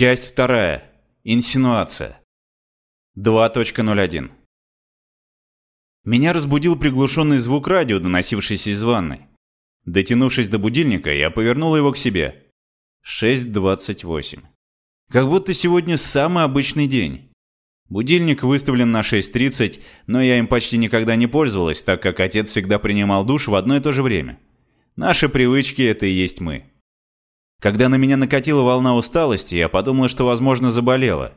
Часть вторая. Инсинуация. 2.01. Меня разбудил приглушенный звук радио, доносившийся из ванной. Дотянувшись до будильника, я повернул его к себе. 6.28. Как будто сегодня самый обычный день. Будильник выставлен на 6.30, но я им почти никогда не пользовалась, так как отец всегда принимал душ в одно и то же время. Наши привычки – это и есть мы. Когда на меня накатила волна усталости, я подумала, что, возможно, заболела.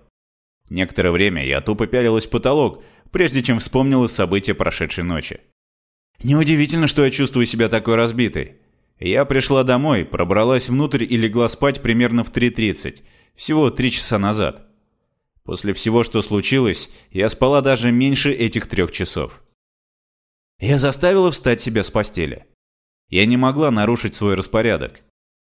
Некоторое время я тупо пялилась в потолок, прежде чем вспомнила события прошедшей ночи. Неудивительно, что я чувствую себя такой разбитой. Я пришла домой, пробралась внутрь и легла спать примерно в 3.30, всего 3 часа назад. После всего, что случилось, я спала даже меньше этих трех часов. Я заставила встать себя с постели. Я не могла нарушить свой распорядок.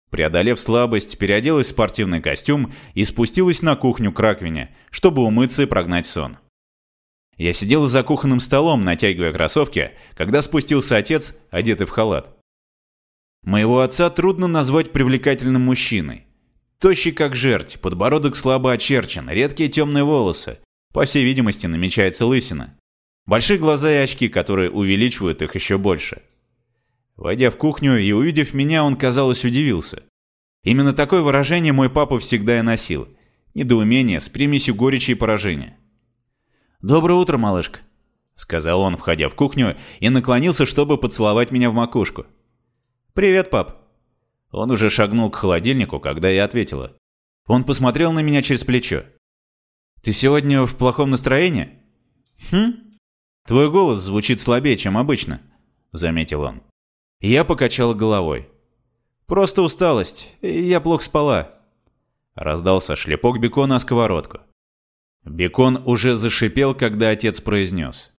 Преодолев слабость, переоделась в спортивный костюм и спустилась на кухню к раковине, чтобы умыться и прогнать сон. Я сидел за кухонным столом, натягивая кроссовки, когда спустился отец, одетый в халат. Моего отца трудно назвать привлекательным мужчиной. Тощий как жерть, подбородок слабо очерчен, редкие темные волосы. По всей видимости, намечается лысина. Большие глаза и очки, которые увеличивают их еще больше. Войдя в кухню и увидев меня, он, казалось, удивился. Именно такое выражение мой папа всегда и носил. Недоумение с примесью горечи и поражения. «Доброе утро, малышка», — сказал он, входя в кухню, и наклонился, чтобы поцеловать меня в макушку. «Привет, пап». Он уже шагнул к холодильнику, когда я ответила. Он посмотрел на меня через плечо. «Ты сегодня в плохом настроении?» «Хм?» «Твой голос звучит слабее, чем обычно», — заметил он. Я покачала головой. «Просто усталость. Я плохо спала». Раздался шлепок бекона о сковородку. Бекон уже зашипел, когда отец произнес.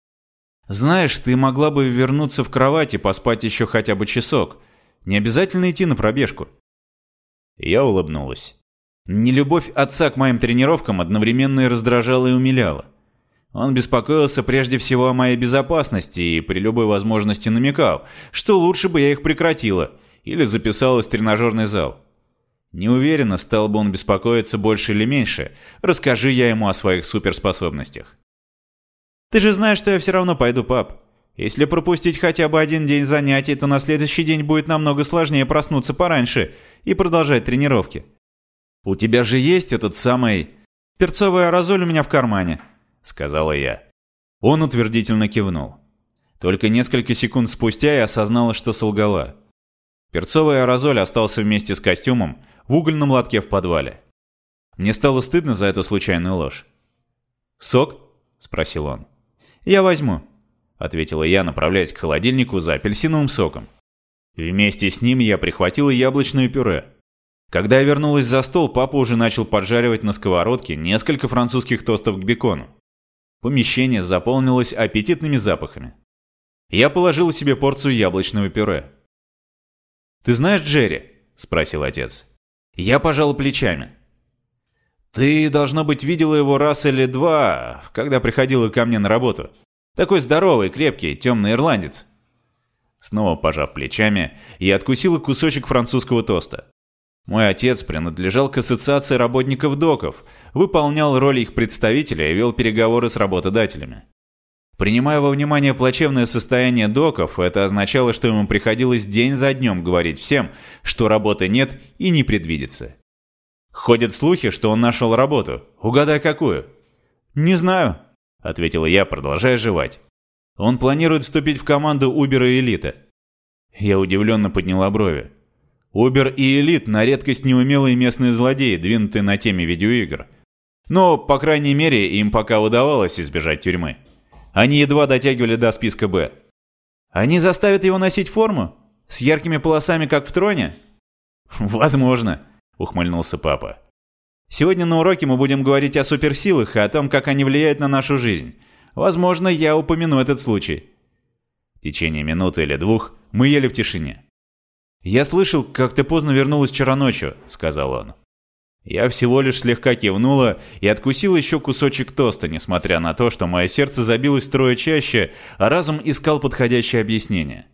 «Знаешь, ты могла бы вернуться в кровать и поспать еще хотя бы часок. Не обязательно идти на пробежку». Я улыбнулась. Нелюбовь отца к моим тренировкам одновременно и раздражала и умиляла. Он беспокоился прежде всего о моей безопасности и при любой возможности намекал, что лучше бы я их прекратила или записалась в тренажерный зал. Не уверена, стал бы он беспокоиться больше или меньше, расскажи я ему о своих суперспособностях. «Ты же знаешь, что я все равно пойду, пап. Если пропустить хотя бы один день занятий, то на следующий день будет намного сложнее проснуться пораньше и продолжать тренировки. У тебя же есть этот самый... Перцовый аэрозоль у меня в кармане», — сказала я. Он утвердительно кивнул. Только несколько секунд спустя я осознала, что солгала. Перцовый аэрозоль остался вместе с костюмом в угольном лотке в подвале. Мне стало стыдно за эту случайную ложь. «Сок?» — спросил он. «Я возьму», — ответила я, направляясь к холодильнику за апельсиновым соком. Вместе с ним я прихватила яблочное пюре. Когда я вернулась за стол, папа уже начал поджаривать на сковородке несколько французских тостов к бекону. Помещение заполнилось аппетитными запахами. Я положил себе порцию яблочного пюре. «Ты знаешь Джерри?» – спросил отец. Я пожал плечами. «Ты, должно быть, видела его раз или два, когда приходила ко мне на работу. Такой здоровый, крепкий, темный ирландец». Снова пожав плечами, я откусила кусочек французского тоста. Мой отец принадлежал к ассоциации работников доков, выполнял роль их представителя и вел переговоры с работодателями. Принимая во внимание плачевное состояние доков, это означало, что ему приходилось день за днем говорить всем, что работы нет и не предвидится. Ходят слухи, что он нашел работу. Угадай, какую? «Не знаю», — ответила я, продолжая жевать. «Он планирует вступить в команду Uber и Элита». Я удивленно подняла брови. Убер и Элит на редкость неумелые местные злодеи, двинутые на теме видеоигр. Но, по крайней мере, им пока удавалось избежать тюрьмы. Они едва дотягивали до списка «Б». «Они заставят его носить форму? С яркими полосами, как в троне?» «Возможно», — ухмыльнулся папа. «Сегодня на уроке мы будем говорить о суперсилах и о том, как они влияют на нашу жизнь. Возможно, я упомяну этот случай». В течение минуты или двух мы ели в тишине. «Я слышал, как ты поздно вернулась вчера ночью», — сказал он. Я всего лишь слегка кивнула и откусила еще кусочек тоста, несмотря на то, что мое сердце забилось трое чаще, а разум искал подходящее объяснение.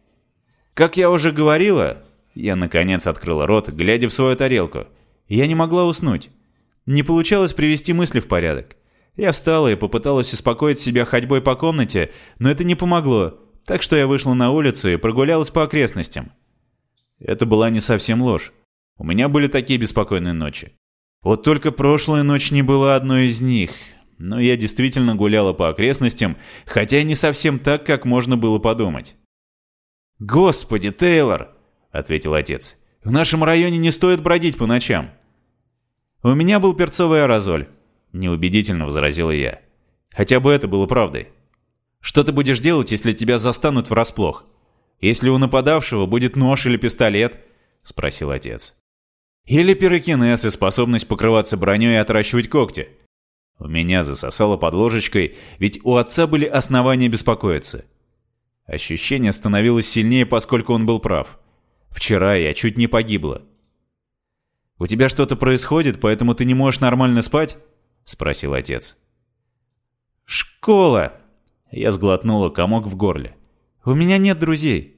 Как я уже говорила, я наконец открыла рот, глядя в свою тарелку. Я не могла уснуть. Не получалось привести мысли в порядок. Я встала и попыталась успокоить себя ходьбой по комнате, но это не помогло, так что я вышла на улицу и прогулялась по окрестностям. Это была не совсем ложь. У меня были такие беспокойные ночи. Вот только прошлая ночь не была одной из них. Но я действительно гуляла по окрестностям, хотя и не совсем так, как можно было подумать. «Господи, Тейлор!» — ответил отец. «В нашем районе не стоит бродить по ночам». «У меня был перцовый аэрозоль», — неубедительно возразила я. «Хотя бы это было правдой. Что ты будешь делать, если тебя застанут врасплох? Если у нападавшего будет нож или пистолет?» — спросил отец. «Или пирокинез и способность покрываться броней и отращивать когти?» У меня засосало под ложечкой, ведь у отца были основания беспокоиться. Ощущение становилось сильнее, поскольку он был прав. Вчера я чуть не погибла. «У тебя что-то происходит, поэтому ты не можешь нормально спать?» — спросил отец. «Школа!» — я сглотнула комок в горле. «У меня нет друзей».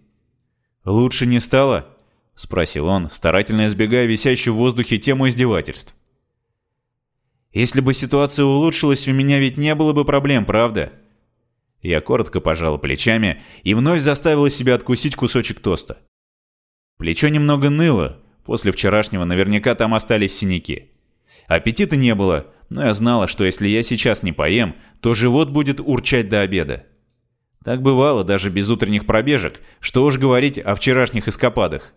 «Лучше не стало?» — спросил он, старательно избегая висящей в воздухе тему издевательств. Если бы ситуация улучшилась, у меня ведь не было бы проблем, правда? Я коротко пожал плечами и вновь заставила себя откусить кусочек тоста. Плечо немного ныло, после вчерашнего наверняка там остались синяки. Аппетита не было, но я знала, что если я сейчас не поем, то живот будет урчать до обеда. Так бывало даже без утренних пробежек, что уж говорить о вчерашних эскападах.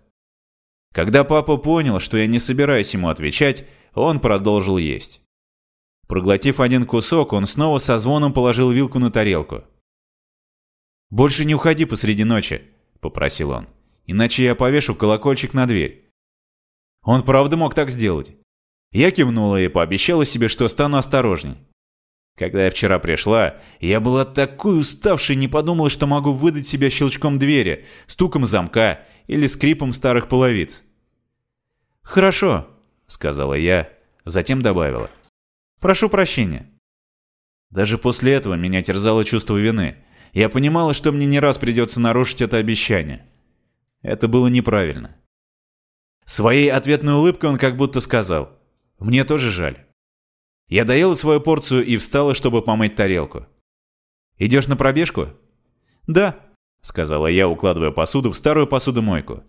Когда папа понял, что я не собираюсь ему отвечать, он продолжил есть. Проглотив один кусок, он снова со звоном положил вилку на тарелку. «Больше не уходи посреди ночи», — попросил он. «Иначе я повешу колокольчик на дверь». Он правда мог так сделать. Я кивнула и пообещала себе, что стану осторожней. Когда я вчера пришла, я была такой уставшей, не подумала, что могу выдать себя щелчком двери, стуком замка или скрипом старых половиц. «Хорошо», — сказала я, затем добавила. Прошу прощения». Даже после этого меня терзало чувство вины. Я понимала, что мне не раз придется нарушить это обещание. Это было неправильно. Своей ответной улыбкой он как будто сказал «Мне тоже жаль». Я доела свою порцию и встала, чтобы помыть тарелку. «Идешь на пробежку?» «Да», — сказала я, укладывая посуду в старую посудомойку.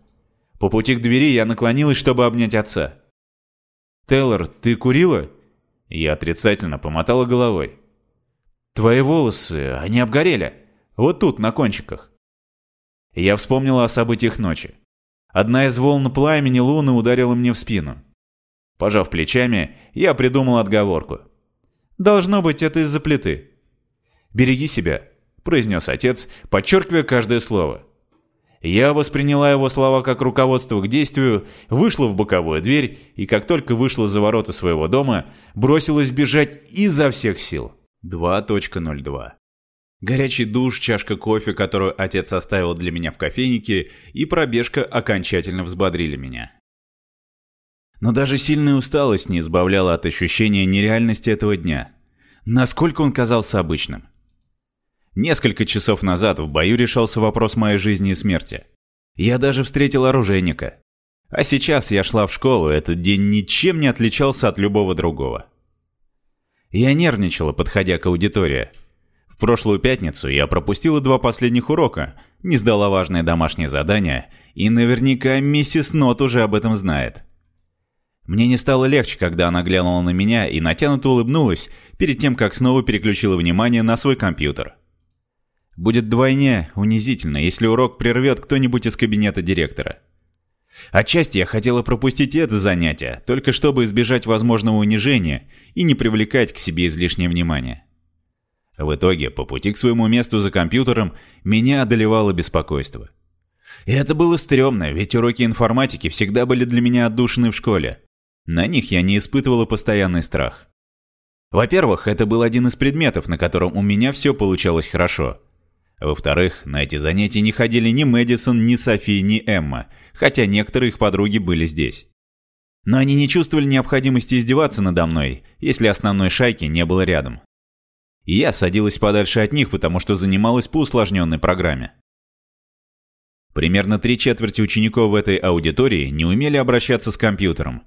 По пути к двери я наклонилась, чтобы обнять отца. «Тейлор, ты курила?» Я отрицательно помотала головой. «Твои волосы, они обгорели. Вот тут, на кончиках». Я вспомнила о событиях ночи. Одна из волн пламени луны ударила мне в спину. Пожав плечами, я придумал отговорку. «Должно быть, это из-за плиты». «Береги себя», — произнес отец, подчеркивая каждое слово. Я восприняла его слова как руководство к действию, вышла в боковую дверь и, как только вышла за ворота своего дома, бросилась бежать изо всех сил. 2.02 Горячий душ, чашка кофе, которую отец оставил для меня в кофейнике, и пробежка окончательно взбодрили меня. Но даже сильная усталость не избавляла от ощущения нереальности этого дня. Насколько он казался обычным. Несколько часов назад в бою решался вопрос моей жизни и смерти. Я даже встретил оружейника. А сейчас я шла в школу, этот день ничем не отличался от любого другого. Я нервничала, подходя к аудитории. В прошлую пятницу я пропустила два последних урока, не сдала важное домашнее задание, и наверняка миссис Нот уже об этом знает. Мне не стало легче, когда она глянула на меня и натянуто улыбнулась перед тем, как снова переключила внимание на свой компьютер. Будет двойне унизительно, если урок прервет кто-нибудь из кабинета директора. Отчасти я хотела пропустить это занятие, только чтобы избежать возможного унижения и не привлекать к себе излишнее внимание. В итоге, по пути к своему месту за компьютером, меня одолевало беспокойство. И это было стрёмно, ведь уроки информатики всегда были для меня отдушены в школе. На них я не испытывала постоянный страх. Во-первых, это был один из предметов, на котором у меня все получалось хорошо – во-вторых, на эти занятия не ходили ни Мэдисон, ни Софи, ни Эмма, хотя некоторые их подруги были здесь. Но они не чувствовали необходимости издеваться надо мной, если основной шайки не было рядом. И я садилась подальше от них, потому что занималась по усложненной программе. Примерно три четверти учеников в этой аудитории не умели обращаться с компьютером.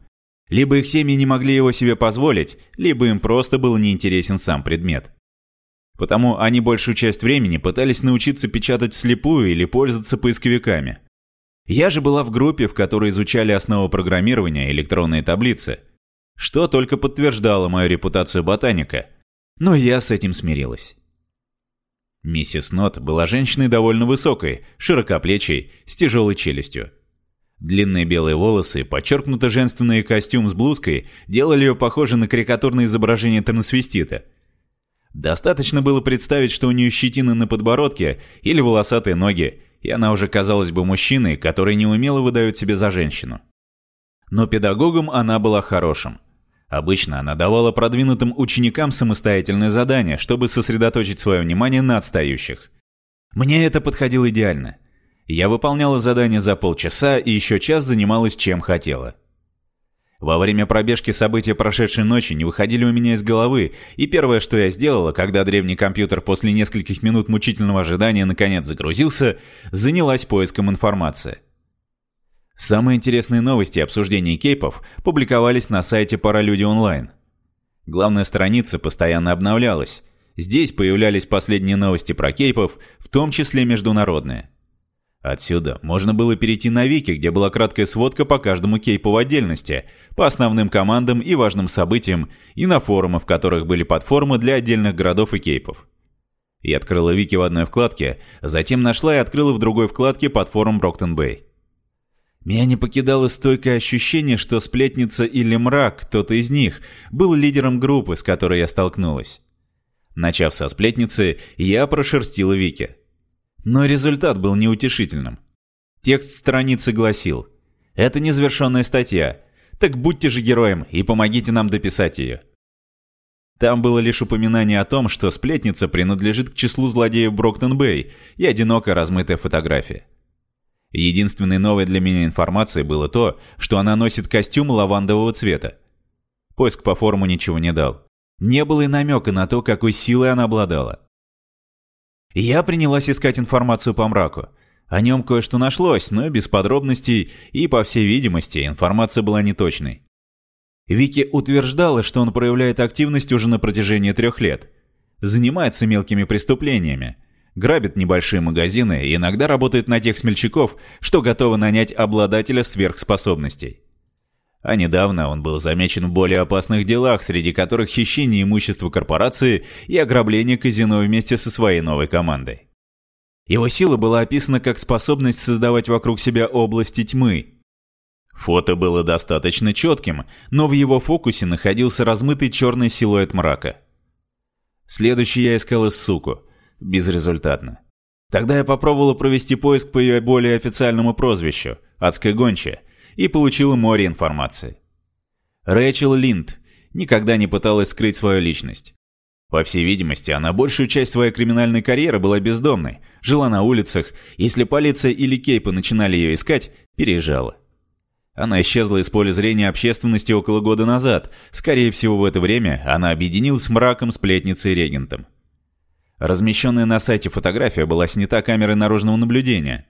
Либо их семьи не могли его себе позволить, либо им просто был неинтересен сам предмет. Потому они большую часть времени пытались научиться печатать вслепую или пользоваться поисковиками. Я же была в группе, в которой изучали основы программирования и электронные таблицы, что только подтверждало мою репутацию ботаника, но я с этим смирилась. Миссис Нот была женщиной довольно высокой, широкоплечей, с тяжелой челюстью. Длинные белые волосы, подчеркнуто женственный костюм с блузкой делали ее похожей на карикатурное изображение трансвестита. Достаточно было представить, что у нее щетины на подбородке или волосатые ноги, и она уже казалась бы мужчиной, который неумело выдает себе за женщину. Но педагогом она была хорошим. Обычно она давала продвинутым ученикам самостоятельное задание, чтобы сосредоточить свое внимание на отстающих. Мне это подходило идеально. Я выполняла задание за полчаса и еще час занималась чем хотела. Во время пробежки события прошедшей ночи не выходили у меня из головы, и первое, что я сделала, когда древний компьютер после нескольких минут мучительного ожидания наконец загрузился, занялась поиском информации. Самые интересные новости и обсуждения кейпов публиковались на сайте Паралюди онлайн. Главная страница постоянно обновлялась. Здесь появлялись последние новости про кейпов, в том числе международные. Отсюда можно было перейти на Вики, где была краткая сводка по каждому кейпу в отдельности, по основным командам и важным событиям, и на форумы, в которых были подформы для отдельных городов и кейпов. Я открыла Вики в одной вкладке, затем нашла и открыла в другой вкладке под форум Броктон Бэй. Меня не покидало стойкое ощущение, что сплетница или мрак, кто-то из них, был лидером группы, с которой я столкнулась. Начав со сплетницы, я прошерстила Вики. Но результат был неутешительным. Текст страницы гласил «Это незавершенная статья, так будьте же героем и помогите нам дописать ее». Там было лишь упоминание о том, что сплетница принадлежит к числу злодеев Броктон-Бэй и одиноко размытая фотография. Единственной новой для меня информацией было то, что она носит костюм лавандового цвета. Поиск по форуму ничего не дал. Не было и намека на то, какой силой она обладала. Я принялась искать информацию по мраку. О нем кое-что нашлось, но без подробностей, и, по всей видимости, информация была неточной. Вики утверждала, что он проявляет активность уже на протяжении трех лет. Занимается мелкими преступлениями. Грабит небольшие магазины и иногда работает на тех смельчаков, что готовы нанять обладателя сверхспособностей. А недавно он был замечен в более опасных делах, среди которых хищение имущества корпорации и ограбление казино вместе со своей новой командой. Его сила была описана как способность создавать вокруг себя области тьмы. Фото было достаточно четким, но в его фокусе находился размытый черный силуэт мрака. Следующий я искал суку. Безрезультатно. Тогда я попробовала провести поиск по ее более официальному прозвищу – «Адская гончая», и получила море информации. Рэчел Линд никогда не пыталась скрыть свою личность. По всей видимости, она большую часть своей криминальной карьеры была бездомной, жила на улицах, если полиция или кейпы начинали ее искать, переезжала. Она исчезла из поля зрения общественности около года назад. Скорее всего, в это время она объединилась с мраком, сплетницей регентом. Размещенная на сайте фотография была снята камерой наружного наблюдения.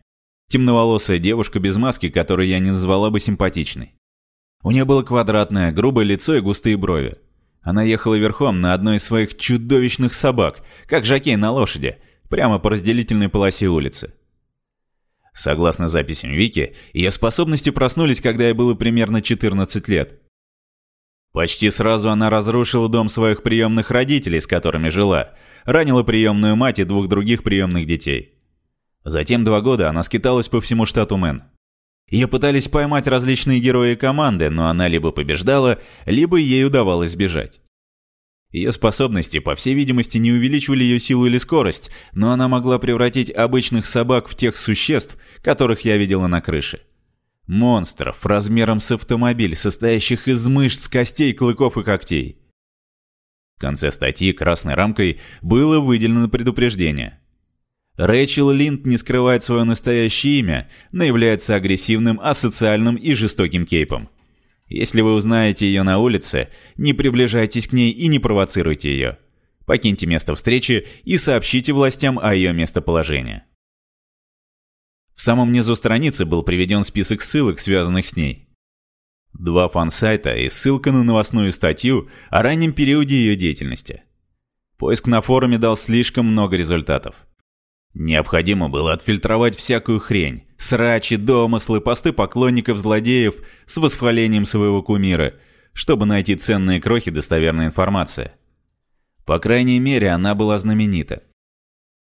Темноволосая девушка без маски, которую я не назвала бы симпатичной. У нее было квадратное, грубое лицо и густые брови. Она ехала верхом на одной из своих чудовищных собак, как жакей на лошади, прямо по разделительной полосе улицы. Согласно записям Вики, ее способности проснулись, когда ей было примерно 14 лет. Почти сразу она разрушила дом своих приемных родителей, с которыми жила, ранила приемную мать и двух других приемных детей. Затем два года она скиталась по всему штату Мэн. Ее пытались поймать различные герои команды, но она либо побеждала, либо ей удавалось сбежать. Ее способности, по всей видимости, не увеличивали ее силу или скорость, но она могла превратить обычных собак в тех существ, которых я видела на крыше. Монстров размером с автомобиль, состоящих из мышц, костей, клыков и когтей. В конце статьи красной рамкой было выделено предупреждение – Рэйчел Линд не скрывает свое настоящее имя, но является агрессивным, асоциальным и жестоким кейпом. Если вы узнаете ее на улице, не приближайтесь к ней и не провоцируйте ее. Покиньте место встречи и сообщите властям о ее местоположении. В самом низу страницы был приведен список ссылок, связанных с ней. Два фан-сайта и ссылка на новостную статью о раннем периоде ее деятельности. Поиск на форуме дал слишком много результатов. Необходимо было отфильтровать всякую хрень, срачи, домыслы, посты поклонников злодеев с восхвалением своего кумира, чтобы найти ценные крохи достоверной информации. По крайней мере, она была знаменита.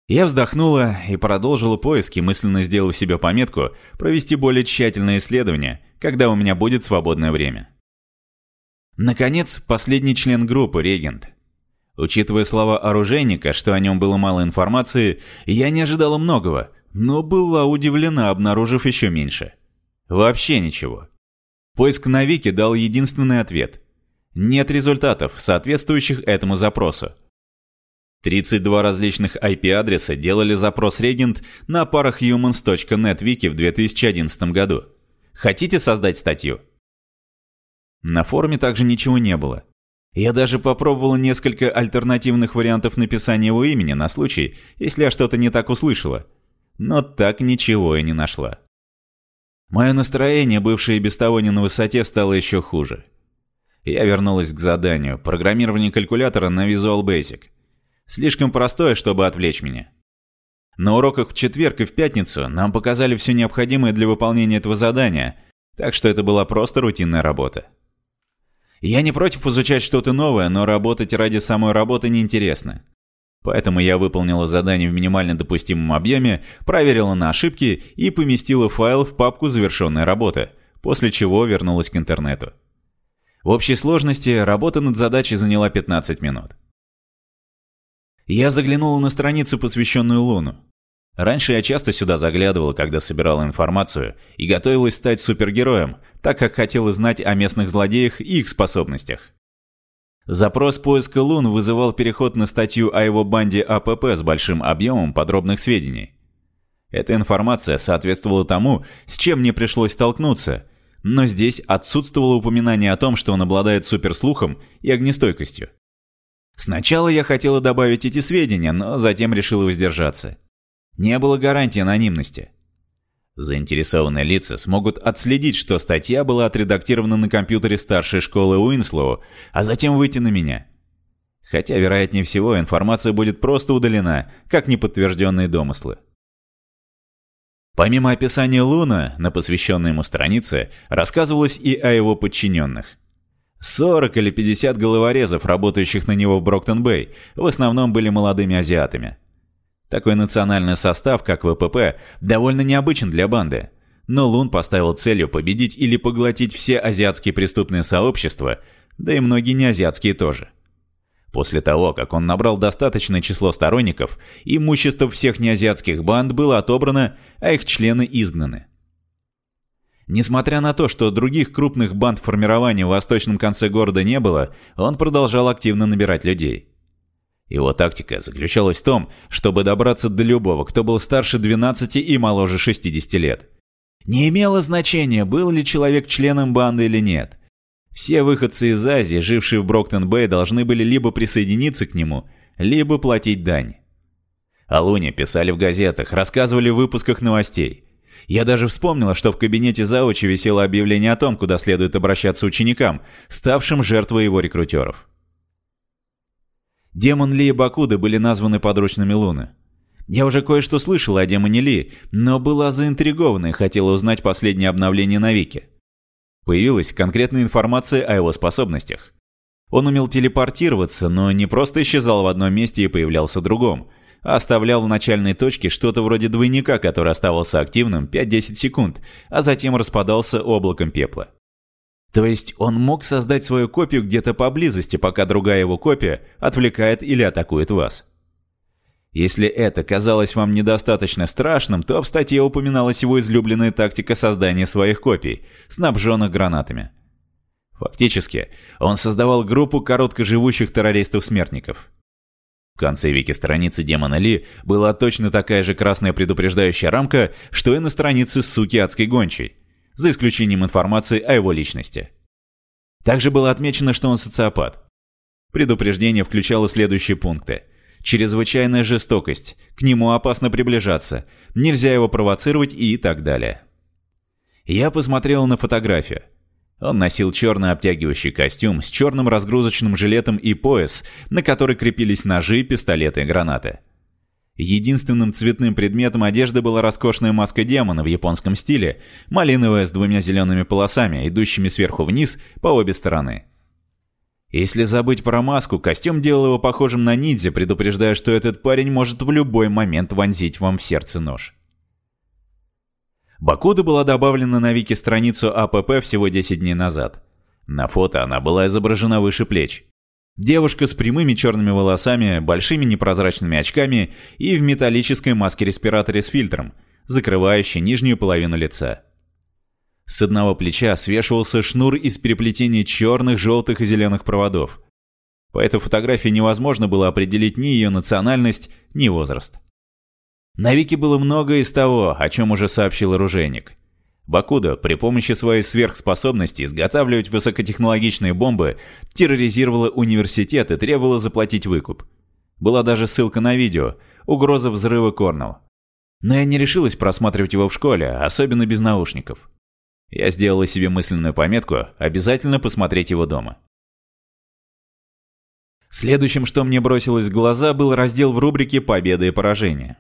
Я вздохнула и продолжила поиски, мысленно сделав себе пометку провести более тщательное исследование, когда у меня будет свободное время. Наконец, последний член группы, регент. Учитывая слова оружейника, что о нем было мало информации, я не ожидала многого, но была удивлена, обнаружив еще меньше. Вообще ничего. Поиск на Вики дал единственный ответ. Нет результатов, соответствующих этому запросу. 32 различных IP-адреса делали запрос Regent на парах humans.net вики в 2011 году. Хотите создать статью? На форуме также ничего не было. Я даже попробовала несколько альтернативных вариантов написания его имени на случай, если я что-то не так услышала. Но так ничего и не нашла. Мое настроение, бывшее без того не на высоте, стало еще хуже. Я вернулась к заданию программирование калькулятора на Visual Basic. Слишком простое, чтобы отвлечь меня. На уроках в четверг и в пятницу нам показали все необходимое для выполнения этого задания, так что это была просто рутинная работа. Я не против изучать что-то новое, но работать ради самой работы неинтересно. Поэтому я выполнила задание в минимально допустимом объеме, проверила на ошибки и поместила файл в папку «Завершенная работа», после чего вернулась к интернету. В общей сложности работа над задачей заняла 15 минут. Я заглянула на страницу, посвященную Луну. Раньше я часто сюда заглядывала, когда собирала информацию, и готовилась стать супергероем, так как хотела знать о местных злодеях и их способностях. Запрос поиска Лун вызывал переход на статью о его банде АПП с большим объемом подробных сведений. Эта информация соответствовала тому, с чем мне пришлось столкнуться, но здесь отсутствовало упоминание о том, что он обладает суперслухом и огнестойкостью. Сначала я хотела добавить эти сведения, но затем решила воздержаться. Не было гарантии анонимности. Заинтересованные лица смогут отследить, что статья была отредактирована на компьютере старшей школы Уинслоу, а затем выйти на меня. Хотя, вероятнее всего, информация будет просто удалена, как неподтвержденные домыслы. Помимо описания Луна, на посвященной ему странице рассказывалось и о его подчиненных. 40 или 50 головорезов, работающих на него в Броктон-Бэй, в основном были молодыми азиатами. Такой национальный состав, как ВПП, довольно необычен для банды. Но Лун поставил целью победить или поглотить все азиатские преступные сообщества, да и многие неазиатские тоже. После того, как он набрал достаточное число сторонников, имущество всех неазиатских банд было отобрано, а их члены изгнаны. Несмотря на то, что других крупных банд формирования в восточном конце города не было, он продолжал активно набирать людей. Его тактика заключалась в том, чтобы добраться до любого, кто был старше 12 и моложе 60 лет. Не имело значения, был ли человек членом банды или нет. Все выходцы из Азии, жившие в Броктон-Бэй, должны были либо присоединиться к нему, либо платить дань. О Луне писали в газетах, рассказывали в выпусках новостей. Я даже вспомнила, что в кабинете заучи висело объявление о том, куда следует обращаться ученикам, ставшим жертвой его рекрутеров. Демон Ли и Бакуда были названы подручными Луны. Я уже кое-что слышал о демоне Ли, но была заинтригована и хотела узнать последнее обновление на Вике. Появилась конкретная информация о его способностях. Он умел телепортироваться, но не просто исчезал в одном месте и появлялся в другом, а оставлял в начальной точке что-то вроде двойника, который оставался активным 5-10 секунд, а затем распадался облаком пепла. То есть он мог создать свою копию где-то поблизости, пока другая его копия отвлекает или атакует вас. Если это казалось вам недостаточно страшным, то в статье упоминалась его излюбленная тактика создания своих копий, снабженных гранатами. Фактически, он создавал группу короткоживущих террористов-смертников. В конце вики страницы демона Ли была точно такая же красная предупреждающая рамка, что и на странице суки адской гончей – за исключением информации о его личности. Также было отмечено, что он социопат. Предупреждение включало следующие пункты. Чрезвычайная жестокость, к нему опасно приближаться, нельзя его провоцировать и так далее. Я посмотрел на фотографию. Он носил черный обтягивающий костюм с черным разгрузочным жилетом и пояс, на который крепились ножи, пистолеты и гранаты. Единственным цветным предметом одежды была роскошная маска демона в японском стиле, малиновая с двумя зелеными полосами, идущими сверху вниз по обе стороны. Если забыть про маску, костюм делал его похожим на ниндзя, предупреждая, что этот парень может в любой момент вонзить вам в сердце нож. Бакуда была добавлена на Вики страницу АПП всего 10 дней назад. На фото она была изображена выше плеч. Девушка с прямыми черными волосами, большими непрозрачными очками и в металлической маске-респираторе с фильтром, закрывающей нижнюю половину лица. С одного плеча свешивался шнур из переплетения черных, желтых и зеленых проводов. По этой фотографии невозможно было определить ни ее национальность, ни возраст. На Вике было много из того, о чем уже сообщил оружейник. Бакуда при помощи своей сверхспособности изготавливать высокотехнологичные бомбы терроризировала университет и требовала заплатить выкуп. Была даже ссылка на видео «Угроза взрыва Корнелл». Но я не решилась просматривать его в школе, особенно без наушников. Я сделала себе мысленную пометку обязательно посмотреть его дома. Следующим, что мне бросилось в глаза, был раздел в рубрике «Победа и поражение».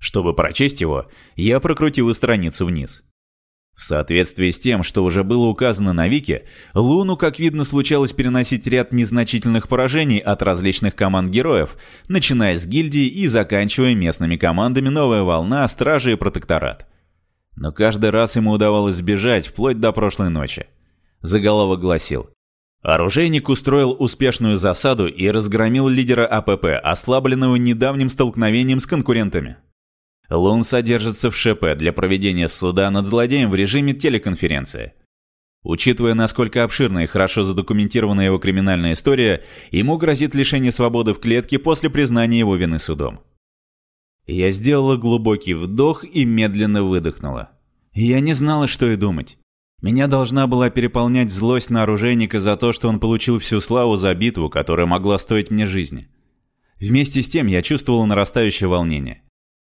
Чтобы прочесть его, я прокрутил страницу вниз. В соответствии с тем, что уже было указано на Вике, Луну, как видно, случалось переносить ряд незначительных поражений от различных команд героев, начиная с гильдии и заканчивая местными командами «Новая волна», «Стражи» и «Протекторат». Но каждый раз ему удавалось сбежать, вплоть до прошлой ночи. Заголовок гласил Оружейник устроил успешную засаду и разгромил лидера АПП, ослабленного недавним столкновением с конкурентами. Лун содержится в ШП для проведения суда над злодеем в режиме телеконференции. Учитывая, насколько обширна и хорошо задокументирована его криминальная история, ему грозит лишение свободы в клетке после признания его вины судом. Я сделала глубокий вдох и медленно выдохнула. Я не знала, что и думать. Меня должна была переполнять злость на оружейника за то, что он получил всю славу за битву, которая могла стоить мне жизни. Вместе с тем я чувствовала нарастающее волнение.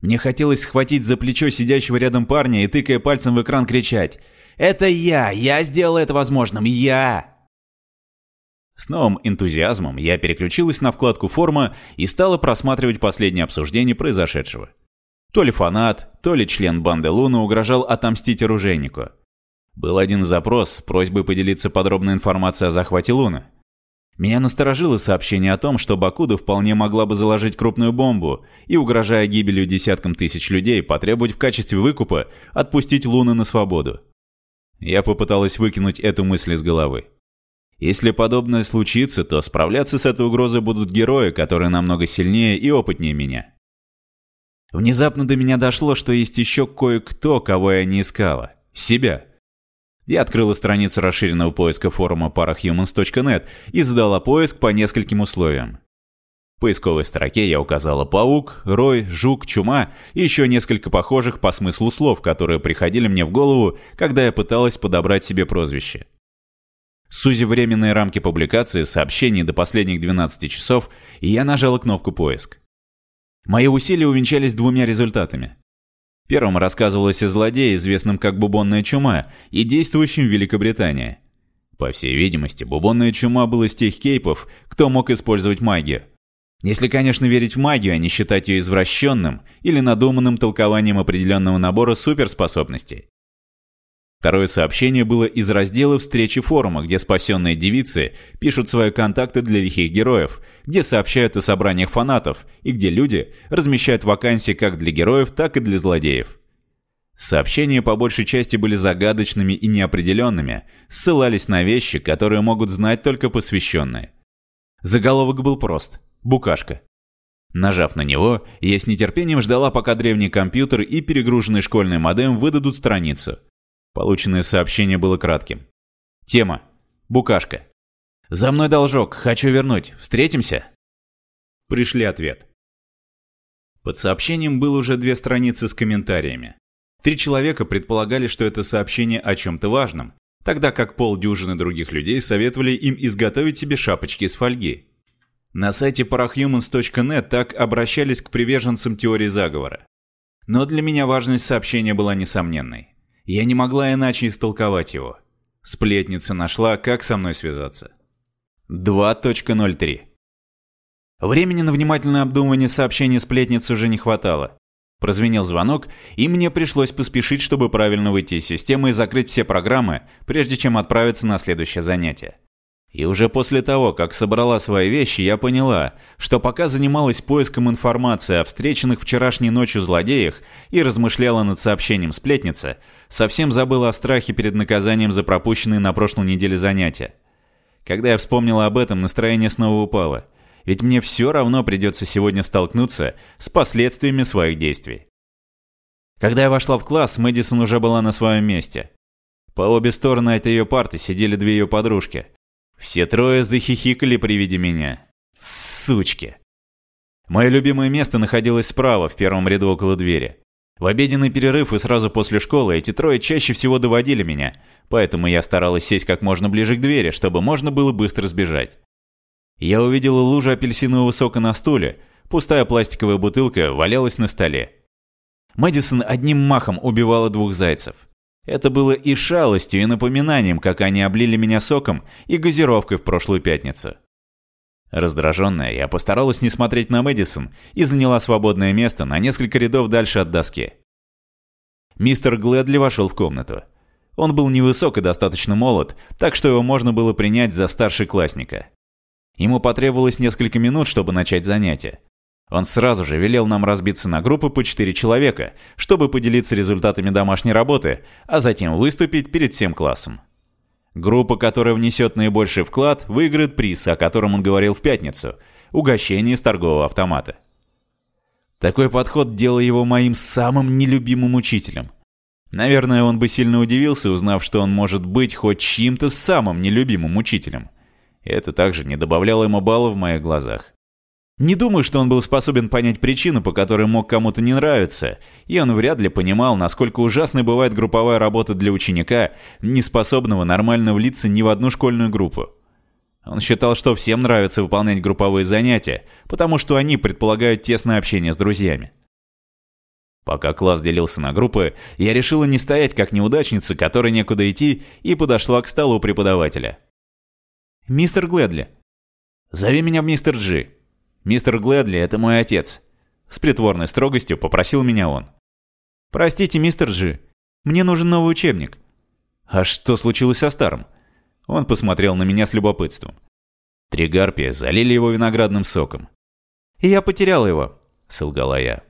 Мне хотелось схватить за плечо сидящего рядом парня и, тыкая пальцем в экран, кричать «Это я! Я сделал это возможным! Я!» С новым энтузиазмом я переключилась на вкладку «Форма» и стала просматривать последнее обсуждение произошедшего. То ли фанат, то ли член банды Луна угрожал отомстить оружейнику. Был один запрос с просьбой поделиться подробной информацией о захвате Луны. Меня насторожило сообщение о том, что Бакуда вполне могла бы заложить крупную бомбу и, угрожая гибелью десяткам тысяч людей, потребовать в качестве выкупа отпустить Луны на свободу. Я попыталась выкинуть эту мысль из головы. Если подобное случится, то справляться с этой угрозой будут герои, которые намного сильнее и опытнее меня. Внезапно до меня дошло, что есть еще кое-кто, кого я не искала. Себя. Я открыла страницу расширенного поиска форума parahumans.net и задала поиск по нескольким условиям. В поисковой строке я указала паук, рой, жук, чума и еще несколько похожих по смыслу слов, которые приходили мне в голову, когда я пыталась подобрать себе прозвище. Сузив временные рамки публикации сообщений до последних 12 часов, я нажала кнопку «Поиск». Мои усилия увенчались двумя результатами. Первым рассказывалось о злодее, известном как бубонная чума, и действующем в Великобритании. По всей видимости, бубонная чума был из тех кейпов, кто мог использовать магию. Если, конечно, верить в магию, а не считать ее извращенным или надуманным толкованием определенного набора суперспособностей. Второе сообщение было из раздела встречи форума, где спасенные девицы пишут свои контакты для лихих героев, где сообщают о собраниях фанатов и где люди размещают вакансии как для героев, так и для злодеев. Сообщения по большей части были загадочными и неопределенными, ссылались на вещи, которые могут знать только посвященные. Заголовок был прост – «Букашка». Нажав на него, я с нетерпением ждала, пока древний компьютер и перегруженный школьный модем выдадут страницу – Полученное сообщение было кратким. Тема. Букашка. «За мной должок. Хочу вернуть. Встретимся?» Пришли ответ. Под сообщением было уже две страницы с комментариями. Три человека предполагали, что это сообщение о чем-то важном, тогда как полдюжины других людей советовали им изготовить себе шапочки из фольги. На сайте parahumans.net так обращались к приверженцам теории заговора. Но для меня важность сообщения была несомненной. Я не могла иначе истолковать его. Сплетница нашла, как со мной связаться. 2.03 Времени на внимательное обдумывание сообщения сплетницы уже не хватало. Прозвенел звонок, и мне пришлось поспешить, чтобы правильно выйти из системы и закрыть все программы, прежде чем отправиться на следующее занятие. И уже после того, как собрала свои вещи, я поняла, что пока занималась поиском информации о встреченных вчерашней ночью злодеях и размышляла над сообщением сплетницы, совсем забыла о страхе перед наказанием за пропущенные на прошлой неделе занятия. Когда я вспомнила об этом, настроение снова упало ведь мне все равно придется сегодня столкнуться с последствиями своих действий. Когда я вошла в класс, Мэдисон уже была на своем месте. По обе стороны от ее парты сидели две ее подружки. Все трое захихикали при виде меня. Сучки. Мое любимое место находилось справа, в первом ряду около двери. В обеденный перерыв и сразу после школы эти трое чаще всего доводили меня, поэтому я старалась сесть как можно ближе к двери, чтобы можно было быстро сбежать. Я увидела лужу апельсинового сока на стуле, пустая пластиковая бутылка валялась на столе. Мэдисон одним махом убивала двух зайцев. Это было и шалостью, и напоминанием, как они облили меня соком и газировкой в прошлую пятницу. Раздраженная, я постаралась не смотреть на Мэдисон и заняла свободное место на несколько рядов дальше от доски. Мистер Глэдли вошел в комнату. Он был невысок и достаточно молод, так что его можно было принять за старшеклассника. Ему потребовалось несколько минут, чтобы начать занятие. Он сразу же велел нам разбиться на группы по 4 человека, чтобы поделиться результатами домашней работы, а затем выступить перед всем классом. Группа, которая внесет наибольший вклад, выиграет приз, о котором он говорил в пятницу – угощение из торгового автомата. Такой подход делал его моим самым нелюбимым учителем. Наверное, он бы сильно удивился, узнав, что он может быть хоть чьим-то самым нелюбимым учителем – это также не добавляло ему баллов в моих глазах. Не думаю, что он был способен понять причину, по которой мог кому-то не нравиться, и он вряд ли понимал, насколько ужасной бывает групповая работа для ученика, не способного нормально влиться ни в одну школьную группу. Он считал, что всем нравится выполнять групповые занятия, потому что они предполагают тесное общение с друзьями. Пока класс делился на группы, я решила не стоять как неудачница, которой некуда идти, и подошла к столу преподавателя. «Мистер Глэдли». «Зови меня мистер Джи. Мистер Глэдли — это мой отец». С притворной строгостью попросил меня он. «Простите, мистер Джи, мне нужен новый учебник». «А что случилось со старым?» Он посмотрел на меня с любопытством. Три гарпии залили его виноградным соком. «И я потерял его», — солгала я.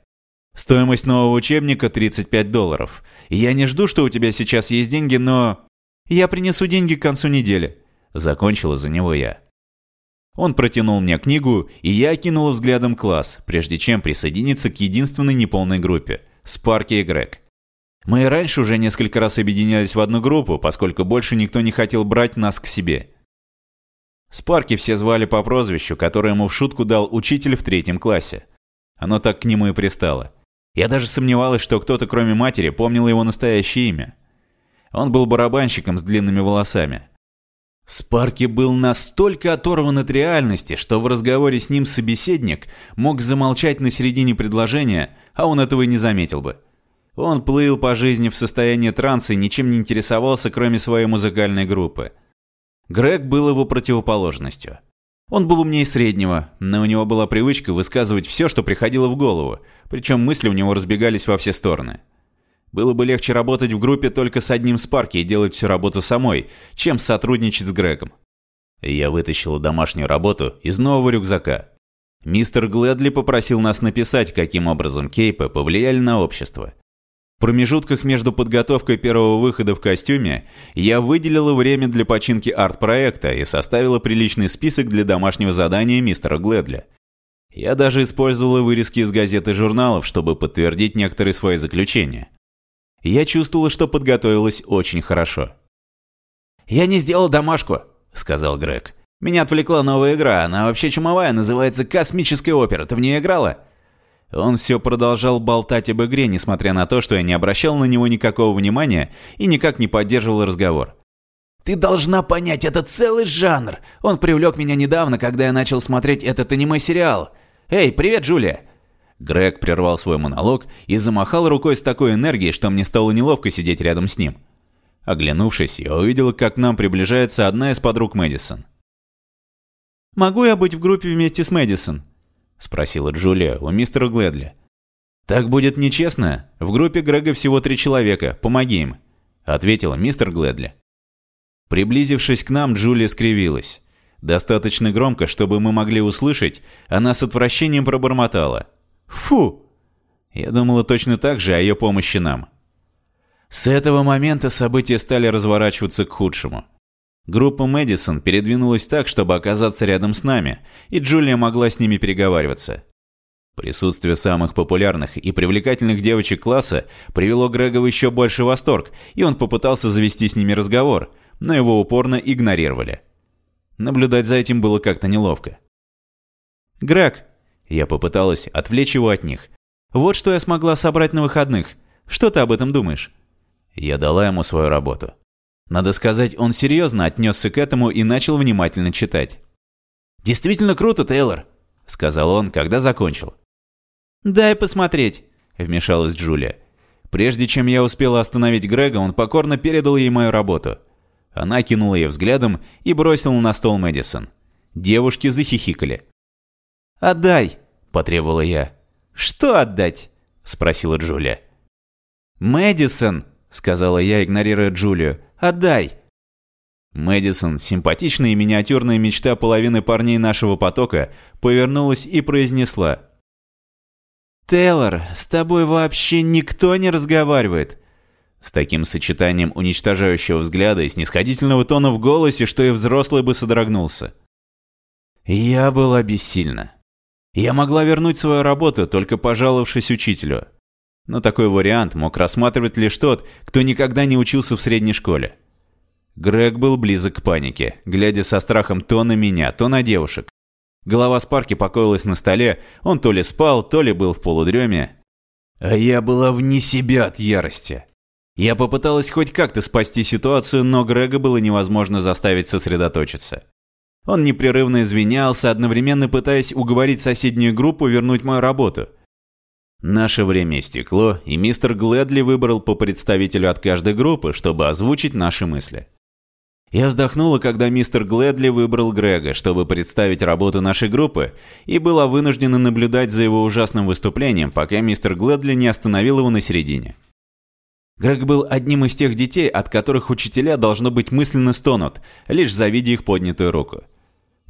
«Стоимость нового учебника 35 долларов. Я не жду, что у тебя сейчас есть деньги, но...» «Я принесу деньги к концу недели. Закончила за него я. Он протянул мне книгу, и я окинула взглядом класс, прежде чем присоединиться к единственной неполной группе – Спарки и Грег. Мы и раньше уже несколько раз объединялись в одну группу, поскольку больше никто не хотел брать нас к себе. Спарки все звали по прозвищу, которое ему в шутку дал учитель в третьем классе. Оно так к нему и пристало. Я даже сомневалась, что кто-то кроме матери помнил его настоящее имя. Он был барабанщиком с длинными волосами. Спарки был настолько оторван от реальности, что в разговоре с ним собеседник мог замолчать на середине предложения, а он этого и не заметил бы. Он плыл по жизни в состоянии транса и ничем не интересовался, кроме своей музыкальной группы. Грег был его противоположностью. Он был умнее среднего, но у него была привычка высказывать все, что приходило в голову, причем мысли у него разбегались во все стороны. Было бы легче работать в группе только с одним Спарки и делать всю работу самой, чем сотрудничать с Грегом. Я вытащила домашнюю работу из нового рюкзака. Мистер Глэдли попросил нас написать, каким образом кейпы повлияли на общество. В промежутках между подготовкой первого выхода в костюме я выделила время для починки арт-проекта и составила приличный список для домашнего задания мистера Глэдли. Я даже использовала вырезки из газет и журналов, чтобы подтвердить некоторые свои заключения. Я чувствовала, что подготовилась очень хорошо. «Я не сделал домашку», — сказал Грег. «Меня отвлекла новая игра, она вообще чумовая, называется «Космическая опера». Ты в нее играла?» Он все продолжал болтать об игре, несмотря на то, что я не обращал на него никакого внимания и никак не поддерживал разговор. «Ты должна понять, это целый жанр. Он привлек меня недавно, когда я начал смотреть этот аниме-сериал. Эй, привет, Джулия. Грег прервал свой монолог и замахал рукой с такой энергией, что мне стало неловко сидеть рядом с ним. Оглянувшись, я увидел, как к нам приближается одна из подруг Мэдисон. «Могу я быть в группе вместе с Мэдисон?» — спросила Джулия у мистера Гледли. «Так будет нечестно. В группе Грега всего три человека. Помоги им», — ответил мистер Гледли. Приблизившись к нам, Джулия скривилась. Достаточно громко, чтобы мы могли услышать, она с отвращением пробормотала. «Фу!» Я думала точно так же о ее помощи нам. С этого момента события стали разворачиваться к худшему. Группа Мэдисон передвинулась так, чтобы оказаться рядом с нами, и Джулия могла с ними переговариваться. Присутствие самых популярных и привлекательных девочек класса привело Грега в еще больший восторг, и он попытался завести с ними разговор, но его упорно игнорировали. Наблюдать за этим было как-то неловко. «Грег!» Я попыталась отвлечь его от них. «Вот что я смогла собрать на выходных. Что ты об этом думаешь?» Я дала ему свою работу. Надо сказать, он серьезно отнесся к этому и начал внимательно читать. «Действительно круто, Тейлор», — сказал он, когда закончил. «Дай посмотреть», — вмешалась Джулия. Прежде чем я успела остановить Грега, он покорно передал ей мою работу. Она кинула ее взглядом и бросила на стол Мэдисон. Девушки захихикали. «Отдай», — потребовала я. «Что отдать?» — спросила Джулия. «Мэдисон», — сказала я, игнорируя Джулию. Отдай!» Мэдисон, симпатичная и миниатюрная мечта половины парней нашего потока, повернулась и произнесла. «Тейлор, с тобой вообще никто не разговаривает!» С таким сочетанием уничтожающего взгляда и снисходительного тона в голосе, что и взрослый бы содрогнулся. Я была бессильна. Я могла вернуть свою работу, только пожаловавшись учителю. Но такой вариант мог рассматривать лишь тот, кто никогда не учился в средней школе. Грег был близок к панике, глядя со страхом то на меня, то на девушек. Голова Спарки покоилась на столе, он то ли спал, то ли был в полудреме. А я была вне себя от ярости. Я попыталась хоть как-то спасти ситуацию, но Грега было невозможно заставить сосредоточиться. Он непрерывно извинялся, одновременно пытаясь уговорить соседнюю группу вернуть мою работу – Наше время истекло, и мистер Глэдли выбрал по представителю от каждой группы, чтобы озвучить наши мысли. Я вздохнула, когда мистер Глэдли выбрал Грега, чтобы представить работу нашей группы, и была вынуждена наблюдать за его ужасным выступлением, пока мистер Глэдли не остановил его на середине. Грег был одним из тех детей, от которых учителя должно быть мысленно стонут, лишь завидя их поднятую руку.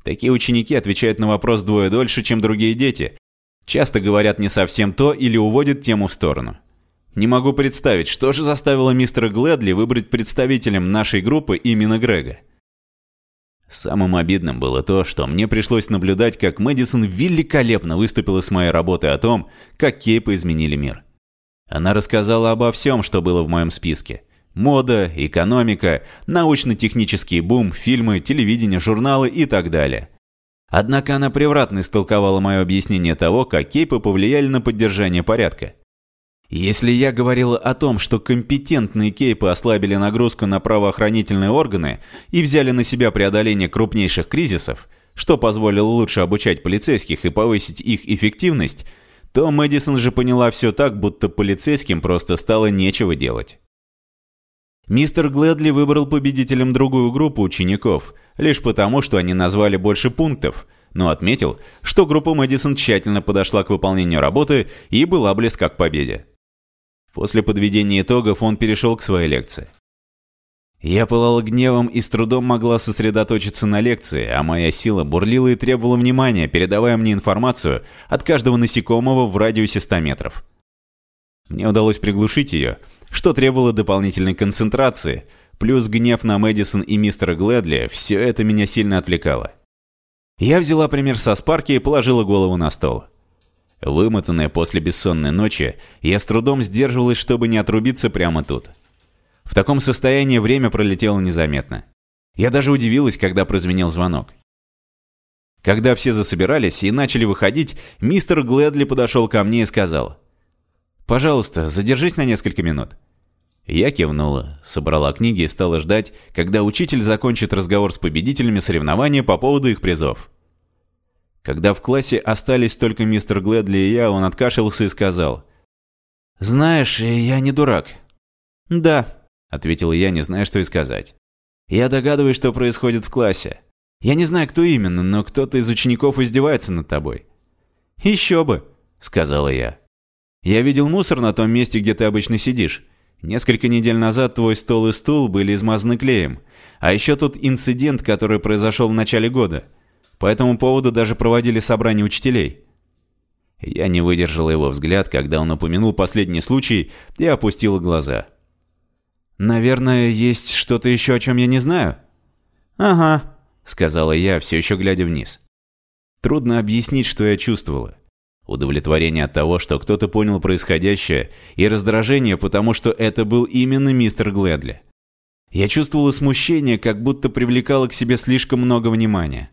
Такие ученики отвечают на вопрос двое дольше, чем другие дети, Часто говорят не совсем то или уводят тему в сторону. Не могу представить, что же заставило мистера Глэдли выбрать представителем нашей группы именно Грега. Самым обидным было то, что мне пришлось наблюдать, как Мэдисон великолепно выступила с моей работой о том, как кейпы изменили мир. Она рассказала обо всем, что было в моем списке. Мода, экономика, научно-технический бум, фильмы, телевидение, журналы и так далее. Однако она превратно истолковала мое объяснение того, как кейпы повлияли на поддержание порядка. Если я говорила о том, что компетентные кейпы ослабили нагрузку на правоохранительные органы и взяли на себя преодоление крупнейших кризисов, что позволило лучше обучать полицейских и повысить их эффективность, то Мэдисон же поняла все так, будто полицейским просто стало нечего делать. Мистер Глэдли выбрал победителем другую группу учеников, лишь потому, что они назвали больше пунктов, но отметил, что группа Мэдисон тщательно подошла к выполнению работы и была близка к победе. После подведения итогов он перешел к своей лекции. Я пылала гневом и с трудом могла сосредоточиться на лекции, а моя сила бурлила и требовала внимания, передавая мне информацию от каждого насекомого в радиусе 100 метров. Мне удалось приглушить ее, что требовало дополнительной концентрации, плюс гнев на Мэдисон и мистера Глэдли, все это меня сильно отвлекало. Я взяла пример со Спарки и положила голову на стол. Вымотанная после бессонной ночи, я с трудом сдерживалась, чтобы не отрубиться прямо тут. В таком состоянии время пролетело незаметно. Я даже удивилась, когда прозвенел звонок. Когда все засобирались и начали выходить, мистер Глэдли подошел ко мне и сказал. «Пожалуйста, задержись на несколько минут». Я кивнула, собрала книги и стала ждать, когда учитель закончит разговор с победителями соревнования по поводу их призов. Когда в классе остались только мистер Глэдли и я, он откашлялся и сказал. «Знаешь, я не дурак». «Да», — ответил я, не зная, что и сказать. «Я догадываюсь, что происходит в классе. Я не знаю, кто именно, но кто-то из учеников издевается над тобой». «Еще бы», — сказала я. «Я видел мусор на том месте, где ты обычно сидишь. Несколько недель назад твой стол и стул были измазаны клеем. А еще тут инцидент, который произошел в начале года. По этому поводу даже проводили собрание учителей». Я не выдержал его взгляд, когда он упомянул последний случай, и опустила глаза. «Наверное, есть что-то еще, о чем я не знаю?» «Ага», — сказала я, все еще глядя вниз. Трудно объяснить, что я чувствовала. Удовлетворение от того, что кто-то понял происходящее, и раздражение, потому что это был именно мистер Глэдли. Я чувствовала смущение, как будто привлекала к себе слишком много внимания.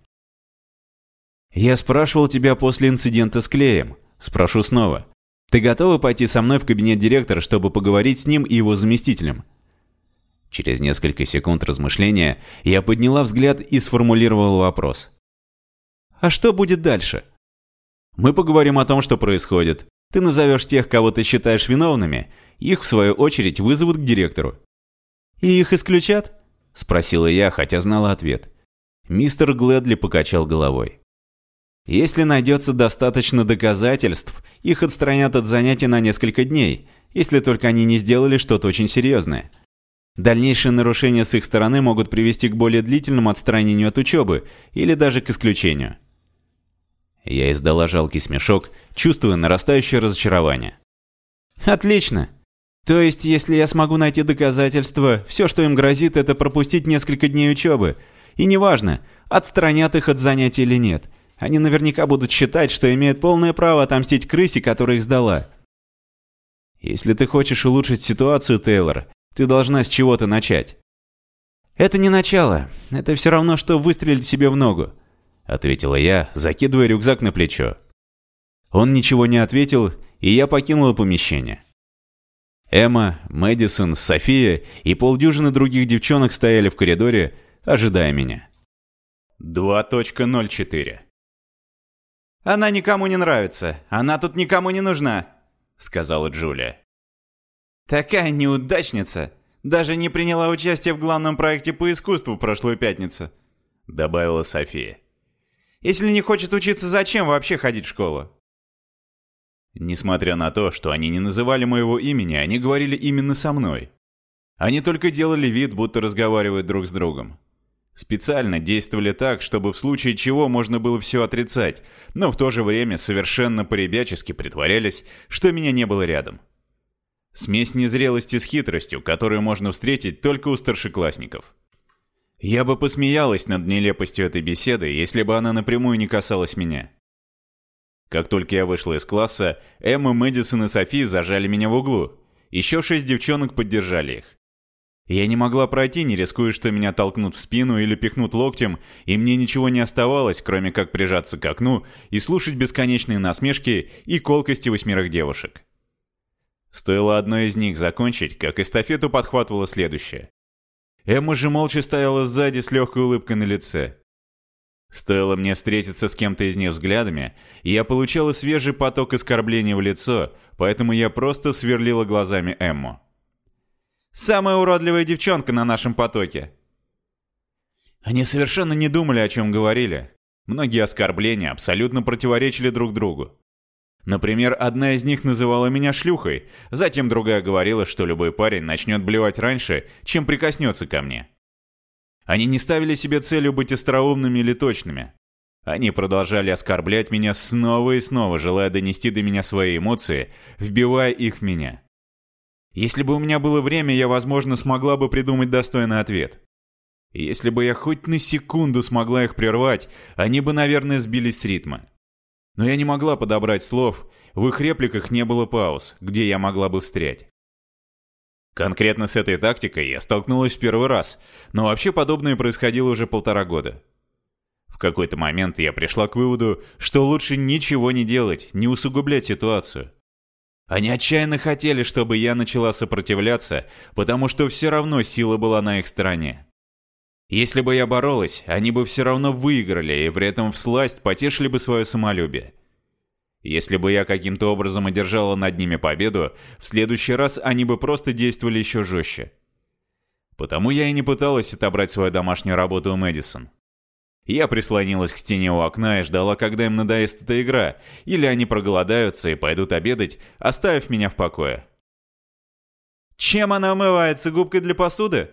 «Я спрашивал тебя после инцидента с Клеем. Спрошу снова. Ты готова пойти со мной в кабинет директора, чтобы поговорить с ним и его заместителем?» Через несколько секунд размышления я подняла взгляд и сформулировала вопрос. «А что будет дальше?» Мы поговорим о том, что происходит. Ты назовешь тех, кого ты считаешь виновными, их, в свою очередь, вызовут к директору». «И их исключат?» – спросила я, хотя знала ответ. Мистер Глэдли покачал головой. «Если найдется достаточно доказательств, их отстранят от занятий на несколько дней, если только они не сделали что-то очень серьезное. Дальнейшие нарушения с их стороны могут привести к более длительному отстранению от учебы или даже к исключению. Я издала жалкий смешок, чувствуя нарастающее разочарование. «Отлично! То есть, если я смогу найти доказательства, все, что им грозит, это пропустить несколько дней учебы. И неважно, отстранят их от занятий или нет. Они наверняка будут считать, что имеют полное право отомстить крысе, которая их сдала. Если ты хочешь улучшить ситуацию, Тейлор, ты должна с чего-то начать. Это не начало. Это все равно, что выстрелить себе в ногу ответила я, закидывая рюкзак на плечо. Он ничего не ответил, и я покинула помещение. Эмма, Мэдисон, София и полдюжины других девчонок стояли в коридоре, ожидая меня. 2.04 «Она никому не нравится. Она тут никому не нужна», — сказала Джулия. «Такая неудачница. Даже не приняла участие в главном проекте по искусству в прошлую пятницу», — добавила София. Если не хочет учиться, зачем вообще ходить в школу? Несмотря на то, что они не называли моего имени, они говорили именно со мной. Они только делали вид, будто разговаривают друг с другом. Специально действовали так, чтобы в случае чего можно было все отрицать, но в то же время совершенно поребячески притворялись, что меня не было рядом. Смесь незрелости с хитростью, которую можно встретить только у старшеклассников. Я бы посмеялась над нелепостью этой беседы, если бы она напрямую не касалась меня. Как только я вышла из класса, Эмма, Мэдисон и Софи зажали меня в углу. Еще шесть девчонок поддержали их. Я не могла пройти, не рискуя, что меня толкнут в спину или пихнут локтем, и мне ничего не оставалось, кроме как прижаться к окну и слушать бесконечные насмешки и колкости восьмерых девушек. Стоило одной из них закончить, как эстафету подхватывала следующая. Эмма же молча стояла сзади с легкой улыбкой на лице. Стоило мне встретиться с кем-то из них взглядами, и я получала свежий поток оскорблений в лицо, поэтому я просто сверлила глазами Эмму. «Самая уродливая девчонка на нашем потоке!» Они совершенно не думали, о чем говорили. Многие оскорбления абсолютно противоречили друг другу. Например, одна из них называла меня шлюхой, затем другая говорила, что любой парень начнет блевать раньше, чем прикоснется ко мне. Они не ставили себе целью быть остроумными или точными. Они продолжали оскорблять меня снова и снова, желая донести до меня свои эмоции, вбивая их в меня. Если бы у меня было время, я, возможно, смогла бы придумать достойный ответ. Если бы я хоть на секунду смогла их прервать, они бы, наверное, сбились с ритма. Но я не могла подобрать слов, в их репликах не было пауз, где я могла бы встрять. Конкретно с этой тактикой я столкнулась в первый раз, но вообще подобное происходило уже полтора года. В какой-то момент я пришла к выводу, что лучше ничего не делать, не усугублять ситуацию. Они отчаянно хотели, чтобы я начала сопротивляться, потому что все равно сила была на их стороне. Если бы я боролась, они бы все равно выиграли и при этом всласть потешили бы свое самолюбие. Если бы я каким-то образом одержала над ними победу, в следующий раз они бы просто действовали еще жестче. Потому я и не пыталась отобрать свою домашнюю работу у Мэдисон. Я прислонилась к стене у окна и ждала, когда им надоест эта игра, или они проголодаются и пойдут обедать, оставив меня в покое. Чем она умывается? Губкой для посуды?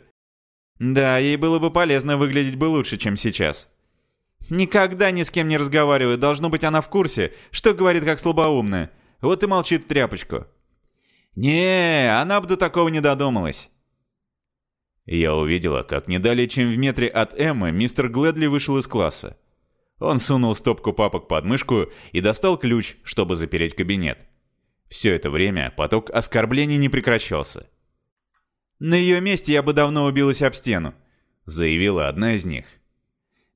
Да, ей было бы полезно выглядеть бы лучше, чем сейчас. Никогда ни с кем не разговаривает, должно быть она в курсе, что говорит как слабоумная. Вот и молчит тряпочку. Не, она бы до такого не додумалась. Я увидела, как не далее, чем в метре от Эммы, мистер Гледли вышел из класса. Он сунул стопку папок под мышку и достал ключ, чтобы запереть кабинет. Все это время поток оскорблений не прекращался. «На ее месте я бы давно убилась об стену», — заявила одна из них.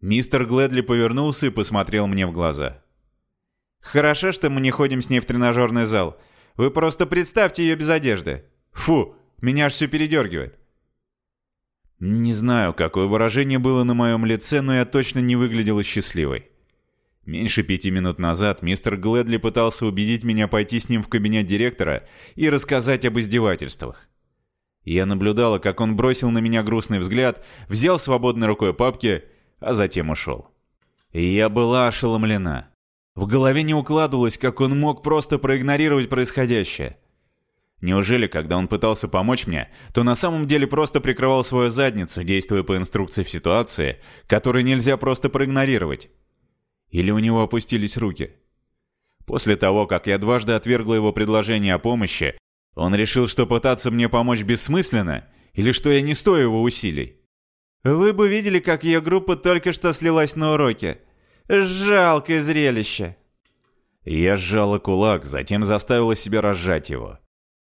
Мистер Гледли повернулся и посмотрел мне в глаза. «Хорошо, что мы не ходим с ней в тренажерный зал. Вы просто представьте ее без одежды. Фу, меня аж все передергивает. Не знаю, какое выражение было на моем лице, но я точно не выглядела счастливой. Меньше пяти минут назад мистер Гледли пытался убедить меня пойти с ним в кабинет директора и рассказать об издевательствах. Я наблюдала, как он бросил на меня грустный взгляд, взял свободной рукой папки, а затем ушел. И я была ошеломлена. В голове не укладывалось, как он мог просто проигнорировать происходящее. Неужели, когда он пытался помочь мне, то на самом деле просто прикрывал свою задницу, действуя по инструкции в ситуации, которую нельзя просто проигнорировать? Или у него опустились руки? После того, как я дважды отвергла его предложение о помощи, он решил, что пытаться мне помочь бессмысленно, или что я не стою его усилий? Вы бы видели, как ее группа только что слилась на уроке. Жалкое зрелище. Я сжала кулак, затем заставила себя разжать его.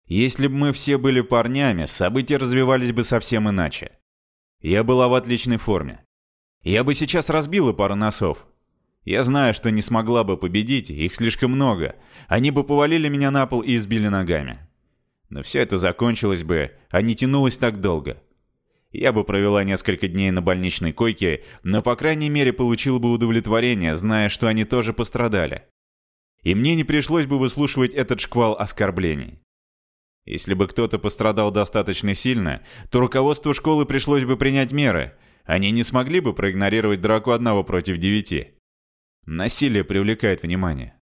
Если бы мы все были парнями, события развивались бы совсем иначе. Я была в отличной форме. Я бы сейчас разбила пару носов. Я знаю, что не смогла бы победить, их слишком много. Они бы повалили меня на пол и избили ногами. Но все это закончилось бы, а не тянулось так долго. Я бы провела несколько дней на больничной койке, но по крайней мере получила бы удовлетворение, зная, что они тоже пострадали. И мне не пришлось бы выслушивать этот шквал оскорблений. Если бы кто-то пострадал достаточно сильно, то руководству школы пришлось бы принять меры. Они не смогли бы проигнорировать драку одного против девяти. Насилие привлекает внимание.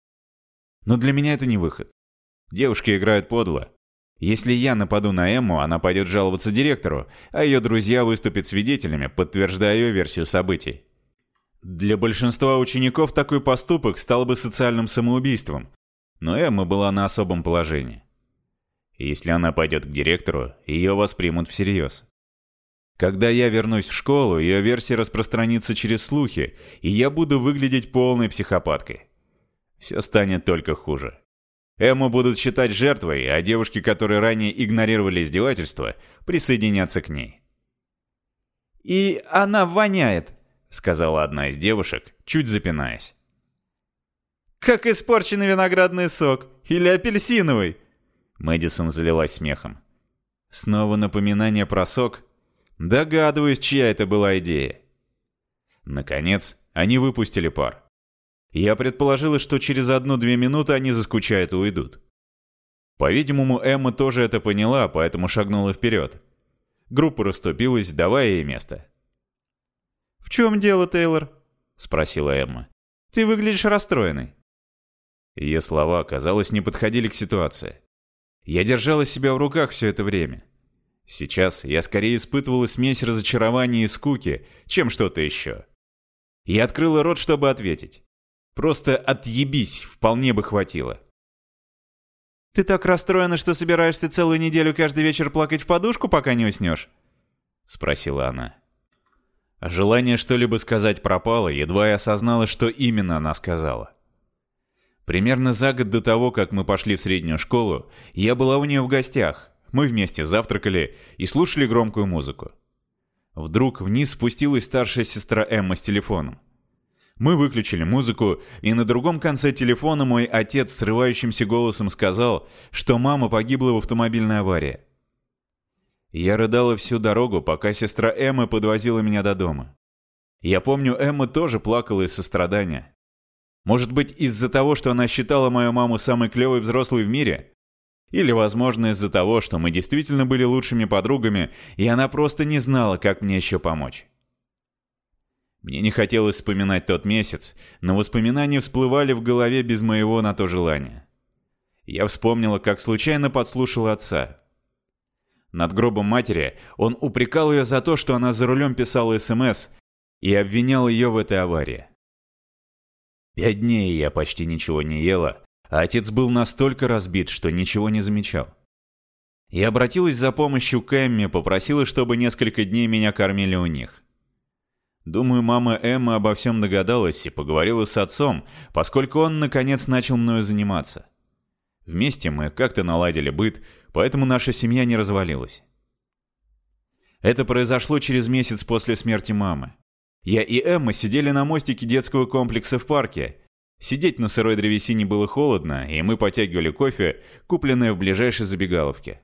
Но для меня это не выход. Девушки играют подло. Если я нападу на Эмму, она пойдет жаловаться директору, а ее друзья выступят свидетелями, подтверждая ее версию событий. Для большинства учеников такой поступок стал бы социальным самоубийством, но Эмма была на особом положении. Если она пойдет к директору, ее воспримут всерьез. Когда я вернусь в школу, ее версия распространится через слухи, и я буду выглядеть полной психопаткой. Все станет только хуже. Эмму будут считать жертвой, а девушки, которые ранее игнорировали издевательства, присоединятся к ней. «И она воняет», — сказала одна из девушек, чуть запинаясь. «Как испорченный виноградный сок или апельсиновый», Мэдисон залилась смехом. Снова напоминание про сок? Догадываюсь, чья это была идея. Наконец, они выпустили пар. Я предположила, что через одну-две минуты они заскучают и уйдут. По-видимому, Эмма тоже это поняла, поэтому шагнула вперед. Группа расступилась, давая ей место. «В чем дело, Тейлор?» — спросила Эмма. «Ты выглядишь расстроенной». Ее слова, казалось, не подходили к ситуации. Я держала себя в руках все это время. Сейчас я скорее испытывала смесь разочарования и скуки, чем что-то еще. Я открыла рот, чтобы ответить. Просто отъебись, вполне бы хватило. «Ты так расстроена, что собираешься целую неделю каждый вечер плакать в подушку, пока не уснешь?» — спросила она. Желание что-либо сказать пропало, едва я осознала, что именно она сказала. Примерно за год до того, как мы пошли в среднюю школу, я была у нее в гостях. Мы вместе завтракали и слушали громкую музыку. Вдруг вниз спустилась старшая сестра Эмма с телефоном. Мы выключили музыку, и на другом конце телефона мой отец срывающимся голосом сказал, что мама погибла в автомобильной аварии. Я рыдала всю дорогу, пока сестра Эммы подвозила меня до дома. Я помню, Эмма тоже плакала из сострадания. Может быть, из-за того, что она считала мою маму самой клевой взрослой в мире? Или, возможно, из-за того, что мы действительно были лучшими подругами, и она просто не знала, как мне еще помочь. Мне не хотелось вспоминать тот месяц, но воспоминания всплывали в голове без моего на то желания. Я вспомнила, как случайно подслушал отца. Над гробом матери он упрекал ее за то, что она за рулем писала СМС и обвинял ее в этой аварии. Пять дней я почти ничего не ела, а отец был настолько разбит, что ничего не замечал. Я обратилась за помощью к Эмме, попросила, чтобы несколько дней меня кормили у них. Думаю, мама Эмма обо всем догадалась и поговорила с отцом, поскольку он, наконец, начал мною заниматься. Вместе мы как-то наладили быт, поэтому наша семья не развалилась. Это произошло через месяц после смерти мамы. Я и Эмма сидели на мостике детского комплекса в парке. Сидеть на сырой древесине было холодно, и мы потягивали кофе, купленное в ближайшей забегаловке.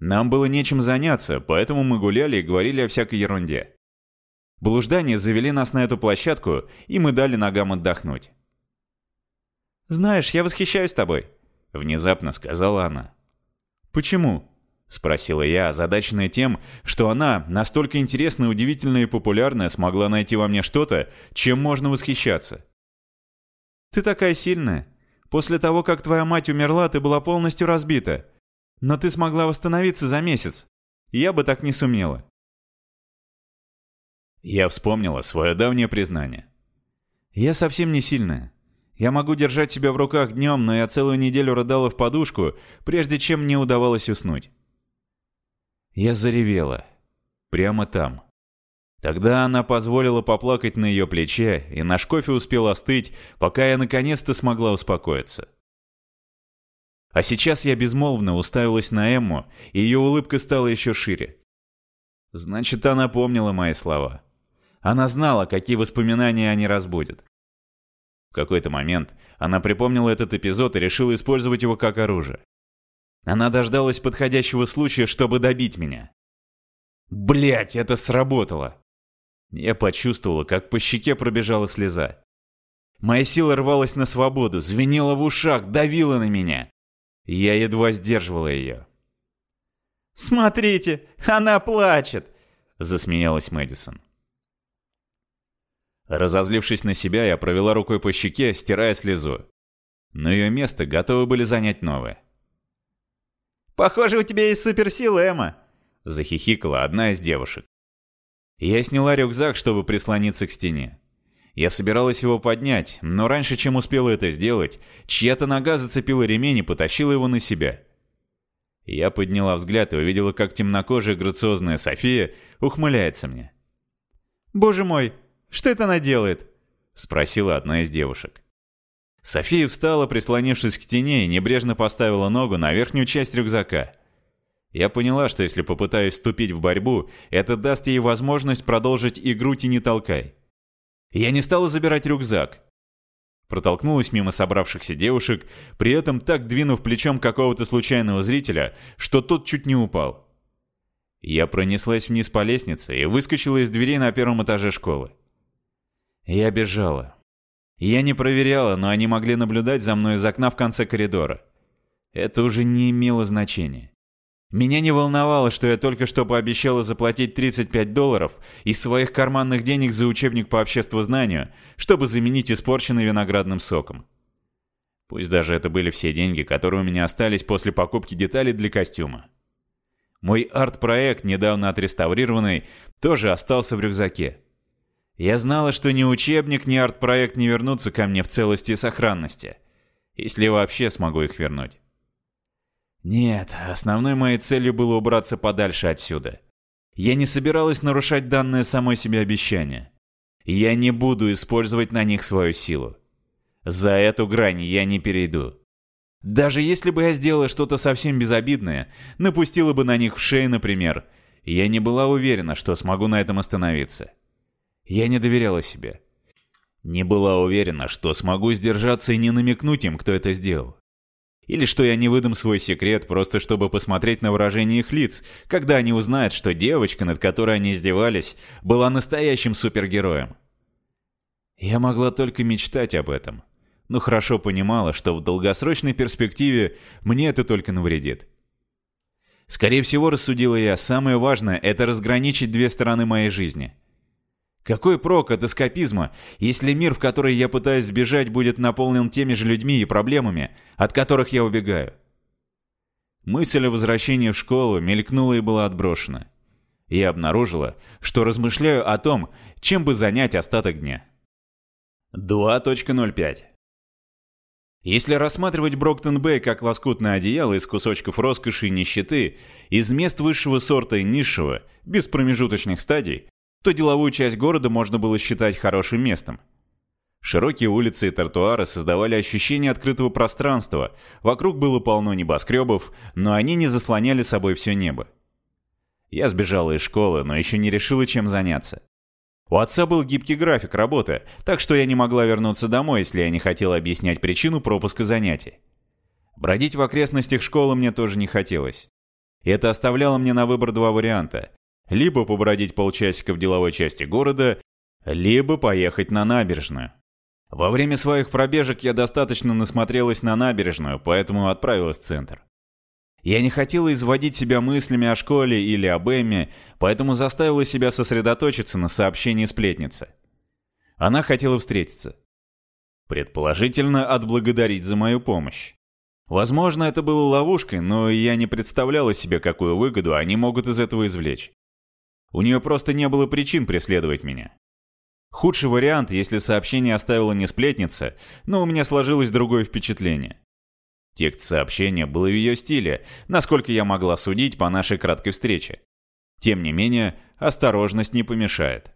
Нам было нечем заняться, поэтому мы гуляли и говорили о всякой ерунде. Блуждания завели нас на эту площадку, и мы дали ногам отдохнуть. «Знаешь, я восхищаюсь тобой», — внезапно сказала она. «Почему?» — спросила я, озадаченная тем, что она, настолько интересная, удивительная и популярная, смогла найти во мне что-то, чем можно восхищаться. «Ты такая сильная. После того, как твоя мать умерла, ты была полностью разбита. Но ты смогла восстановиться за месяц. Я бы так не сумела». Я вспомнила свое давнее признание. «Я совсем не сильная. Я могу держать себя в руках днем, но я целую неделю рыдала в подушку, прежде чем мне удавалось уснуть. Я заревела. Прямо там. Тогда она позволила поплакать на ее плече, и наш кофе успел остыть, пока я наконец-то смогла успокоиться. А сейчас я безмолвно уставилась на Эмму, и ее улыбка стала еще шире. Значит, она помнила мои слова. Она знала, какие воспоминания они разбудят. В какой-то момент она припомнила этот эпизод и решила использовать его как оружие. Она дождалась подходящего случая, чтобы добить меня. Блять, это сработало! Я почувствовала, как по щеке пробежала слеза. Моя сила рвалась на свободу, звенела в ушах, давила на меня. Я едва сдерживала ее. «Смотрите, она плачет!» — засмеялась Мэдисон. Разозлившись на себя, я провела рукой по щеке, стирая слезу. Но ее место готовы были занять новые. «Похоже, у тебя есть суперсила, Эмма!» — захихикала одна из девушек. Я сняла рюкзак, чтобы прислониться к стене. Я собиралась его поднять, но раньше, чем успела это сделать, чья-то нога зацепила ремень и потащила его на себя. Я подняла взгляд и увидела, как темнокожая грациозная София ухмыляется мне. «Боже мой, что это она делает?» — спросила одна из девушек. София встала, прислонившись к стене, и небрежно поставила ногу на верхнюю часть рюкзака. Я поняла, что если попытаюсь вступить в борьбу, это даст ей возможность продолжить игру «Тяни толкай». Я не стала забирать рюкзак. Протолкнулась мимо собравшихся девушек, при этом так двинув плечом какого-то случайного зрителя, что тот чуть не упал. Я пронеслась вниз по лестнице и выскочила из дверей на первом этаже школы. Я бежала. Я не проверяла, но они могли наблюдать за мной из окна в конце коридора. Это уже не имело значения. Меня не волновало, что я только что пообещала заплатить 35 долларов из своих карманных денег за учебник по обществознанию, чтобы заменить испорченный виноградным соком. Пусть даже это были все деньги, которые у меня остались после покупки деталей для костюма. Мой арт-проект, недавно отреставрированный, тоже остался в рюкзаке. Я знала, что ни учебник, ни арт-проект не вернутся ко мне в целости и сохранности. Если вообще смогу их вернуть. Нет, основной моей целью было убраться подальше отсюда. Я не собиралась нарушать данное самой себе обещание. Я не буду использовать на них свою силу. За эту грань я не перейду. Даже если бы я сделала что-то совсем безобидное, напустила бы на них в шею, например, я не была уверена, что смогу на этом остановиться. Я не доверяла себе. Не была уверена, что смогу сдержаться и не намекнуть им, кто это сделал. Или что я не выдам свой секрет, просто чтобы посмотреть на выражение их лиц, когда они узнают, что девочка, над которой они издевались, была настоящим супергероем. Я могла только мечтать об этом. но хорошо понимала, что в долгосрочной перспективе мне это только навредит. Скорее всего, рассудила я, самое важное – это разграничить две стороны моей жизни. Какой прок от эскапизма, если мир, в который я пытаюсь сбежать, будет наполнен теми же людьми и проблемами, от которых я убегаю? Мысль о возвращении в школу мелькнула и была отброшена. Я обнаружила, что размышляю о том, чем бы занять остаток дня. 2.05 Если рассматривать Броктон-Бэй как лоскутное одеяло из кусочков роскоши и нищеты, из мест высшего сорта и низшего, без промежуточных стадий, то деловую часть города можно было считать хорошим местом. Широкие улицы и тротуары создавали ощущение открытого пространства, вокруг было полно небоскребов, но они не заслоняли собой все небо. Я сбежала из школы, но еще не решила, чем заняться. У отца был гибкий график работы, так что я не могла вернуться домой, если я не хотела объяснять причину пропуска занятий. Бродить в окрестностях школы мне тоже не хотелось. И это оставляло мне на выбор два варианта. Либо побродить полчасика в деловой части города, либо поехать на набережную. Во время своих пробежек я достаточно насмотрелась на набережную, поэтому отправилась в центр. Я не хотела изводить себя мыслями о школе или об Эмме, поэтому заставила себя сосредоточиться на сообщении сплетницы. Она хотела встретиться. Предположительно, отблагодарить за мою помощь. Возможно, это было ловушкой, но я не представляла себе, какую выгоду они могут из этого извлечь. У нее просто не было причин преследовать меня. Худший вариант, если сообщение оставила не сплетница, но у меня сложилось другое впечатление. Текст сообщения был в ее стиле, насколько я могла судить по нашей краткой встрече. Тем не менее, осторожность не помешает.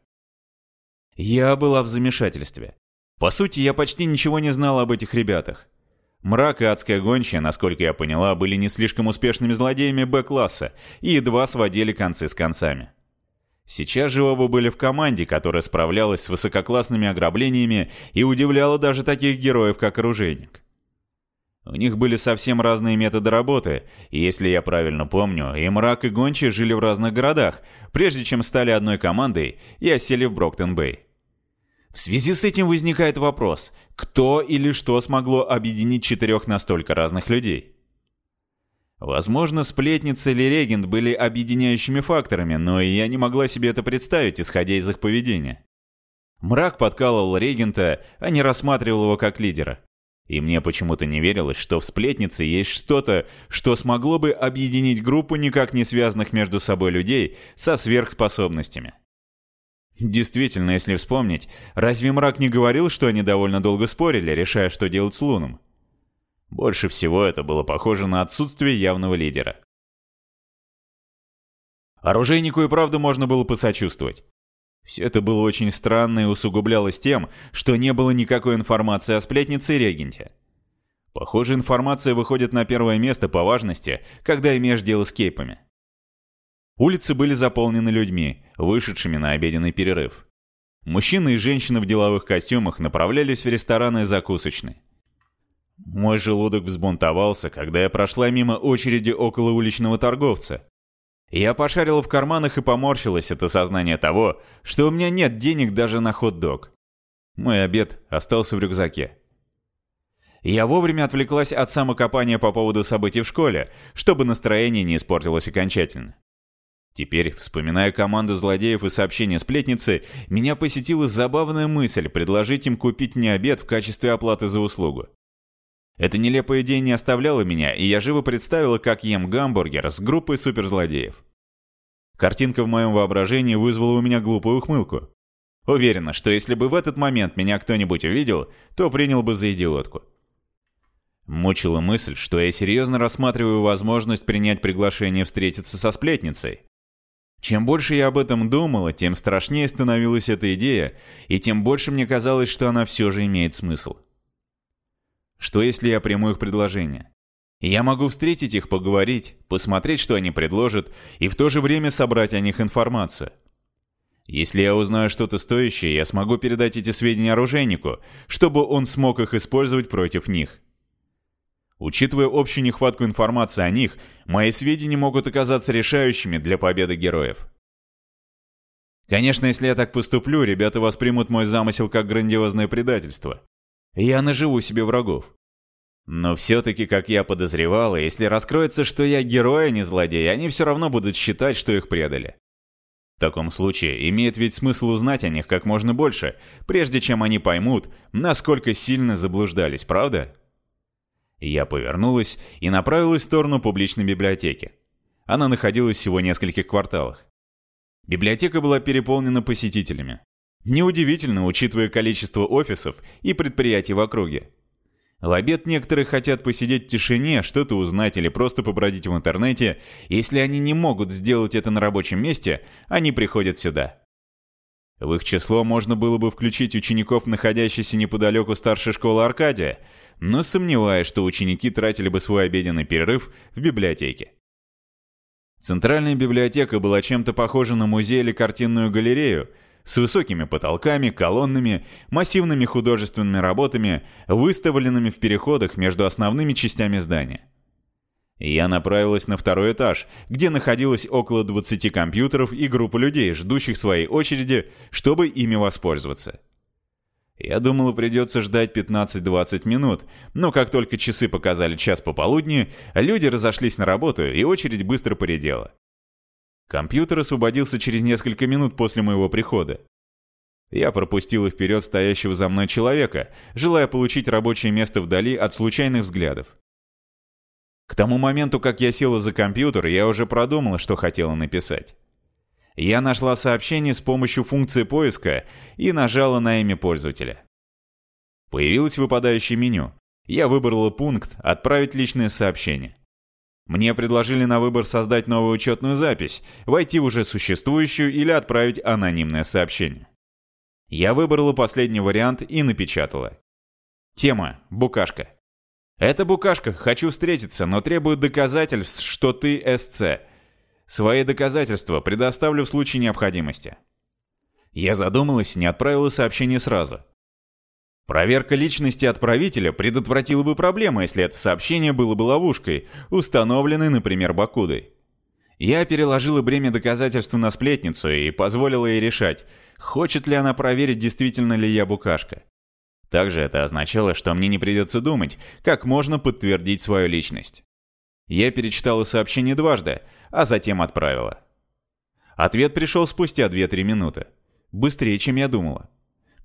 Я была в замешательстве. По сути, я почти ничего не знала об этих ребятах. Мрак и Адская Гончая, насколько я поняла, были не слишком успешными злодеями Б-класса и едва сводили концы с концами. Сейчас же оба были в команде, которая справлялась с высококлассными ограблениями и удивляла даже таких героев, как оружейник. У них были совсем разные методы работы, и если я правильно помню, и Мрак, и Гончие жили в разных городах, прежде чем стали одной командой и осели в Броктон-Бэй. В связи с этим возникает вопрос, кто или что смогло объединить четырех настолько разных людей? Возможно, сплетница или регент были объединяющими факторами, но и я не могла себе это представить, исходя из их поведения. Мрак подкалывал регента, а не рассматривал его как лидера. И мне почему-то не верилось, что в сплетнице есть что-то, что смогло бы объединить группу никак не связанных между собой людей со сверхспособностями. Действительно, если вспомнить, разве мрак не говорил, что они довольно долго спорили, решая, что делать с Луном? Больше всего это было похоже на отсутствие явного лидера. Оружейнику и правда можно было посочувствовать. Все это было очень странно и усугублялось тем, что не было никакой информации о сплетнице и регенте. Похоже, информация выходит на первое место по важности, когда имеешь дело с кейпами. Улицы были заполнены людьми, вышедшими на обеденный перерыв. Мужчины и женщины в деловых костюмах направлялись в рестораны и закусочные. Мой желудок взбунтовался, когда я прошла мимо очереди около уличного торговца, я пошарила в карманах и поморщилась от осознания того, что у меня нет денег даже на хот-дог. Мой обед остался в рюкзаке. Я вовремя отвлеклась от самокопания по поводу событий в школе, чтобы настроение не испортилось окончательно. Теперь, вспоминая команду злодеев и сообщения сплетницы, меня посетила забавная мысль предложить им купить мне обед в качестве оплаты за услугу. Эта нелепая идея не оставляла меня, и я живо представила, как ем гамбургер с группой суперзлодеев. Картинка в моем воображении вызвала у меня глупую ухмылку. Уверена, что если бы в этот момент меня кто-нибудь увидел, то принял бы за идиотку. Мучила мысль, что я серьезно рассматриваю возможность принять приглашение встретиться со сплетницей. Чем больше я об этом думала, тем страшнее становилась эта идея, и тем больше мне казалось, что она все же имеет смысл. Что если я приму их предложение? Я могу встретить их, поговорить, посмотреть, что они предложат, и в то же время собрать о них информацию. Если я узнаю что-то стоящее, я смогу передать эти сведения оружейнику, чтобы он смог их использовать против них. Учитывая общую нехватку информации о них, мои сведения могут оказаться решающими для победы героев. Конечно, если я так поступлю, ребята воспримут мой замысел как грандиозное предательство. Я наживу себе врагов. Но все-таки, как я подозревал, если раскроется, что я герой, а не злодей, они все равно будут считать, что их предали. В таком случае имеет ведь смысл узнать о них как можно больше, прежде чем они поймут, насколько сильно заблуждались, правда? Я повернулась и направилась в сторону публичной библиотеки. Она находилась всего в нескольких кварталах. Библиотека была переполнена посетителями. Неудивительно, учитывая количество офисов и предприятий в округе. В обед некоторые хотят посидеть в тишине, что-то узнать или просто побродить в интернете. Если они не могут сделать это на рабочем месте, они приходят сюда. В их число можно было бы включить учеников, находящихся неподалеку старшей школы Аркадия, но сомневаюсь, что ученики тратили бы свой обеденный перерыв в библиотеке. Центральная библиотека была чем-то похожа на музей или картинную галерею, с высокими потолками, колоннами, массивными художественными работами, выставленными в переходах между основными частями здания. Я направилась на второй этаж, где находилось около 20 компьютеров и группа людей, ждущих своей очереди, чтобы ими воспользоваться. Я думала, придется ждать 15-20 минут, но как только часы показали час пополудни, люди разошлись на работу, и очередь быстро поредела. Компьютер освободился через несколько минут после моего прихода. Я пропустила вперед стоящего за мной человека, желая получить рабочее место вдали от случайных взглядов. К тому моменту, как я села за компьютер, я уже продумала, что хотела написать. Я нашла сообщение с помощью функции поиска и нажала на имя пользователя. Появилось выпадающее меню. Я выбрала пункт «Отправить личное сообщение». Мне предложили на выбор создать новую учетную запись, войти в уже существующую или отправить анонимное сообщение. Я выбрала последний вариант и напечатала. Тема «Букашка». «Это Букашка, хочу встретиться, но требую доказательств, что ты СЦ. Свои доказательства предоставлю в случае необходимости». Я задумалась, не отправила сообщение сразу. Проверка личности отправителя предотвратила бы проблему, если это сообщение было бы ловушкой, установленной, например, Бакудой. Я переложила бремя доказательства на сплетницу и позволила ей решать, хочет ли она проверить, действительно ли я букашка. Также это означало, что мне не придется думать, как можно подтвердить свою личность. Я перечитала сообщение дважды, а затем отправила. Ответ пришел спустя 2-3 минуты. Быстрее, чем я думала.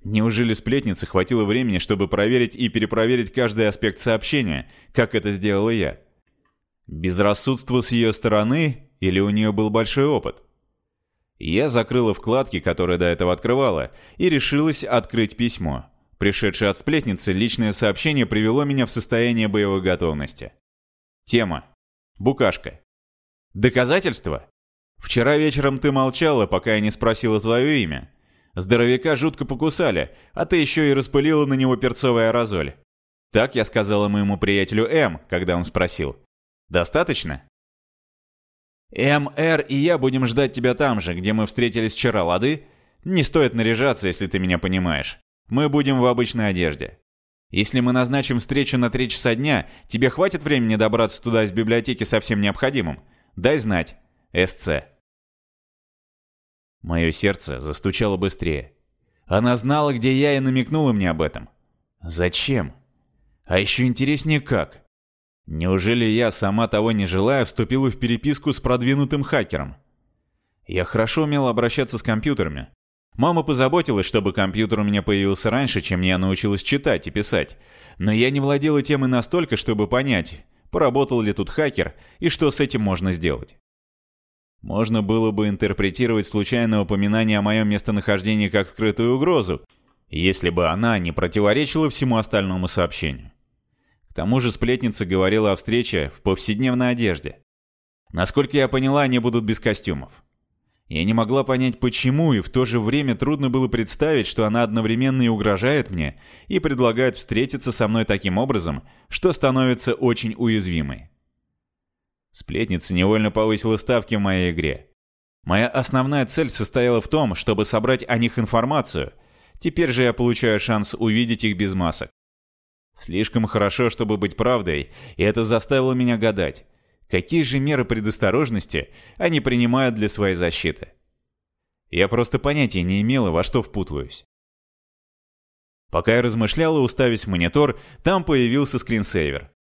Неужели сплетнице хватило времени, чтобы проверить и перепроверить каждый аспект сообщения, как это сделала я? Безрассудство с ее стороны или у нее был большой опыт? Я закрыла вкладки, которые до этого открывала, и решилась открыть письмо. Пришедшее от сплетницы личное сообщение привело меня в состояние боевой готовности. Тема. Букашка. Доказательства? Вчера вечером ты молчала, пока я не спросила твое имя. Здоровяка жутко покусали, а ты еще и распылила на него перцовый аэрозоль. Так я сказала моему приятелю М, когда он спросил. «Достаточно?» «М, Р и я будем ждать тебя там же, где мы встретились вчера, лады? Не стоит наряжаться, если ты меня понимаешь. Мы будем в обычной одежде. Если мы назначим встречу на три часа дня, тебе хватит времени добраться туда из библиотеки со всем необходимым? Дай знать. СЦ». Мое сердце застучало быстрее. Она знала, где я, и намекнула мне об этом. Зачем? А еще интереснее как. Неужели я, сама того не желая, вступила в переписку с продвинутым хакером? Я хорошо умел обращаться с компьютерами. Мама позаботилась, чтобы компьютер у меня появился раньше, чем я научилась читать и писать. Но я не владела темой настолько, чтобы понять, поработал ли тут хакер и что с этим можно сделать. Можно было бы интерпретировать случайное упоминание о моем местонахождении как скрытую угрозу, если бы она не противоречила всему остальному сообщению. К тому же сплетница говорила о встрече в повседневной одежде. Насколько я поняла, они будут без костюмов. Я не могла понять почему, и в то же время трудно было представить, что она одновременно и угрожает мне, и предлагает встретиться со мной таким образом, что становится очень уязвимой. Сплетница невольно повысила ставки в моей игре. Моя основная цель состояла в том, чтобы собрать о них информацию. Теперь же я получаю шанс увидеть их без масок. Слишком хорошо, чтобы быть правдой, и это заставило меня гадать, какие же меры предосторожности они принимают для своей защиты. Я просто понятия не имела, во что впутываюсь. Пока я размышлял и уставясь в монитор, там появился скринсейвер.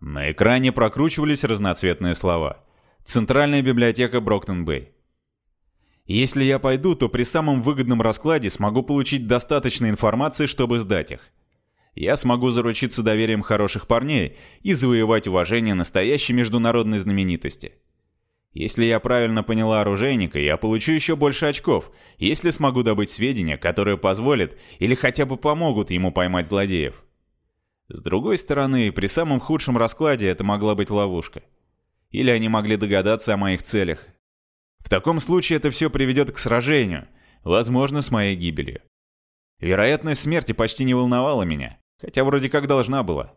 На экране прокручивались разноцветные слова. Центральная библиотека Броктон-Бэй. Если я пойду, то при самом выгодном раскладе смогу получить достаточно информации, чтобы сдать их. Я смогу заручиться доверием хороших парней и завоевать уважение настоящей международной знаменитости. Если я правильно поняла оружейника, я получу еще больше очков, если смогу добыть сведения, которые позволят или хотя бы помогут ему поймать злодеев. С другой стороны, при самом худшем раскладе это могла быть ловушка. Или они могли догадаться о моих целях, в таком случае это все приведет к сражению, возможно, с моей гибелью. Вероятность смерти почти не волновала меня, хотя вроде как должна была.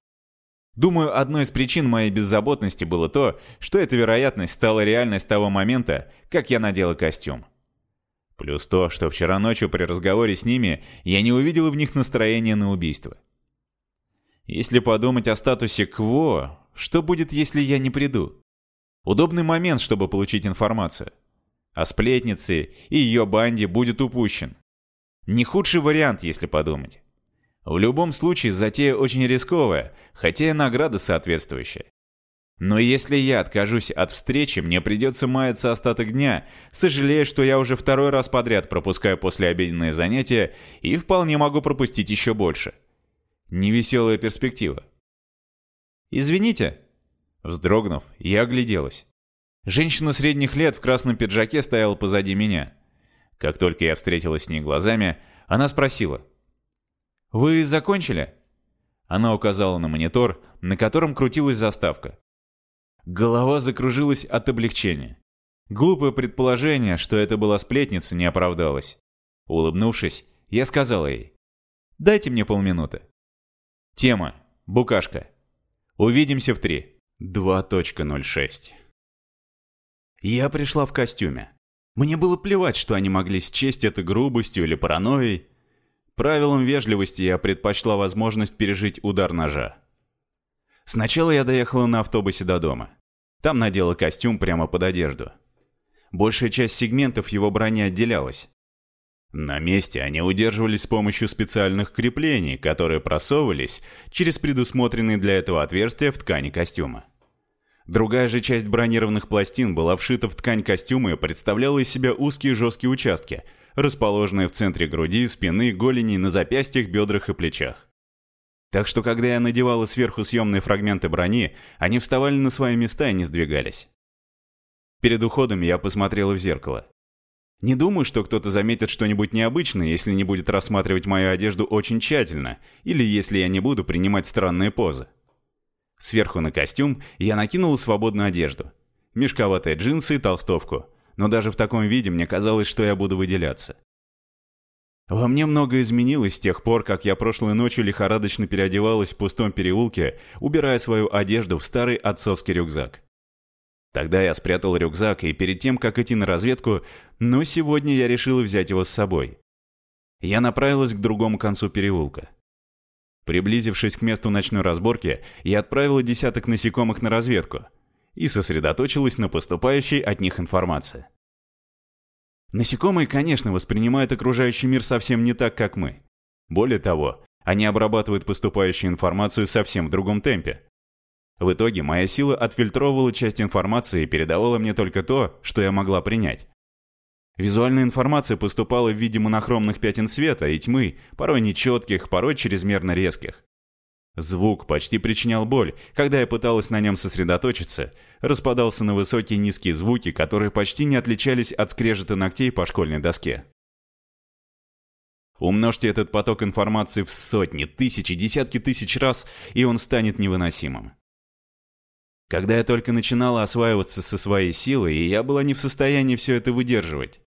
Думаю, одной из причин моей беззаботности было то, что эта вероятность стала реальной с того момента, как я надела костюм. Плюс то, что вчера ночью при разговоре с ними я не увидел в них настроения на убийство. Если подумать о статусе КВО, что будет, если я не приду? Удобный момент, чтобы получить информацию а сплетнице и ее банде будет упущен. Не худший вариант, если подумать. В любом случае, затея очень рисковая, хотя и награда соответствующая. Но если я откажусь от встречи, мне придется маяться остаток дня, сожалея, что я уже второй раз подряд пропускаю послеобеденные занятия и вполне могу пропустить еще больше. Невеселая перспектива. «Извините». Вздрогнув, я огляделась. Женщина средних лет в красном пиджаке стояла позади меня. Как только я встретилась с ней глазами, она спросила. «Вы закончили?» Она указала на монитор, на котором крутилась заставка. Голова закружилась от облегчения. Глупое предположение, что это была сплетница, не оправдалось. Улыбнувшись, я сказала ей. «Дайте мне полминуты». Тема. Букашка. Увидимся в 3. 2.06. Я пришла в костюме. Мне было плевать, что они могли счесть это грубостью или паранойей. Правилам вежливости я предпочла возможность пережить удар ножа. Сначала я доехала на автобусе до дома. Там надела костюм прямо под одежду. Большая часть сегментов его брони отделялась. На месте они удерживались с помощью специальных креплений, которые просовывались через предусмотренные для этого отверстия в ткани костюма. Другая же часть бронированных пластин была вшита в ткань костюма и представляла из себя узкие жесткие участки, расположенные в центре груди, спины, голени, на запястьях, бедрах и плечах. Так что, когда я надевала сверху съемные фрагменты брони, они вставали на свои места и не сдвигались. Перед уходом я посмотрела в зеркало. Не думаю, что кто-то заметит что-нибудь необычное, если не будет рассматривать мою одежду очень тщательно, или если я не буду принимать странные позы. Сверху на костюм я накинул свободную одежду. Мешковатые джинсы и толстовку. Но даже в таком виде мне казалось, что я буду выделяться. Во мне многое изменилось с тех пор, как я прошлой ночью лихорадочно переодевалась в пустом переулке, убирая свою одежду в старый отцовский рюкзак. Тогда я спрятал рюкзак, и перед тем, как идти на разведку, но сегодня я решила взять его с собой. Я направилась к другому концу переулка. Приблизившись к месту ночной разборки, я отправила десяток насекомых на разведку и сосредоточилась на поступающей от них информации. Насекомые, конечно, воспринимают окружающий мир совсем не так, как мы. Более того, они обрабатывают поступающую информацию совсем в другом темпе. В итоге моя сила отфильтровывала часть информации и передавала мне только то, что я могла принять. Визуальная информация поступала в виде монохромных пятен света и тьмы, порой нечетких, порой чрезмерно резких. Звук почти причинял боль, когда я пыталась на нем сосредоточиться, распадался на высокие и низкие звуки, которые почти не отличались от скрежета ногтей по школьной доске. Умножьте этот поток информации в сотни, тысячи, десятки тысяч раз, и он станет невыносимым. Когда я только начинала осваиваться со своей силой, я была не в состоянии все это выдерживать.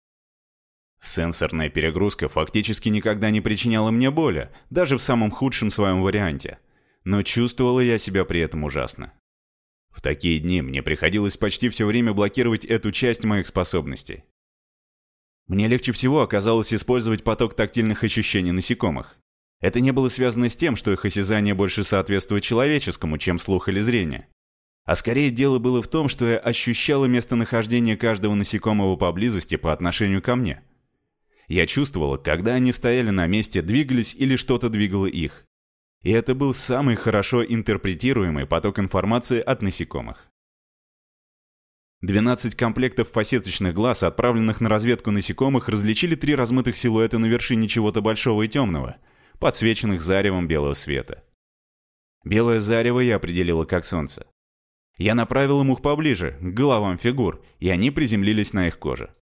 Сенсорная перегрузка фактически никогда не причиняла мне боли, даже в самом худшем своем варианте. Но чувствовала я себя при этом ужасно. В такие дни мне приходилось почти все время блокировать эту часть моих способностей. Мне легче всего оказалось использовать поток тактильных ощущений насекомых. Это не было связано с тем, что их осязание больше соответствует человеческому, чем слух или зрение. А скорее дело было в том, что я ощущала местонахождение каждого насекомого поблизости по отношению ко мне – Я чувствовала, когда они стояли на месте, двигались или что-то двигало их. И это был самый хорошо интерпретируемый поток информации от насекомых. 12 комплектов фасеточных глаз, отправленных на разведку насекомых, различили три размытых силуэта на вершине чего-то большого и темного, подсвеченных заревом белого света. Белое зарево я определила как солнце. Я направил им их поближе, к головам фигур, и они приземлились на их коже.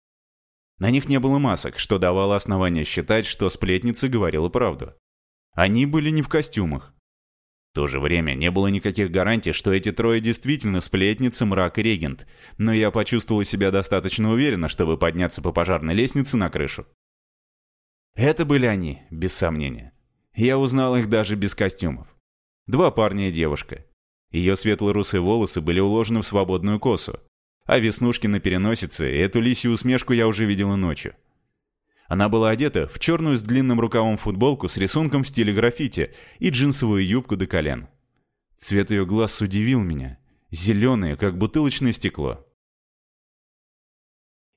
На них не было масок, что давало основание считать, что сплетница говорила правду. Они были не в костюмах. В то же время не было никаких гарантий, что эти трое действительно сплетница, мрак и регент, но я почувствовала себя достаточно уверенно, чтобы подняться по пожарной лестнице на крышу. Это были они, без сомнения. Я узнал их даже без костюмов. Два парня и девушка. Ее светло-русые волосы были уложены в свободную косу, а веснушки на переносице и эту лисью усмешку я уже видела ночью. Она была одета в черную с длинным рукавом футболку с рисунком в стиле граффити и джинсовую юбку до колен. Цвет ее глаз удивил меня. Зеленые, как бутылочное стекло.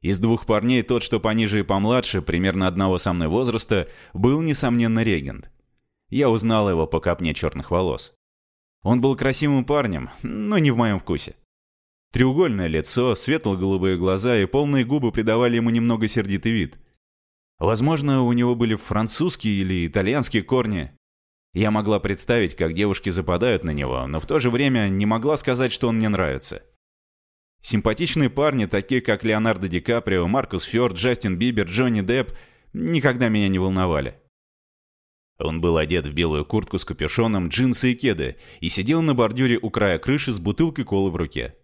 Из двух парней тот, что пониже и помладше, примерно одного со мной возраста, был, несомненно, регент. Я узнал его по копне черных волос. Он был красивым парнем, но не в моем вкусе. Треугольное лицо, светло-голубые глаза и полные губы придавали ему немного сердитый вид – Возможно, у него были французские или итальянские корни. Я могла представить, как девушки западают на него, но в то же время не могла сказать, что он мне нравится. Симпатичные парни, такие как Леонардо Ди Каприо, Маркус Фёрд, Джастин Бибер, Джонни Депп, никогда меня не волновали. Он был одет в белую куртку с капюшоном, джинсы и кеды и сидел на бордюре у края крыши с бутылкой колы в руке.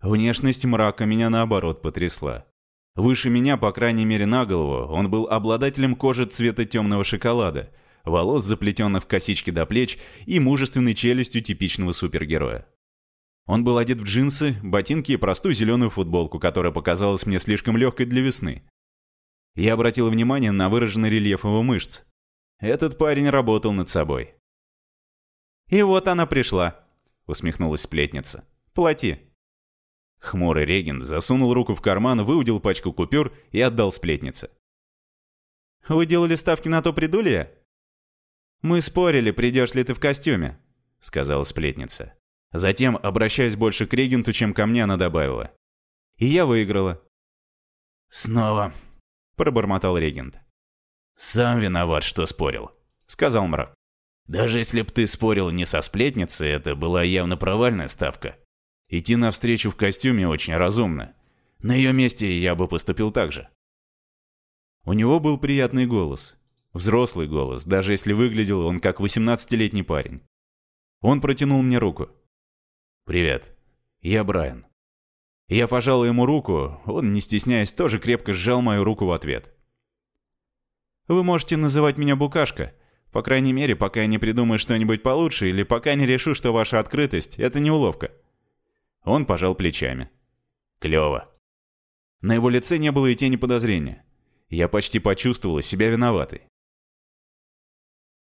Внешность мрака меня наоборот потрясла. Выше меня, по крайней мере на голову, он был обладателем кожи цвета темного шоколада, волос, заплетенных в косички до плеч и мужественной челюстью типичного супергероя. Он был одет в джинсы, ботинки и простую зеленую футболку, которая показалась мне слишком легкой для весны. Я обратил внимание на выраженный рельеф его мышц. Этот парень работал над собой. «И вот она пришла», — усмехнулась сплетница. «Плати». Хмурый регент засунул руку в карман, выудил пачку купюр и отдал сплетнице. «Вы делали ставки на то, приду ли я?» «Мы спорили, придешь ли ты в костюме», — сказала сплетница. Затем, обращаясь больше к регенту, чем ко мне, она добавила. «И я выиграла». «Снова», — пробормотал регент. «Сам виноват, что спорил», — сказал мрак. «Даже если б ты спорил не со сплетницей, это была явно провальная ставка. Идти навстречу в костюме очень разумно. На ее месте я бы поступил так же. У него был приятный голос. Взрослый голос, даже если выглядел он как 18-летний парень. Он протянул мне руку. «Привет. Я Брайан». Я пожал ему руку, он, не стесняясь, тоже крепко сжал мою руку в ответ. «Вы можете называть меня Букашка. По крайней мере, пока я не придумаю что-нибудь получше или пока не решу, что ваша открытость — это не уловка». Он пожал плечами. Клево. На его лице не было и тени подозрения. Я почти почувствовала себя виноватой.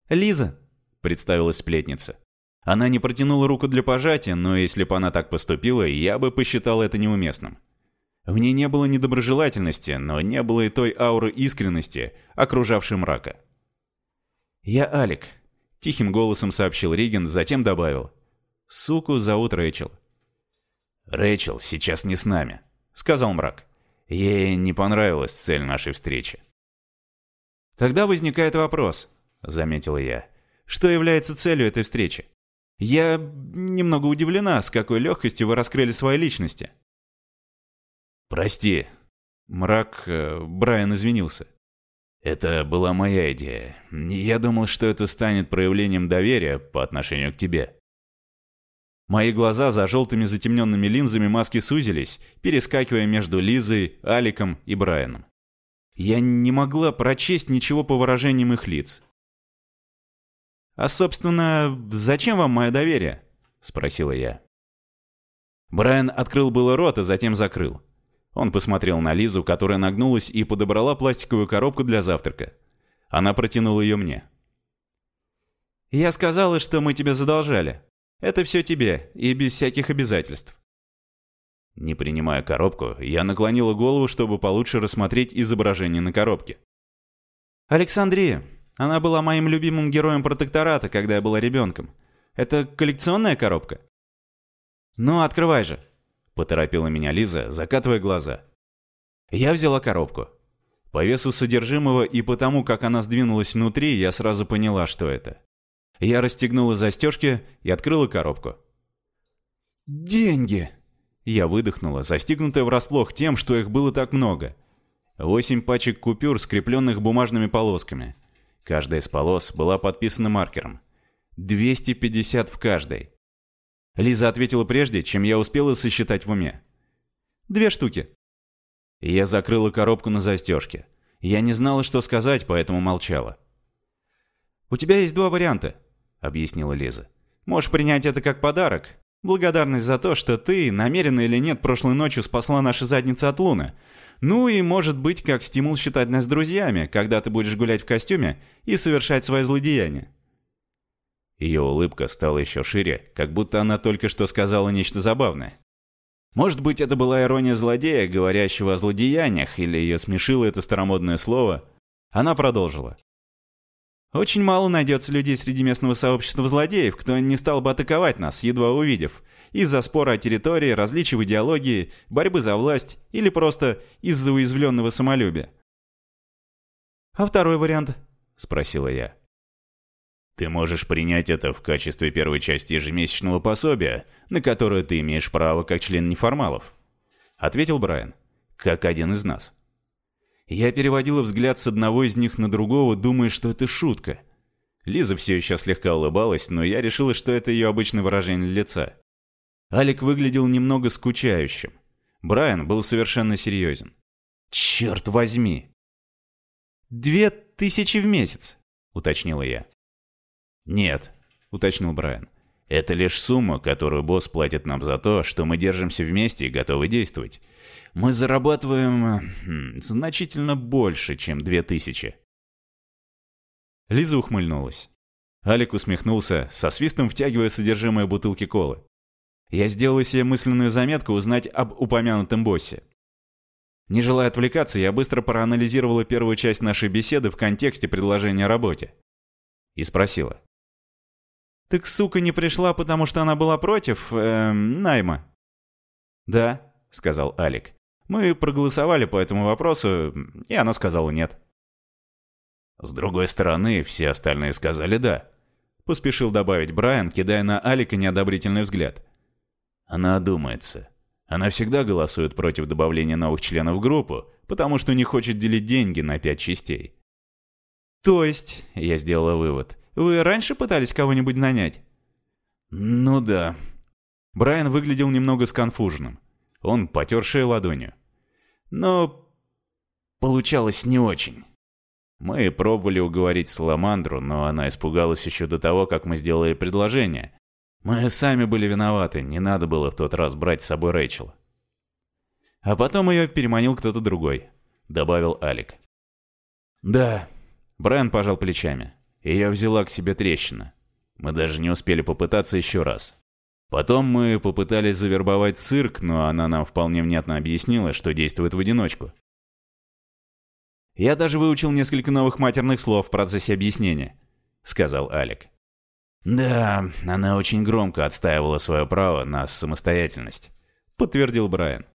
«Лиза», — представилась сплетница. Она не протянула руку для пожатия, но если бы она так поступила, я бы посчитал это неуместным. В ней не было недоброжелательности, но не было и той ауры искренности, окружавшей мрака. «Я Алик», — тихим голосом сообщил Риген, затем добавил. «Суку зовут Рэйчел. «Рэйчел сейчас не с нами», — сказал мрак. Ей не понравилась цель нашей встречи. «Тогда возникает вопрос», — заметила я. «Что является целью этой встречи? Я немного удивлена, с какой легкостью вы раскрыли свои личности». «Прости». Мрак... Э, Брайан извинился. «Это была моя идея. Я думал, что это станет проявлением доверия по отношению к тебе. Мои глаза за желтыми затемненными линзами маски сузились, перескакивая между Лизой, Аликом и Брайаном. Я не могла прочесть ничего по выражениям их лиц. «А, собственно, зачем вам мое доверие?» — спросила я. Брайан открыл было рот, а затем закрыл. Он посмотрел на Лизу, которая нагнулась и подобрала пластиковую коробку для завтрака. Она протянула ее мне. «Я сказала, что мы тебе задолжали», это все тебе, и без всяких обязательств. Не принимая коробку, я наклонила голову, чтобы получше рассмотреть изображение на коробке. «Александрия. Она была моим любимым героем протектората, когда я была ребенком. Это коллекционная коробка?» «Ну, открывай же», — поторопила меня Лиза, закатывая глаза. Я взяла коробку. По весу содержимого и потому, как она сдвинулась внутри, я сразу поняла, что это. Я расстегнула застежки и открыла коробку. «Деньги!» Я выдохнула, застигнутая врасплох тем, что их было так много. Восемь пачек купюр, скрепленных бумажными полосками. Каждая из полос была подписана маркером. 250 в каждой. Лиза ответила прежде, чем я успела сосчитать в уме. «Две штуки». Я закрыла коробку на застежке. Я не знала, что сказать, поэтому молчала. «У тебя есть два варианта», — объяснила Лиза. «Можешь принять это как подарок, Благодарность за то, что ты, намеренно или нет, прошлой ночью спасла наши задницы от Луны. Ну и, может быть, как стимул считать нас друзьями, когда ты будешь гулять в костюме и совершать свои злодеяния. Ее улыбка стала еще шире, как будто она только что сказала нечто забавное. Может быть, это была ирония злодея, говорящего о злодеяниях, или ее смешило это старомодное слово. Она продолжила. Очень мало найдется людей среди местного сообщества злодеев, кто не стал бы атаковать нас, едва увидев. Из-за спора о территории, различий в идеологии, борьбы за власть или просто из-за уязвленного самолюбия. «А второй вариант?» – спросила я. «Ты можешь принять это в качестве первой части ежемесячного пособия, на которое ты имеешь право как член неформалов», – ответил Брайан, – «как один из нас». Я переводила взгляд с одного из них на другого, думая, что это шутка. Лиза все еще слегка улыбалась, но я решила, что это ее обычное выражение лица. Алик выглядел немного скучающим. Брайан был совершенно серьезен. «Черт возьми!» «Две тысячи в месяц», — уточнила я. «Нет», — уточнил Брайан. «Это лишь сумма, которую босс платит нам за то, что мы держимся вместе и готовы действовать мы зарабатываем хм, значительно больше, чем две тысячи. Лиза ухмыльнулась. Алик усмехнулся, со свистом втягивая содержимое бутылки колы. Я сделала себе мысленную заметку узнать об упомянутом боссе. Не желая отвлекаться, я быстро проанализировала первую часть нашей беседы в контексте предложения о работе. И спросила. «Так сука не пришла, потому что она была против, э, найма?» «Да», — сказал Алик. Мы проголосовали по этому вопросу, и она сказала нет. С другой стороны, все остальные сказали «да», — поспешил добавить Брайан, кидая на Алика неодобрительный взгляд. Она одумается. Она всегда голосует против добавления новых членов в группу, потому что не хочет делить деньги на пять частей. «То есть», — я сделала вывод, — «вы раньше пытались кого-нибудь нанять?» «Ну да». Брайан выглядел немного сконфуженным. Он потер шею ладонью. Но получалось не очень. Мы пробовали уговорить Саламандру, но она испугалась еще до того, как мы сделали предложение. Мы сами были виноваты, не надо было в тот раз брать с собой Рэйчел. А потом ее переманил кто-то другой, добавил Алик. Да, Брайан пожал плечами. Ее взяла к себе трещина. Мы даже не успели попытаться еще раз. Потом мы попытались завербовать цирк, но она нам вполне внятно объяснила, что действует в одиночку. «Я даже выучил несколько новых матерных слов в процессе объяснения», — сказал Алик. «Да, она очень громко отстаивала свое право на самостоятельность», — подтвердил Брайан.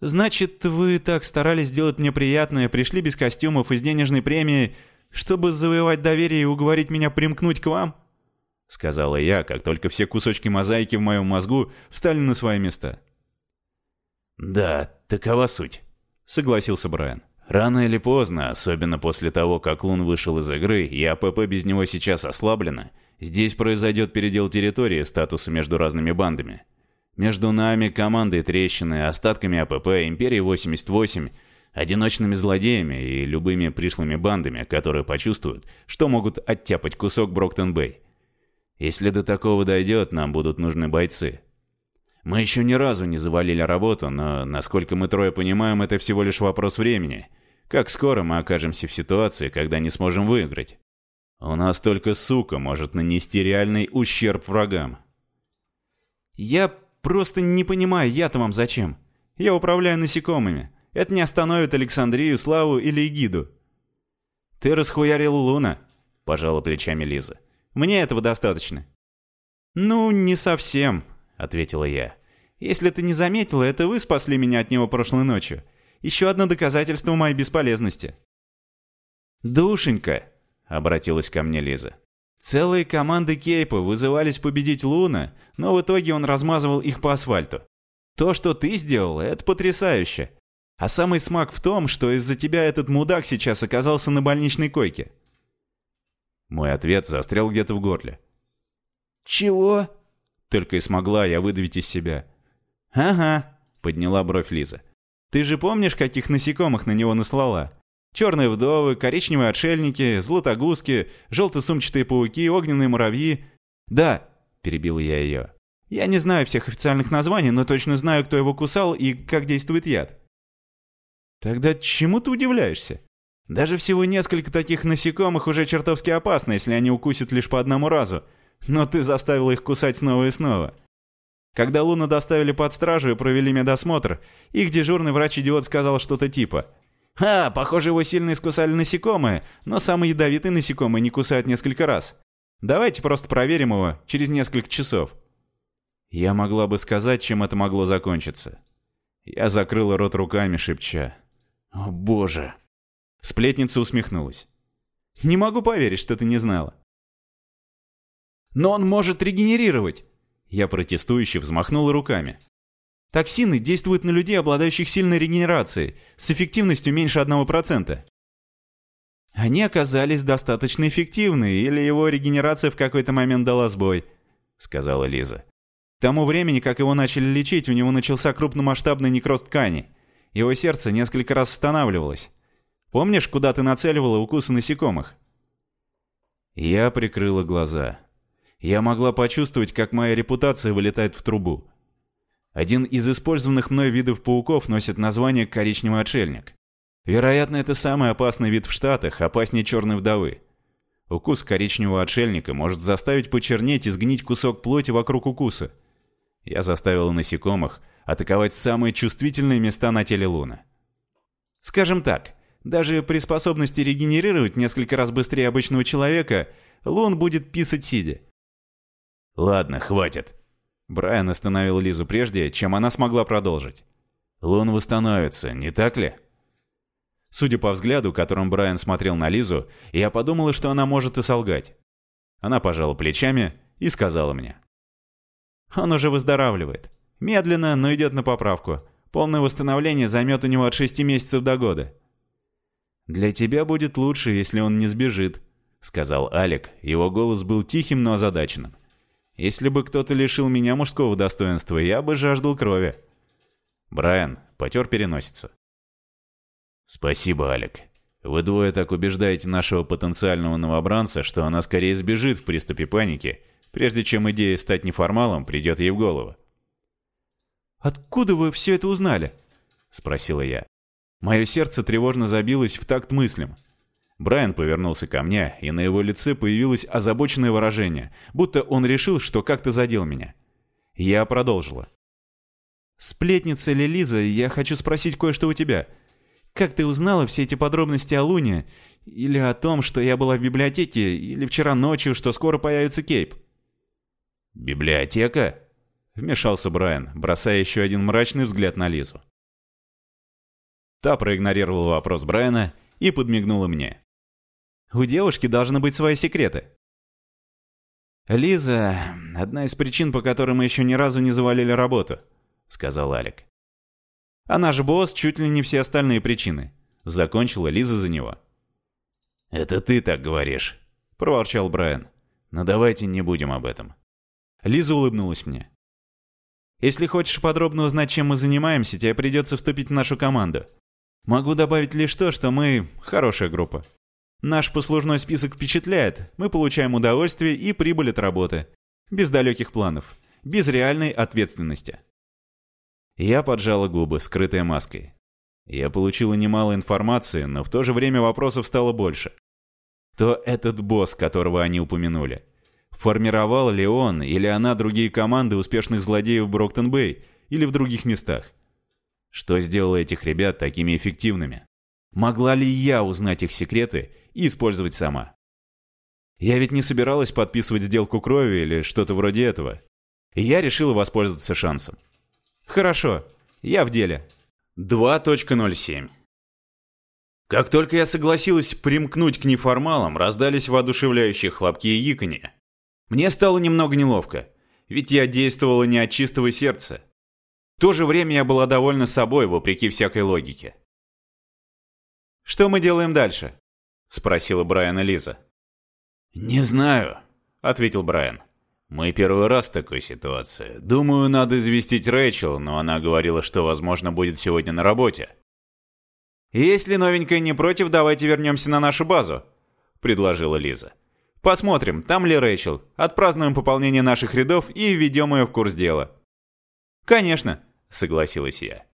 «Значит, вы так старались сделать мне приятное, пришли без костюмов и с денежной премией, чтобы завоевать доверие и уговорить меня примкнуть к вам?» — сказала я, как только все кусочки мозаики в моем мозгу встали на свои места. «Да, такова суть», — согласился Брайан. «Рано или поздно, особенно после того, как Лун вышел из игры, и АПП без него сейчас ослаблено, здесь произойдет передел территории статуса между разными бандами. Между нами, командой трещины, остатками АПП, Империей 88, одиночными злодеями и любыми пришлыми бандами, которые почувствуют, что могут оттяпать кусок Броктон-Бэй. Если до такого дойдет, нам будут нужны бойцы. Мы еще ни разу не завалили работу, но, насколько мы трое понимаем, это всего лишь вопрос времени. Как скоро мы окажемся в ситуации, когда не сможем выиграть? У нас только сука может нанести реальный ущерб врагам. «Я просто не понимаю, я-то вам зачем? Я управляю насекомыми. Это не остановит Александрию, Славу или Эгиду. Ты расхуярил Луна, пожала плечами Лиза. Мне этого достаточно. Ну, не совсем, ответила я. Если ты не заметила, это вы спасли меня от него прошлой ночью. Еще одно доказательство моей бесполезности. «Душенька!» — обратилась ко мне Лиза. Целые команды Кейпа вызывались победить Луна, но в итоге он размазывал их по асфальту. То, что ты сделал, это потрясающе. А самый смак в том, что из-за тебя этот мудак сейчас оказался на больничной койке. Мой ответ застрял где-то в горле. «Чего?» Только и смогла я выдавить из себя. «Ага», — подняла бровь Лиза. «Ты же помнишь, каких насекомых на него наслала? Черные вдовы, коричневые отшельники, златогузки, желто-сумчатые пауки, огненные муравьи. Да, перебил я ее. Я не знаю всех официальных названий, но точно знаю, кто его кусал и как действует яд. Тогда чему ты удивляешься? Даже всего несколько таких насекомых уже чертовски опасно, если они укусят лишь по одному разу. Но ты заставил их кусать снова и снова. Когда Луна доставили под стражу и провели медосмотр, их дежурный врач-идиот сказал что-то типа «А, похоже, его сильно искусали насекомые, но самый ядовитый насекомый не кусает несколько раз. Давайте просто проверим его через несколько часов». Я могла бы сказать, чем это могло закончиться. Я закрыла рот руками, шепча. «О, боже!» Сплетница усмехнулась. «Не могу поверить, что ты не знала». «Но он может регенерировать!» Я протестующе взмахнула руками. Токсины действуют на людей, обладающих сильной регенерацией, с эффективностью меньше 1%. Они оказались достаточно эффективны, или его регенерация в какой-то момент дала сбой, сказала Лиза. К тому времени, как его начали лечить, у него начался крупномасштабный некроз ткани. Его сердце несколько раз останавливалось. Помнишь, куда ты нацеливала укусы насекомых? Я прикрыла глаза. Я могла почувствовать, как моя репутация вылетает в трубу. Один из использованных мной видов пауков носит название коричневый отшельник. Вероятно, это самый опасный вид в Штатах, опаснее черной вдовы. Укус коричневого отшельника может заставить почернеть и сгнить кусок плоти вокруг укуса. Я заставил насекомых атаковать самые чувствительные места на теле Луны. Скажем так, даже при способности регенерировать несколько раз быстрее обычного человека, Лун будет писать сидя. «Ладно, хватит», Брайан остановил Лизу прежде, чем она смогла продолжить. «Лун восстановится, не так ли?» Судя по взгляду, которым Брайан смотрел на Лизу, я подумала, что она может и солгать. Она пожала плечами и сказала мне. «Он уже выздоравливает. Медленно, но идет на поправку. Полное восстановление займет у него от шести месяцев до года». «Для тебя будет лучше, если он не сбежит», — сказал Алик. Его голос был тихим, но озадаченным. Если бы кто-то лишил меня мужского достоинства, я бы жаждал крови. Брайан потер переносится. Спасибо, Алек. Вы двое так убеждаете нашего потенциального новобранца, что она скорее сбежит в приступе паники, прежде чем идея стать неформалом придет ей в голову. «Откуда вы все это узнали?» — спросила я. Мое сердце тревожно забилось в такт мыслям. Брайан повернулся ко мне, и на его лице появилось озабоченное выражение, будто он решил, что как-то задел меня. Я продолжила. «Сплетница ли Лиза, я хочу спросить кое-что у тебя. Как ты узнала все эти подробности о Луне? Или о том, что я была в библиотеке, или вчера ночью, что скоро появится Кейп?» «Библиотека?» — вмешался Брайан, бросая еще один мрачный взгляд на Лизу. Та проигнорировала вопрос Брайана и подмигнула мне. У девушки должны быть свои секреты. «Лиза — одна из причин, по которой мы еще ни разу не завалили работу», — сказал Алик. «А наш босс чуть ли не все остальные причины». Закончила Лиза за него. «Это ты так говоришь», — проворчал Брайан. «Но давайте не будем об этом». Лиза улыбнулась мне. «Если хочешь подробно узнать, чем мы занимаемся, тебе придется вступить в нашу команду. Могу добавить лишь то, что мы хорошая группа. Наш послужной список впечатляет, мы получаем удовольствие и прибыль от работы. Без далеких планов, без реальной ответственности. Я поджала губы, скрытые маской. Я получила немало информации, но в то же время вопросов стало больше. Кто этот босс, которого они упомянули? Формировал ли он или она другие команды успешных злодеев в Броктон-Бэй или в других местах? Что сделало этих ребят такими эффективными? Могла ли я узнать их секреты и использовать сама? Я ведь не собиралась подписывать сделку крови или что-то вроде этого. Я решила воспользоваться шансом. Хорошо, я в деле. 2.07 Как только я согласилась примкнуть к неформалам, раздались воодушевляющие хлопки и яканье. Мне стало немного неловко, ведь я действовала не от чистого сердца. В то же время я была довольна собой, вопреки всякой логике. «Что мы делаем дальше?» — спросила Брайана Лиза. «Не знаю», — ответил Брайан. «Мы первый раз в такой ситуации. Думаю, надо известить Рэйчел, но она говорила, что, возможно, будет сегодня на работе». «Если новенькая не против, давайте вернемся на нашу базу», — предложила Лиза. «Посмотрим, там ли Рэйчел, отпразднуем пополнение наших рядов и введем ее в курс дела». «Конечно», — согласилась я.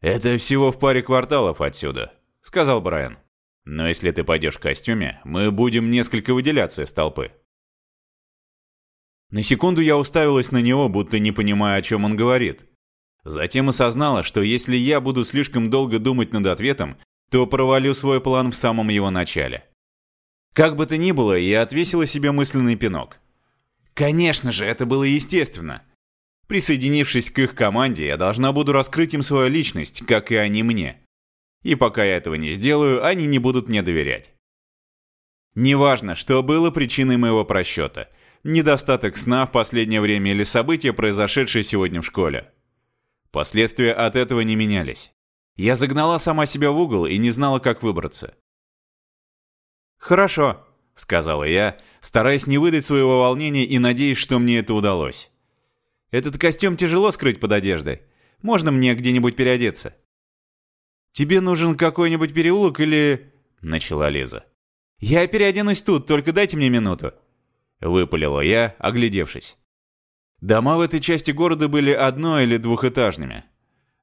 «Это всего в паре кварталов отсюда», — сказал Брайан. «Но если ты пойдешь в костюме, мы будем несколько выделяться из толпы». На секунду я уставилась на него, будто не понимая, о чем он говорит. Затем осознала, что если я буду слишком долго думать над ответом, то провалю свой план в самом его начале. Как бы то ни было, я отвесила себе мысленный пинок. Конечно же, это было естественно. Присоединившись к их команде, я должна буду раскрыть им свою личность, как и они мне. И пока я этого не сделаю, они не будут мне доверять. Неважно, что было причиной моего просчета – недостаток сна в последнее время или события, произошедшие сегодня в школе. Последствия от этого не менялись. Я загнала сама себя в угол и не знала, как выбраться. «Хорошо», — сказала я, стараясь не выдать своего волнения и надеясь, что мне это удалось. «Этот костюм тяжело скрыть под одеждой. Можно мне где-нибудь переодеться?» «Тебе нужен какой-нибудь переулок или...» — начала Лиза. «Я переоденусь тут, только дайте мне минуту». Выпалила я, оглядевшись. Дома в этой части города были одно- или двухэтажными.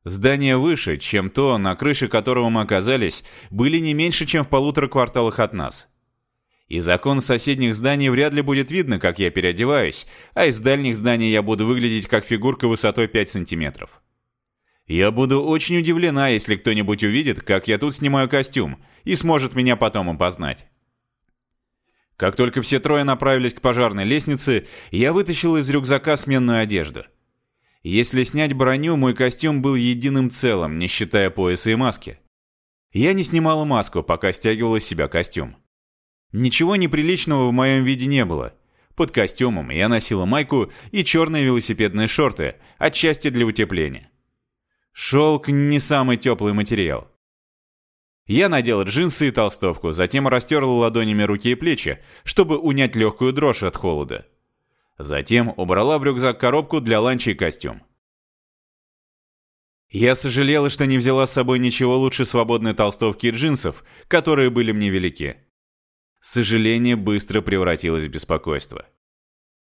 Здания выше, чем то, на крыше которого мы оказались, были не меньше, чем в полутора кварталах от нас. Из окон соседних зданий вряд ли будет видно, как я переодеваюсь, а из дальних зданий я буду выглядеть как фигурка высотой 5 сантиметров. Я буду очень удивлена, если кто-нибудь увидит, как я тут снимаю костюм, и сможет меня потом опознать. Как только все трое направились к пожарной лестнице, я вытащил из рюкзака сменную одежду. Если снять броню, мой костюм был единым целым, не считая пояса и маски. Я не снимала маску, пока стягивала с себя костюм. Ничего неприличного в моем виде не было. Под костюмом я носила майку и черные велосипедные шорты, отчасти для утепления. Шелк не самый теплый материал. Я надел джинсы и толстовку, затем растерла ладонями руки и плечи, чтобы унять легкую дрожь от холода. Затем убрала в рюкзак коробку для ланча и костюм. Я сожалела, что не взяла с собой ничего лучше свободной толстовки и джинсов, которые были мне велики. Сожаление быстро превратилось в беспокойство.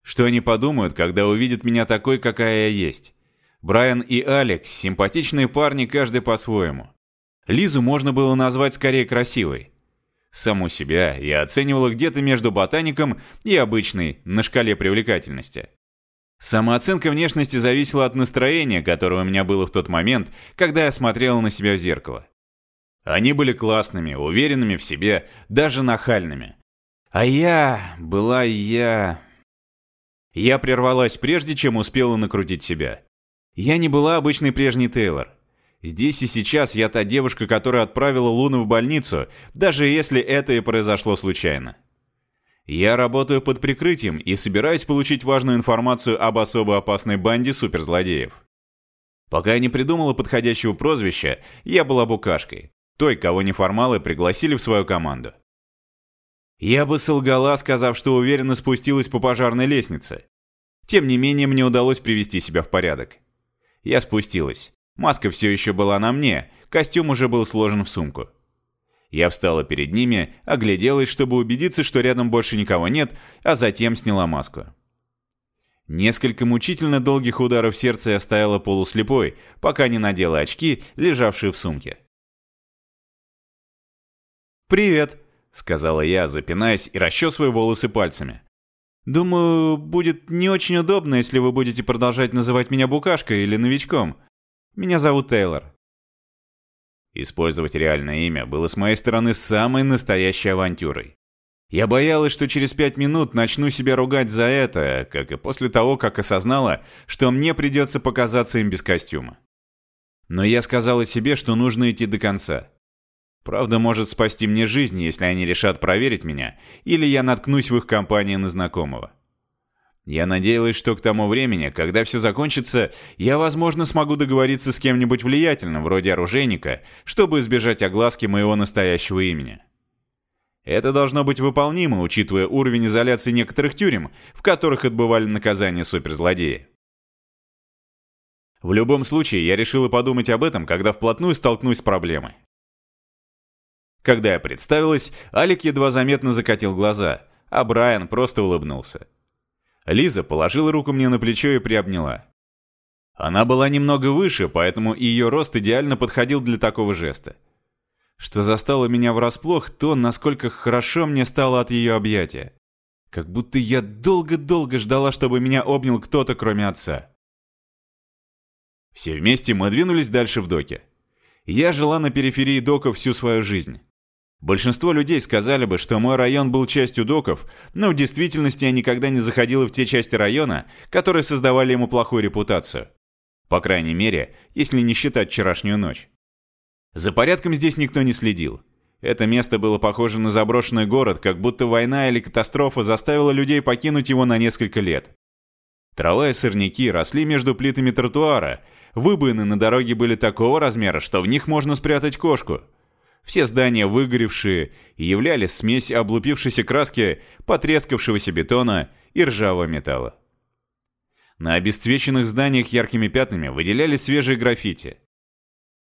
Что они подумают, когда увидят меня такой, какая я есть? Брайан и Алекс – симпатичные парни, каждый по-своему. Лизу можно было назвать скорее красивой. Саму себя я оценивала где-то между ботаником и обычной на шкале привлекательности. Самооценка внешности зависела от настроения, которое у меня было в тот момент, когда я смотрела на себя в зеркало. Они были классными, уверенными в себе, даже нахальными. А я... была я... Я прервалась прежде, чем успела накрутить себя. Я не была обычной прежней Тейлор. Здесь и сейчас я та девушка, которая отправила Луну в больницу, даже если это и произошло случайно. Я работаю под прикрытием и собираюсь получить важную информацию об особо опасной банде суперзлодеев. Пока я не придумала подходящего прозвища, я была букашкой, той, кого неформалы пригласили в свою команду. Я бы солгала, сказав, что уверенно спустилась по пожарной лестнице. Тем не менее, мне удалось привести себя в порядок. Я спустилась. Маска все еще была на мне, костюм уже был сложен в сумку. Я встала перед ними, огляделась, чтобы убедиться, что рядом больше никого нет, а затем сняла маску. Несколько мучительно долгих ударов сердца я стояла полуслепой, пока не надела очки, лежавшие в сумке. «Привет», — сказала я, запинаясь и расчесывая волосы пальцами. Думаю, будет не очень удобно, если вы будете продолжать называть меня букашкой или новичком. Меня зовут Тейлор. Использовать реальное имя было с моей стороны самой настоящей авантюрой. Я боялась, что через пять минут начну себя ругать за это, как и после того, как осознала, что мне придется показаться им без костюма. Но я сказала себе, что нужно идти до конца. Правда может спасти мне жизнь, если они решат проверить меня, или я наткнусь в их компании на знакомого. Я надеялась, что к тому времени, когда все закончится, я, возможно, смогу договориться с кем-нибудь влиятельным, вроде оружейника, чтобы избежать огласки моего настоящего имени. Это должно быть выполнимо, учитывая уровень изоляции некоторых тюрем, в которых отбывали наказание суперзлодеи. В любом случае, я решила подумать об этом, когда вплотную столкнусь с проблемой. Когда я представилась, Алик едва заметно закатил глаза, а Брайан просто улыбнулся. Лиза положила руку мне на плечо и приобняла. Она была немного выше, поэтому ее рост идеально подходил для такого жеста. Что застало меня врасплох, то, насколько хорошо мне стало от ее объятия. Как будто я долго-долго ждала, чтобы меня обнял кто-то, кроме отца. Все вместе мы двинулись дальше в доке. Я жила на периферии доков всю свою жизнь. Большинство людей сказали бы, что мой район был частью доков, но в действительности я никогда не заходила в те части района, которые создавали ему плохую репутацию. По крайней мере, если не считать вчерашнюю ночь. За порядком здесь никто не следил. Это место было похоже на заброшенный город, как будто война или катастрофа заставила людей покинуть его на несколько лет. Трава и сорняки росли между плитами тротуара, выбоины на дороге были такого размера, что в них можно спрятать кошку. Все здания выгоревшие и являли смесь облупившейся краски, потрескавшегося бетона и ржавого металла. На обесцвеченных зданиях яркими пятнами выделялись свежие граффити.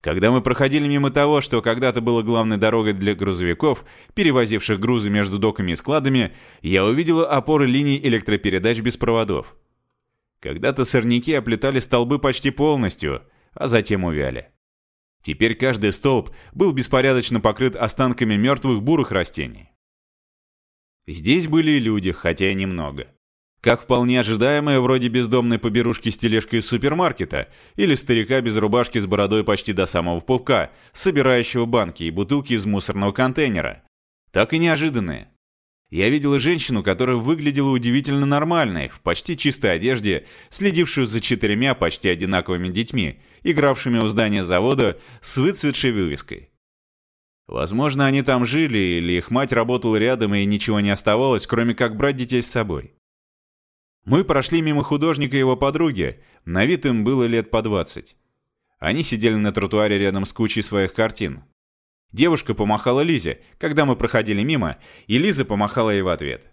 Когда мы проходили мимо того, что когда-то было главной дорогой для грузовиков, перевозивших грузы между доками и складами, я увидела опоры линий электропередач без проводов. Когда-то сорняки оплетали столбы почти полностью, а затем увяли. Теперь каждый столб был беспорядочно покрыт останками мертвых бурых растений. Здесь были и люди, хотя и немного. Как вполне ожидаемое, вроде бездомной поберушки с тележкой из супермаркета или старика без рубашки с бородой почти до самого пупка, собирающего банки и бутылки из мусорного контейнера. Так и неожиданные. Я видела женщину, которая выглядела удивительно нормальной, в почти чистой одежде, следившую за четырьмя почти одинаковыми детьми, игравшими у здания завода с выцветшей вывеской. Возможно, они там жили, или их мать работала рядом и ничего не оставалось, кроме как брать детей с собой. Мы прошли мимо художника и его подруги, на вид им было лет по 20. Они сидели на тротуаре рядом с кучей своих картин. Девушка помахала Лизе, когда мы проходили мимо, и Лиза помахала ей в ответ.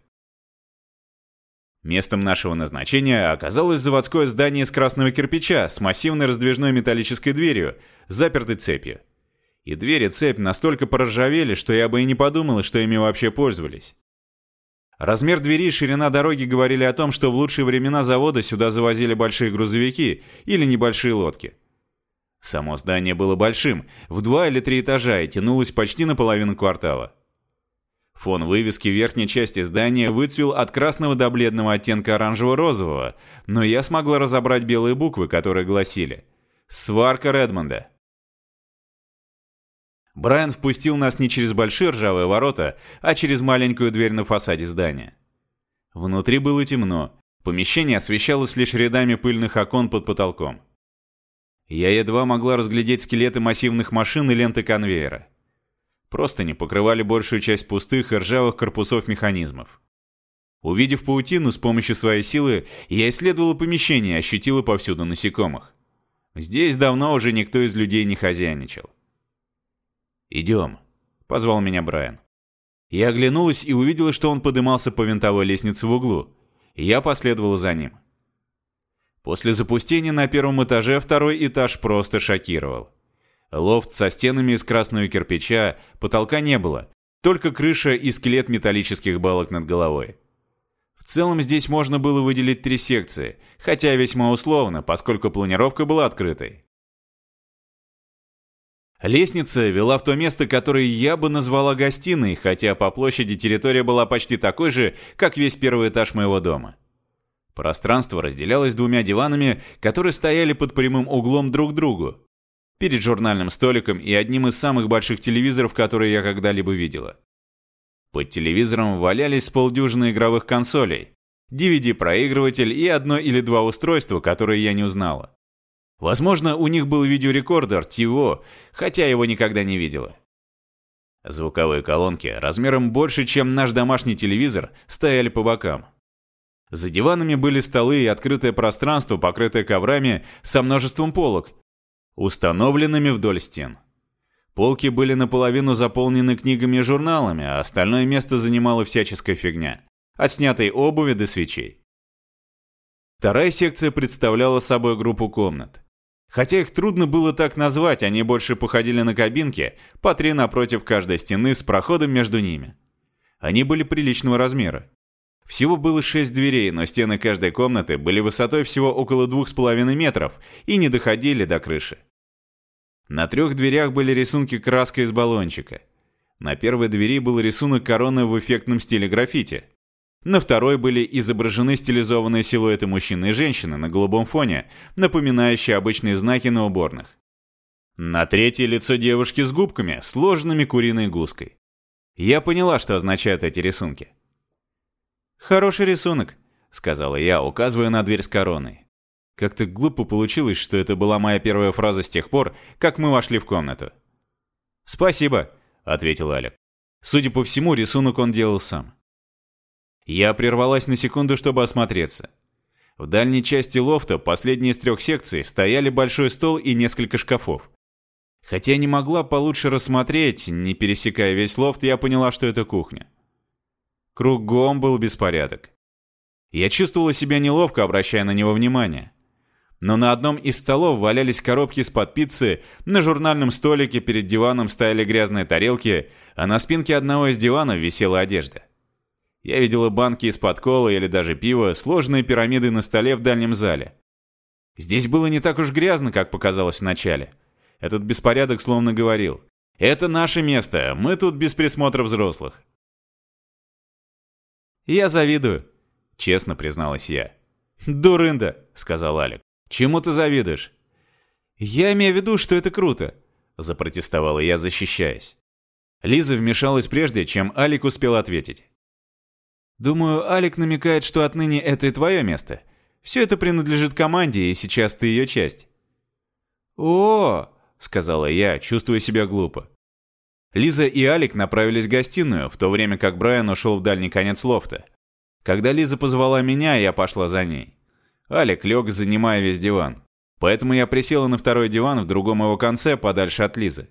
Местом нашего назначения оказалось заводское здание из красного кирпича с массивной раздвижной металлической дверью, запертой цепью. И двери цепь настолько поржавели, что я бы и не подумала, что ими вообще пользовались. Размер двери и ширина дороги говорили о том, что в лучшие времена завода сюда завозили большие грузовики или небольшие лодки. Само здание было большим, в два или три этажа и тянулось почти на половину квартала. Фон вывески верхней части здания выцвел от красного до бледного оттенка оранжево-розового, но я смогла разобрать белые буквы, которые гласили «Сварка Редмонда». Брайан впустил нас не через большие ржавые ворота, а через маленькую дверь на фасаде здания. Внутри было темно, помещение освещалось лишь рядами пыльных окон под потолком. Я едва могла разглядеть скелеты массивных машин и ленты конвейера. Просто не покрывали большую часть пустых и ржавых корпусов механизмов. Увидев паутину с помощью своей силы, я исследовала помещение и ощутила повсюду насекомых. Здесь давно уже никто из людей не хозяйничал. «Идем», — позвал меня Брайан. Я оглянулась и увидела, что он подымался по винтовой лестнице в углу. Я последовала за ним. После запустения на первом этаже второй этаж просто шокировал. Лофт со стенами из красного кирпича, потолка не было, только крыша и скелет металлических балок над головой. В целом здесь можно было выделить три секции, хотя весьма условно, поскольку планировка была открытой. Лестница вела в то место, которое я бы назвала гостиной, хотя по площади территория была почти такой же, как весь первый этаж моего дома. Пространство разделялось двумя диванами, которые стояли под прямым углом друг к другу. Перед журнальным столиком и одним из самых больших телевизоров, которые я когда-либо видела. Под телевизором валялись полдюжины игровых консолей, DVD-проигрыватель и одно или два устройства, которые я не узнала. Возможно, у них был видеорекордер ТИВО, хотя его никогда не видела. Звуковые колонки размером больше, чем наш домашний телевизор, стояли по бокам. За диванами были столы и открытое пространство, покрытое коврами со множеством полок, установленными вдоль стен. Полки были наполовину заполнены книгами и журналами, а остальное место занимала всяческая фигня. От снятой обуви до свечей. Вторая секция представляла собой группу комнат. Хотя их трудно было так назвать, они больше походили на кабинки, по три напротив каждой стены с проходом между ними. Они были приличного размера. Всего было шесть дверей, но стены каждой комнаты были высотой всего около двух с половиной метров и не доходили до крыши. На трех дверях были рисунки краской из баллончика. На первой двери был рисунок короны в эффектном стиле граффити. На второй были изображены стилизованные силуэты мужчины и женщины на голубом фоне, напоминающие обычные знаки на уборных. На третьей лицо девушки с губками, сложенными куриной гуской. Я поняла, что означают эти рисунки. «Хороший рисунок», — сказала я, указывая на дверь с короной. Как-то глупо получилось, что это была моя первая фраза с тех пор, как мы вошли в комнату. «Спасибо», — ответил Алек. Судя по всему, рисунок он делал сам. Я прервалась на секунду, чтобы осмотреться. В дальней части лофта, последней из трех секций, стояли большой стол и несколько шкафов. Хотя не могла получше рассмотреть, не пересекая весь лофт, я поняла, что это кухня. Кругом был беспорядок. Я чувствовала себя неловко, обращая на него внимание. Но на одном из столов валялись коробки из-под пиццы, на журнальном столике перед диваном стояли грязные тарелки, а на спинке одного из диванов висела одежда. Я видела банки из-под колы или даже пива, сложные пирамиды на столе в дальнем зале. Здесь было не так уж грязно, как показалось вначале. Этот беспорядок словно говорил. «Это наше место, мы тут без присмотра взрослых». «Я завидую», — честно призналась я. «Дурында», — сказал Алик. «Чему ты завидуешь?» «Я имею в виду, что это круто», — запротестовала я, защищаясь. Лиза вмешалась прежде, чем Алик успел ответить. «Думаю, Алик намекает, что отныне это и твое место. Все это принадлежит команде, и сейчас ты ее часть». «О!» — сказала я, чувствуя себя глупо. Лиза и Алик направились в гостиную, в то время как Брайан ушел в дальний конец лофта. Когда Лиза позвала меня, я пошла за ней. Алик лег, занимая весь диван. Поэтому я присела на второй диван в другом его конце, подальше от Лизы.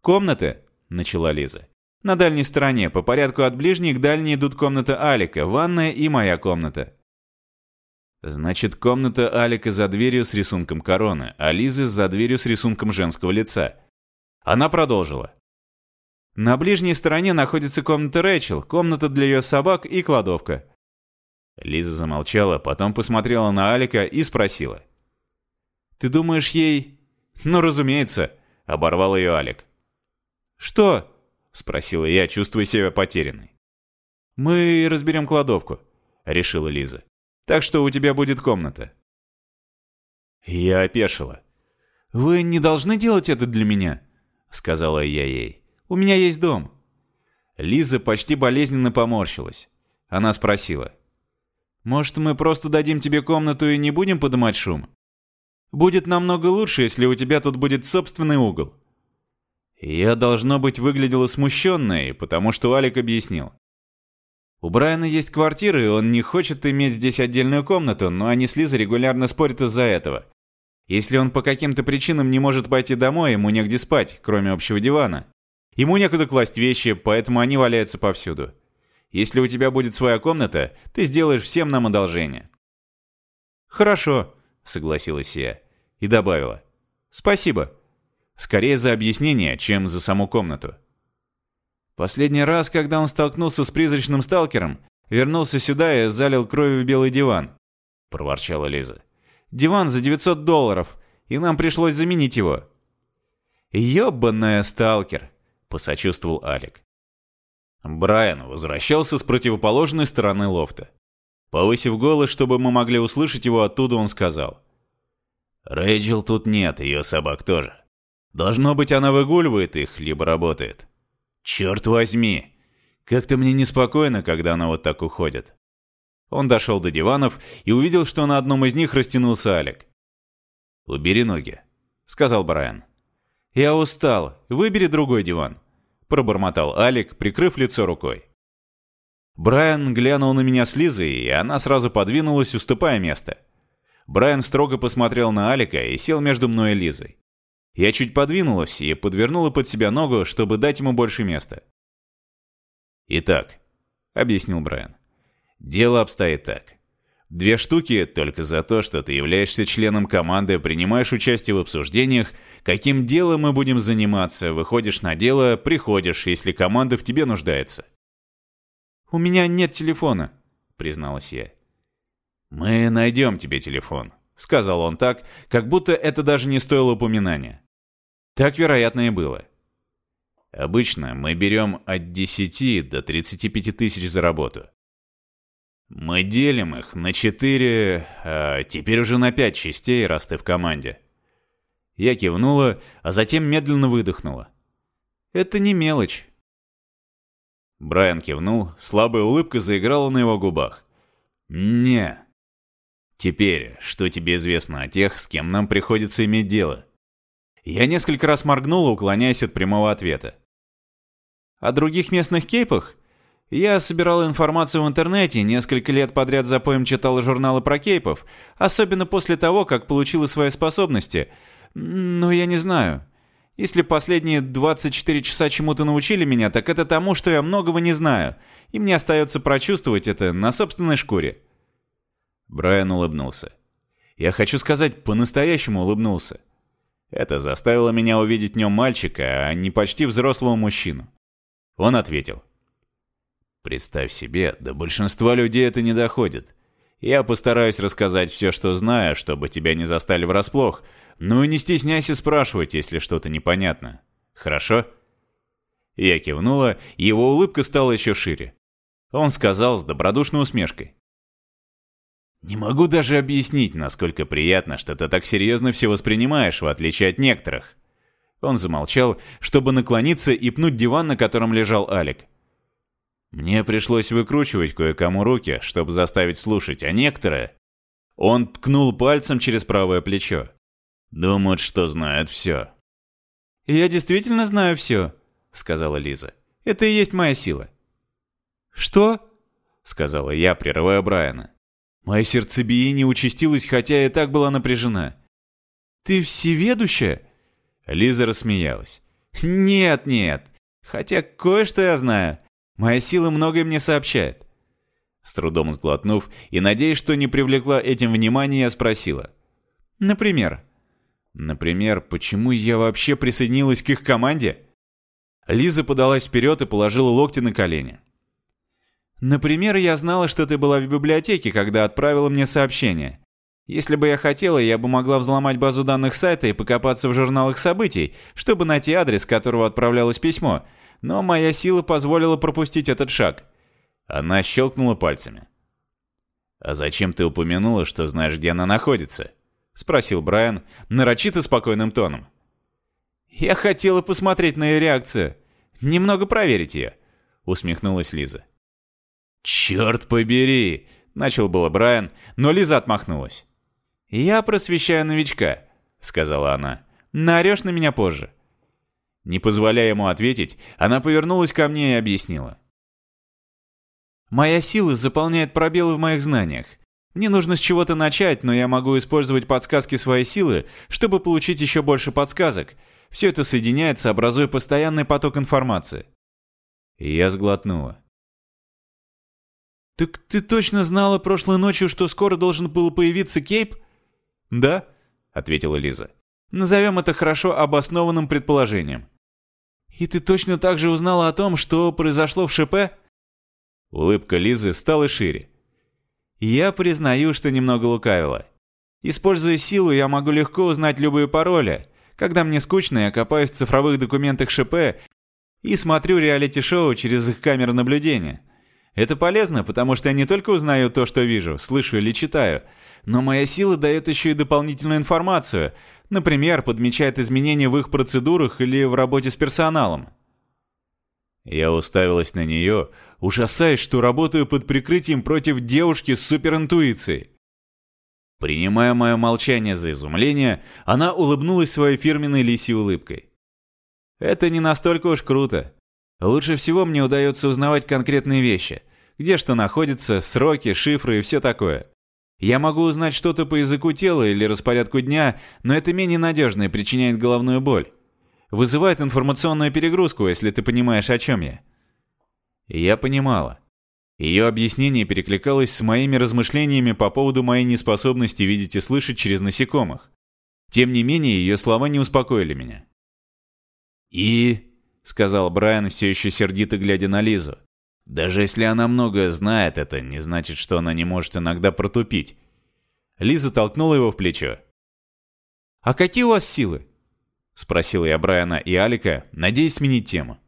«Комнаты», — начала Лиза. «На дальней стороне, по порядку от ближней к дальней идут комната Алика, ванная и моя комната». Значит, комната Алика за дверью с рисунком короны, а Лизы за дверью с рисунком женского лица. Она продолжила. На ближней стороне находится комната Рэйчел, комната для ее собак и кладовка. Лиза замолчала, потом посмотрела на Алика и спросила. «Ты думаешь ей...» «Ну, разумеется», — оборвал ее Алик. «Что?» — спросила я, чувствуя себя потерянной. «Мы разберем кладовку», — решила Лиза. «Так что у тебя будет комната». Я опешила. «Вы не должны делать это для меня», — сказала я ей. «У меня есть дом». Лиза почти болезненно поморщилась. Она спросила. «Может, мы просто дадим тебе комнату и не будем поднимать шум? Будет намного лучше, если у тебя тут будет собственный угол». Я, должно быть, выглядела смущенной, потому что Алик объяснил. У Брайана есть квартира, и он не хочет иметь здесь отдельную комнату, но они с Лизой регулярно спорят из-за этого. Если он по каким-то причинам не может пойти домой, ему негде спать, кроме общего дивана. Ему некуда класть вещи, поэтому они валяются повсюду. Если у тебя будет своя комната, ты сделаешь всем нам одолжение». «Хорошо», — согласилась я. И добавила. «Спасибо. Скорее за объяснение, чем за саму комнату». Последний раз, когда он столкнулся с призрачным сталкером, вернулся сюда и залил кровью белый диван, — проворчала Лиза. Диван за 900 долларов, и нам пришлось заменить его. «Ёбаная сталкер», — посочувствовал Алик. Брайан возвращался с противоположной стороны лофта. Повысив голос, чтобы мы могли услышать его оттуда, он сказал. «Рэйчел тут нет, ее собак тоже. Должно быть, она выгуливает их, либо работает. Черт возьми! Как-то мне неспокойно, когда она вот так уходит». Он дошел до диванов и увидел, что на одном из них растянулся Алик. «Убери ноги», — сказал Брайан. «Я устал. Выбери другой диван», — пробормотал Алик, прикрыв лицо рукой. Брайан глянул на меня с Лизой, и она сразу подвинулась, уступая место. Брайан строго посмотрел на Алика и сел между мной и Лизой. Я чуть подвинулась и подвернула под себя ногу, чтобы дать ему больше места. «Итак», — объяснил Брайан, — «дело обстоит так. Две штуки только за то, что ты являешься членом команды, принимаешь участие в обсуждениях, каким делом мы будем заниматься, выходишь на дело, приходишь, если команда в тебе нуждается. «У меня нет телефона», — призналась я. «Мы найдем тебе телефон», — сказал он так, как будто это даже не стоило упоминания. Так, вероятно, и было. Обычно мы берем от 10 до 35 тысяч за работу. Мы делим их на 4, а теперь уже на 5 частей, раз ты в команде. Я кивнула, а затем медленно выдохнула. Это не мелочь. Брайан кивнул, слабая улыбка заиграла на его губах. «Не. Теперь, что тебе известно о тех, с кем нам приходится иметь дело?» Я несколько раз моргнула, уклоняясь от прямого ответа. «О других местных кейпах? Я собирал информацию в интернете, несколько лет подряд за поем читал журналы про кейпов, особенно после того, как получила свои способности. Но я не знаю. Если последние 24 часа чему-то научили меня, так это тому, что я многого не знаю, и мне остается прочувствовать это на собственной шкуре». Брайан улыбнулся. Я хочу сказать, по-настоящему улыбнулся. Это заставило меня увидеть в нем мальчика, а не почти взрослого мужчину. Он ответил. «Представь себе, до большинства людей это не доходит. Я постараюсь рассказать все, что знаю, чтобы тебя не застали врасплох, ну и не стесняйся спрашивать, если что-то непонятно. Хорошо?» Я кивнула, его улыбка стала еще шире. Он сказал с добродушной усмешкой. «Не могу даже объяснить, насколько приятно, что ты так серьезно все воспринимаешь, в отличие от некоторых». Он замолчал, чтобы наклониться и пнуть диван, на котором лежал Алик. Мне пришлось выкручивать кое-кому руки, чтобы заставить слушать, а некоторые... Он ткнул пальцем через правое плечо. Думают, что знают все. «Я действительно знаю все», — сказала Лиза. «Это и есть моя сила». «Что?» — сказала я, прерывая Брайана. Мое сердцебиение участилось, хотя и так была напряжена. «Ты всеведущая?» Лиза рассмеялась. «Нет, нет. Хотя кое-что я знаю. Моя сила многое мне сообщает». С трудом сглотнув и надеясь, что не привлекла этим внимания, я спросила. «Например?» Например, почему я вообще присоединилась к их команде? Лиза подалась вперед и положила локти на колени. Например, я знала, что ты была в библиотеке, когда отправила мне сообщение. Если бы я хотела, я бы могла взломать базу данных сайта и покопаться в журналах событий, чтобы найти адрес, которого отправлялось письмо, но моя сила позволила пропустить этот шаг. Она щелкнула пальцами. «А зачем ты упомянула, что знаешь, где она находится?» — спросил Брайан нарочито спокойным тоном. «Я хотела посмотреть на ее реакцию. Немного проверить ее», — усмехнулась Лиза. «Черт побери!» — начал было Брайан, но Лиза отмахнулась. «Я просвещаю новичка», — сказала она. «Наорешь на меня позже». Не позволяя ему ответить, она повернулась ко мне и объяснила. «Моя сила заполняет пробелы в моих знаниях. Мне нужно с чего-то начать, но я могу использовать подсказки своей силы, чтобы получить еще больше подсказок. Все это соединяется, образуя постоянный поток информации. И я сглотнула. «Так ты точно знала прошлой ночью, что скоро должен был появиться Кейп?» «Да», — ответила Лиза. «Назовем это хорошо обоснованным предположением». «И ты точно так же узнала о том, что произошло в ШП?» Улыбка Лизы стала шире. Я признаю, что немного лукавила. Используя силу, я могу легко узнать любые пароли. Когда мне скучно, я копаюсь в цифровых документах ШП и смотрю реалити-шоу через их камеры наблюдения. Это полезно, потому что я не только узнаю то, что вижу, слышу или читаю, но моя сила дает еще и дополнительную информацию, например, подмечает изменения в их процедурах или в работе с персоналом. Я уставилась на нее, ужасаясь, что работаю под прикрытием против девушки с суперинтуицией. Принимая мое молчание за изумление, она улыбнулась своей фирменной лисьей улыбкой. «Это не настолько уж круто. Лучше всего мне удается узнавать конкретные вещи. Где что находится, сроки, шифры и все такое. Я могу узнать что-то по языку тела или распорядку дня, но это менее надежно и причиняет головную боль. Вызывает информационную перегрузку, если ты понимаешь, о чем я». я понимала. Ее объяснение перекликалось с моими размышлениями по поводу моей неспособности видеть и слышать через насекомых. Тем не менее, ее слова не успокоили меня. «И...» — сказал Брайан, все еще сердито глядя на Лизу. «Даже если она многое знает, это не значит, что она не может иногда протупить». Лиза толкнула его в плечо. «А какие у вас силы?» — спросил я Брайана и Алика, надеясь сменить тему.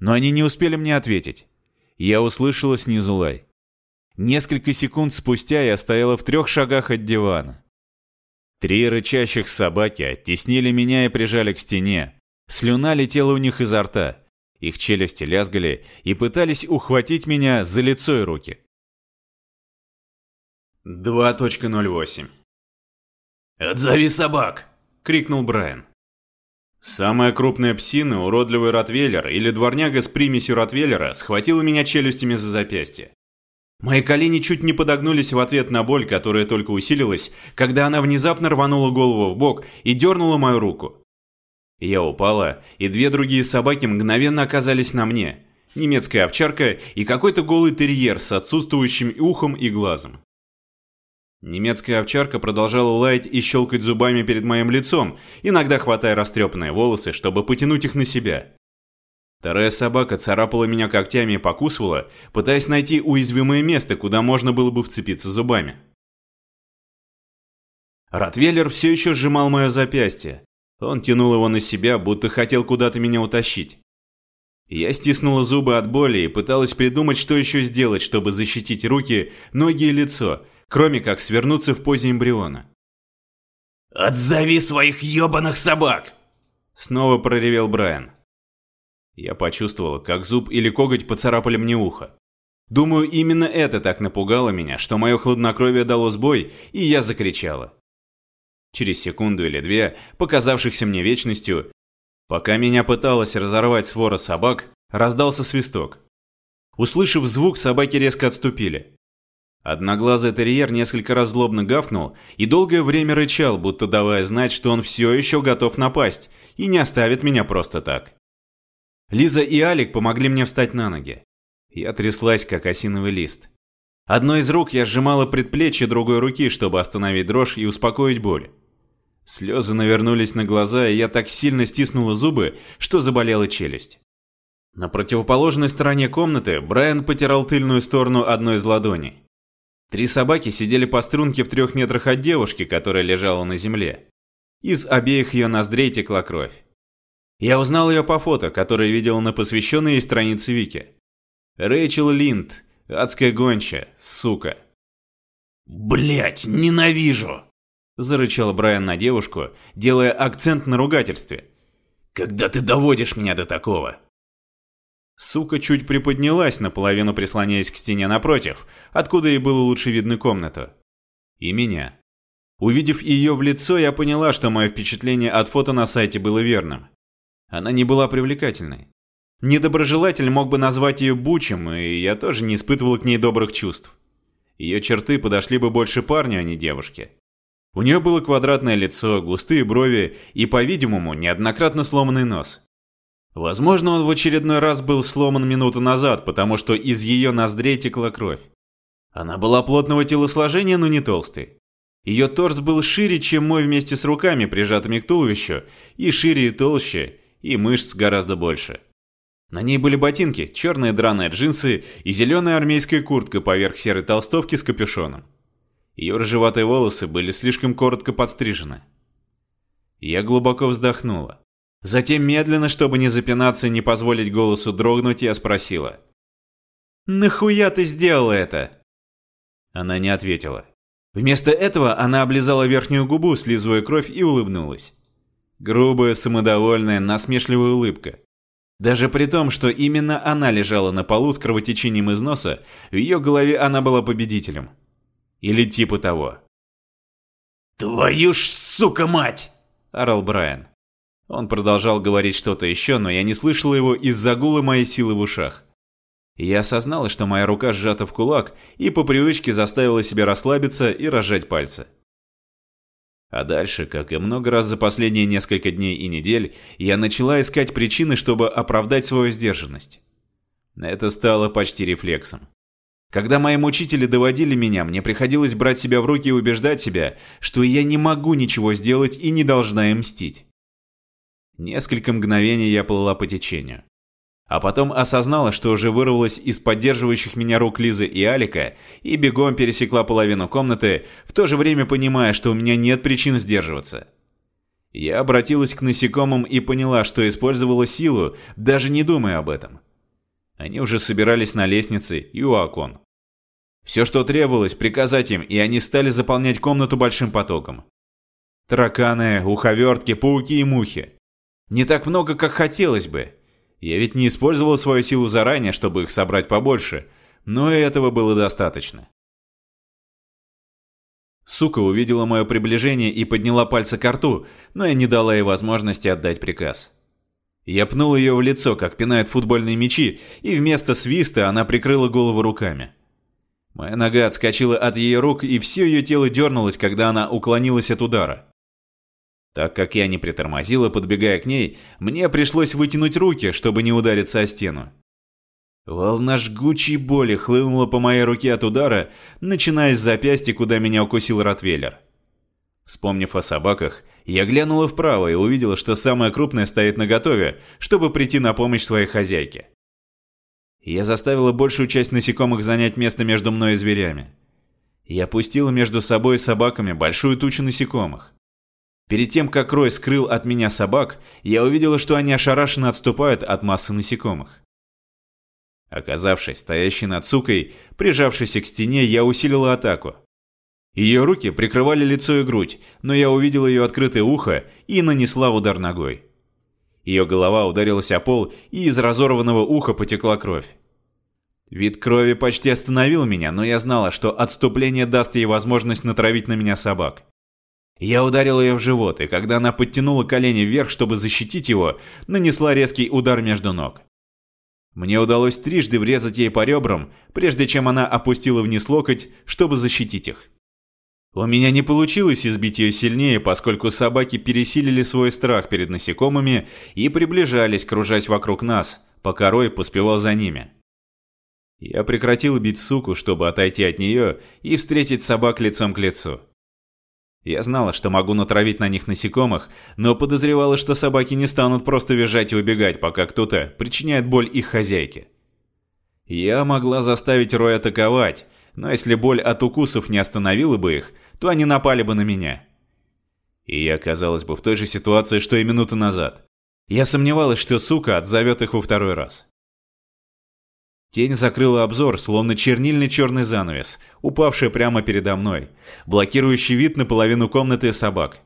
Но они не успели мне ответить я услышала снизу лай. Несколько секунд спустя я стояла в трех шагах от дивана. Три рычащих собаки оттеснили меня и прижали к стене. Слюна летела у них изо рта. Их челюсти лязгали и пытались ухватить меня за лицо и руки. 2.08 «Отзови собак!» — крикнул Брайан. Самая крупная псина, уродливый ротвейлер или дворняга с примесью ротвейлера схватила меня челюстями за запястье. Мои колени чуть не подогнулись в ответ на боль, которая только усилилась, когда она внезапно рванула голову в бок и дернула мою руку. Я упала, и две другие собаки мгновенно оказались на мне. Немецкая овчарка и какой-то голый терьер с отсутствующим ухом и глазом. Немецкая овчарка продолжала лаять и щелкать зубами перед моим лицом, иногда хватая растрепанные волосы, чтобы потянуть их на себя. Вторая собака царапала меня когтями и покусывала, пытаясь найти уязвимое место, куда можно было бы вцепиться зубами. Ротвейлер все еще сжимал мое запястье. Он тянул его на себя, будто хотел куда-то меня утащить. Я стиснула зубы от боли и пыталась придумать, что еще сделать, чтобы защитить руки, ноги и лицо – кроме как свернуться в позе эмбриона. «Отзови своих ебаных собак!» Снова проревел Брайан. Я почувствовал, как зуб или коготь поцарапали мне ухо. Думаю, именно это так напугало меня, что мое хладнокровие дало сбой, и я закричала. Через секунду или две, показавшихся мне вечностью, пока меня пыталась разорвать свора собак, раздался свисток. Услышав звук, собаки резко отступили. Одноглазый терьер несколько раз злобно гавкнул и долгое время рычал, будто давая знать, что он все еще готов напасть и не оставит меня просто так. Лиза и Алик помогли мне встать на ноги. Я тряслась, как осиновый лист. Одной из рук я сжимала предплечье другой руки, чтобы остановить дрожь и успокоить боль. Слезы навернулись на глаза, и я так сильно стиснула зубы, что заболела челюсть. На противоположной стороне комнаты Брайан потирал тыльную сторону одной из ладоней. Три собаки сидели по струнке в трех метрах от девушки, которая лежала на земле. Из обеих ее ноздрей текла кровь. Я узнал ее по фото, которое видел на посвященной ей странице Вики. Рэйчел Линд, адская гонча, сука. Блять, ненавижу! Зарычал Брайан на девушку, делая акцент на ругательстве. Когда ты доводишь меня до такого? Сука чуть приподнялась, наполовину прислоняясь к стене напротив, откуда ей было лучше видно комнату. И меня. Увидев ее в лицо, я поняла, что мое впечатление от фото на сайте было верным. Она не была привлекательной. Недоброжелатель мог бы назвать ее бучем, и я тоже не испытывал к ней добрых чувств. Ее черты подошли бы больше парню, а не девушке. У нее было квадратное лицо, густые брови и, по-видимому, неоднократно сломанный нос. Возможно, он в очередной раз был сломан минуту назад, потому что из ее ноздрей текла кровь. Она была плотного телосложения, но не толстой. Ее торс был шире, чем мой вместе с руками, прижатыми к туловищу, и шире и толще, и мышц гораздо больше. На ней были ботинки, черные драные джинсы и зеленая армейская куртка поверх серой толстовки с капюшоном. Ее рыжеватые волосы были слишком коротко подстрижены. Я глубоко вздохнула. Затем медленно, чтобы не запинаться и не позволить голосу дрогнуть, я спросила. «Нахуя ты сделала это?» Она не ответила. Вместо этого она облизала верхнюю губу, слизывая кровь, и улыбнулась. Грубая, самодовольная, насмешливая улыбка. Даже при том, что именно она лежала на полу с кровотечением из носа, в ее голове она была победителем. Или типа того. «Твою ж сука мать!» – орал Брайан. Он продолжал говорить что-то еще, но я не слышал его из-за гула моей силы в ушах. Я осознала, что моя рука сжата в кулак, и по привычке заставила себя расслабиться и разжать пальцы. А дальше, как и много раз за последние несколько дней и недель, я начала искать причины, чтобы оправдать свою сдержанность. Это стало почти рефлексом. Когда мои мучители доводили меня, мне приходилось брать себя в руки и убеждать себя, что я не могу ничего сделать и не должна им мстить. Несколько мгновений я плыла по течению. А потом осознала, что уже вырвалась из поддерживающих меня рук Лизы и Алика и бегом пересекла половину комнаты, в то же время понимая, что у меня нет причин сдерживаться. Я обратилась к насекомым и поняла, что использовала силу, даже не думая об этом. Они уже собирались на лестнице и у окон. Все, что требовалось, приказать им, и они стали заполнять комнату большим потоком. Тараканы, уховертки, пауки и мухи. Не так много, как хотелось бы. Я ведь не использовал свою силу заранее, чтобы их собрать побольше, но и этого было достаточно. Сука увидела мое приближение и подняла пальцы к рту, но я не дала ей возможности отдать приказ. Я пнул ее в лицо, как пинают футбольные мячи, и вместо свиста она прикрыла голову руками. Моя нога отскочила от ее рук, и все ее тело дернулось, когда она уклонилась от удара. Так как я не притормозила, подбегая к ней, мне пришлось вытянуть руки, чтобы не удариться о стену. Волна жгучей боли хлынула по моей руке от удара, начиная с запястья, куда меня укусил Ротвейлер. Вспомнив о собаках, я глянула вправо и увидела, что самая крупная стоит наготове, чтобы прийти на помощь своей хозяйке. Я заставила большую часть насекомых занять место между мной и зверями. Я пустила между собой и собаками большую тучу насекомых. Перед тем, как Рой скрыл от меня собак, я увидела, что они ошарашенно отступают от массы насекомых. Оказавшись стоящей над сукой, прижавшейся к стене, я усилила атаку. Ее руки прикрывали лицо и грудь, но я увидела ее открытое ухо и нанесла удар ногой. Ее голова ударилась о пол, и из разорванного уха потекла кровь. Вид крови почти остановил меня, но я знала, что отступление даст ей возможность натравить на меня собак. Я ударил ее в живот, и когда она подтянула колени вверх, чтобы защитить его, нанесла резкий удар между ног. Мне удалось трижды врезать ей по ребрам, прежде чем она опустила вниз локоть, чтобы защитить их. У меня не получилось избить ее сильнее, поскольку собаки пересилили свой страх перед насекомыми и приближались, кружась вокруг нас, пока Рой поспевал за ними. Я прекратил бить суку, чтобы отойти от нее и встретить собак лицом к лицу. Я знала, что могу натравить на них насекомых, но подозревала, что собаки не станут просто визжать и убегать, пока кто-то причиняет боль их хозяйке. Я могла заставить Рой атаковать, но если боль от укусов не остановила бы их, то они напали бы на меня. И я оказалась бы в той же ситуации, что и минуту назад. Я сомневалась, что сука отзовет их во второй раз. Тень закрыла обзор, словно чернильный черный занавес, упавший прямо передо мной, блокирующий вид на половину комнаты собак.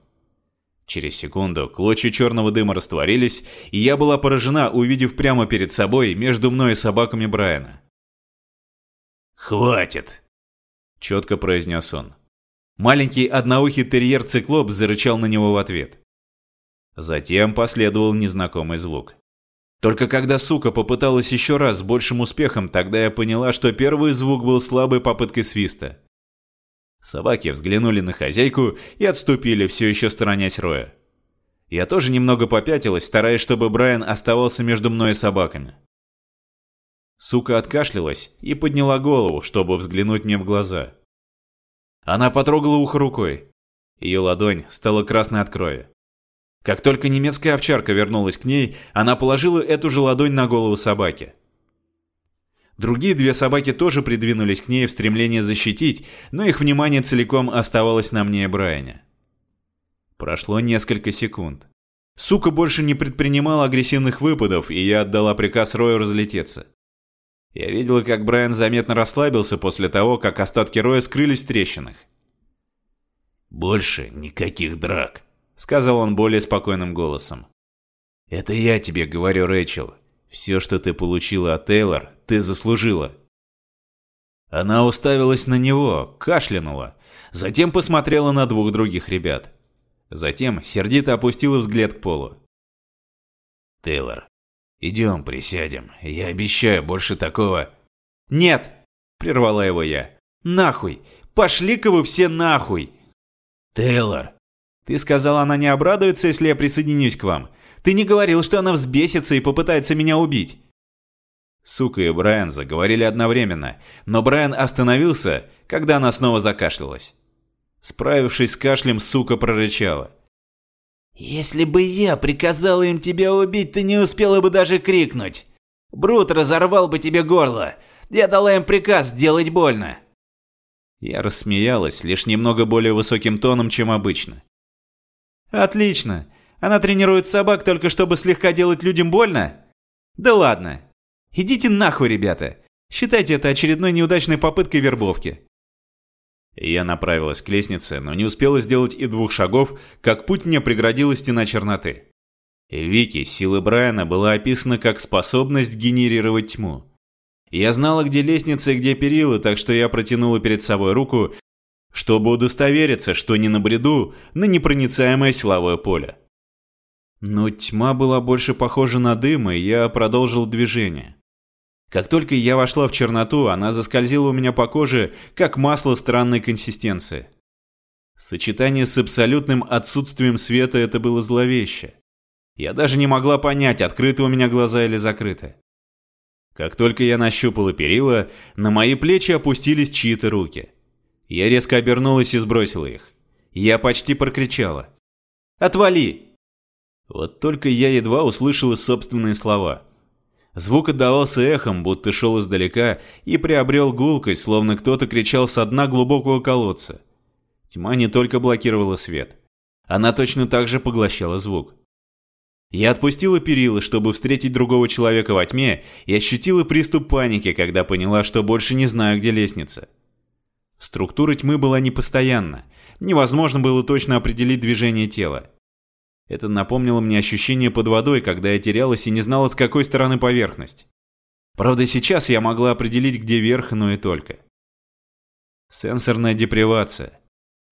Через секунду клочья черного дыма растворились, и я была поражена, увидев прямо перед собой между мной и собаками Брайана. «Хватит!» — четко произнес он. Маленький одноухий терьер-циклоп зарычал на него в ответ. Затем последовал незнакомый звук. Только когда сука попыталась еще раз с большим успехом, тогда я поняла, что первый звук был слабой попыткой свиста. Собаки взглянули на хозяйку и отступили, все еще сторонясь Роя. Я тоже немного попятилась, стараясь, чтобы Брайан оставался между мной и собаками. Сука откашлялась и подняла голову, чтобы взглянуть мне в глаза. Она потрогала ухо рукой. Ее ладонь стала красной от крови. Как только немецкая овчарка вернулась к ней, она положила эту же ладонь на голову собаки. Другие две собаки тоже придвинулись к ней в стремлении защитить, но их внимание целиком оставалось на мне и Брайане. Прошло несколько секунд. Сука больше не предпринимала агрессивных выпадов, и я отдала приказ Рою разлететься. Я видела, как Брайан заметно расслабился после того, как остатки Роя скрылись в трещинах. «Больше никаких драк», — сказал он более спокойным голосом. «Это я тебе говорю, Рэйчел. Все, что ты получила от Тейлор, ты заслужила». Она уставилась на него, кашлянула, затем посмотрела на двух других ребят. Затем сердито опустила взгляд к полу. «Тейлор, идем присядем. Я обещаю, больше такого...» «Нет!» – прервала его я. «Нахуй! Пошли-ка вы все нахуй!» «Тейлор!» «Ты сказал, она не обрадуется, если я присоединюсь к вам. Ты не говорил, что она взбесится и попытается меня убить!» Сука и Брайан заговорили одновременно, но Брайан остановился, когда она снова закашлялась. Справившись с кашлем, сука прорычала. «Если бы я приказал им тебя убить, ты не успела бы даже крикнуть. Брут разорвал бы тебе горло. Я дала им приказ сделать больно». Я рассмеялась, лишь немного более высоким тоном, чем обычно. «Отлично. Она тренирует собак только чтобы слегка делать людям больно? Да ладно. Идите нахуй, ребята. Считайте это очередной неудачной попыткой вербовки. Я направилась к лестнице, но не успела сделать и двух шагов, как путь мне преградила стена черноты. Вики силы Брайана была описана как способность генерировать тьму. Я знала, где лестница и где перила, так что я протянула перед собой руку, чтобы удостовериться, что не на бреду на непроницаемое силовое поле. Но тьма была больше похожа на дым, и я продолжил движение. Как только я вошла в черноту, она заскользила у меня по коже, как масло странной консистенции. Сочетание с абсолютным отсутствием света это было зловеще. Я даже не могла понять, открыты у меня глаза или закрыты. Как только я нащупала перила, на мои плечи опустились чьи-то руки. Я резко обернулась и сбросила их. Я почти прокричала. «Отвали!» Вот только я едва услышала собственные слова. Звук отдавался эхом, будто шел издалека, и приобрел гулкость, словно кто-то кричал со дна глубокого колодца. Тьма не только блокировала свет. Она точно так же поглощала звук. Я отпустила перила, чтобы встретить другого человека во тьме, и ощутила приступ паники, когда поняла, что больше не знаю, где лестница. Структура тьмы была непостоянна. Невозможно было точно определить движение тела. Это напомнило мне ощущение под водой, когда я терялась и не знала, с какой стороны поверхность. Правда, сейчас я могла определить, где верх, но и только. Сенсорная депривация.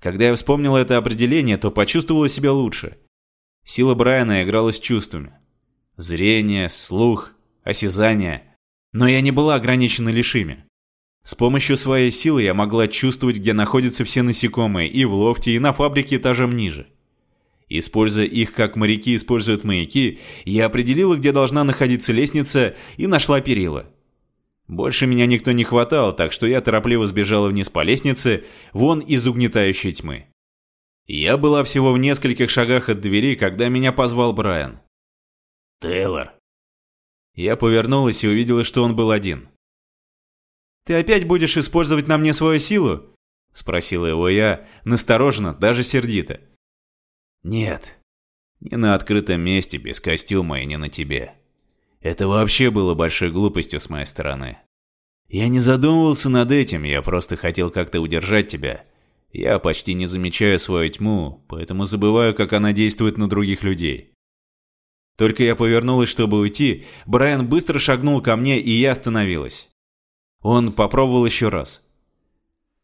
Когда я вспомнила это определение, то почувствовала себя лучше. Сила Брайана играла с чувствами. Зрение, слух, осязание. Но я не была ограничена лишь ими. С помощью своей силы я могла чувствовать, где находятся все насекомые, и в лофте, и на фабрике этажом ниже. Используя их, как моряки используют маяки, я определила, где должна находиться лестница, и нашла перила. Больше меня никто не хватал, так что я торопливо сбежала вниз по лестнице, вон из угнетающей тьмы. Я была всего в нескольких шагах от двери, когда меня позвал Брайан. «Тейлор». Я повернулась и увидела, что он был один. «Ты опять будешь использовать на мне свою силу?» – спросила его я, настороженно, даже сердито. Нет. Не на открытом месте, без костюма и не на тебе. Это вообще было большой глупостью с моей стороны. Я не задумывался над этим, я просто хотел как-то удержать тебя. Я почти не замечаю свою тьму, поэтому забываю, как она действует на других людей. Только я повернулась, чтобы уйти, Брайан быстро шагнул ко мне, и я остановилась. Он попробовал еще раз.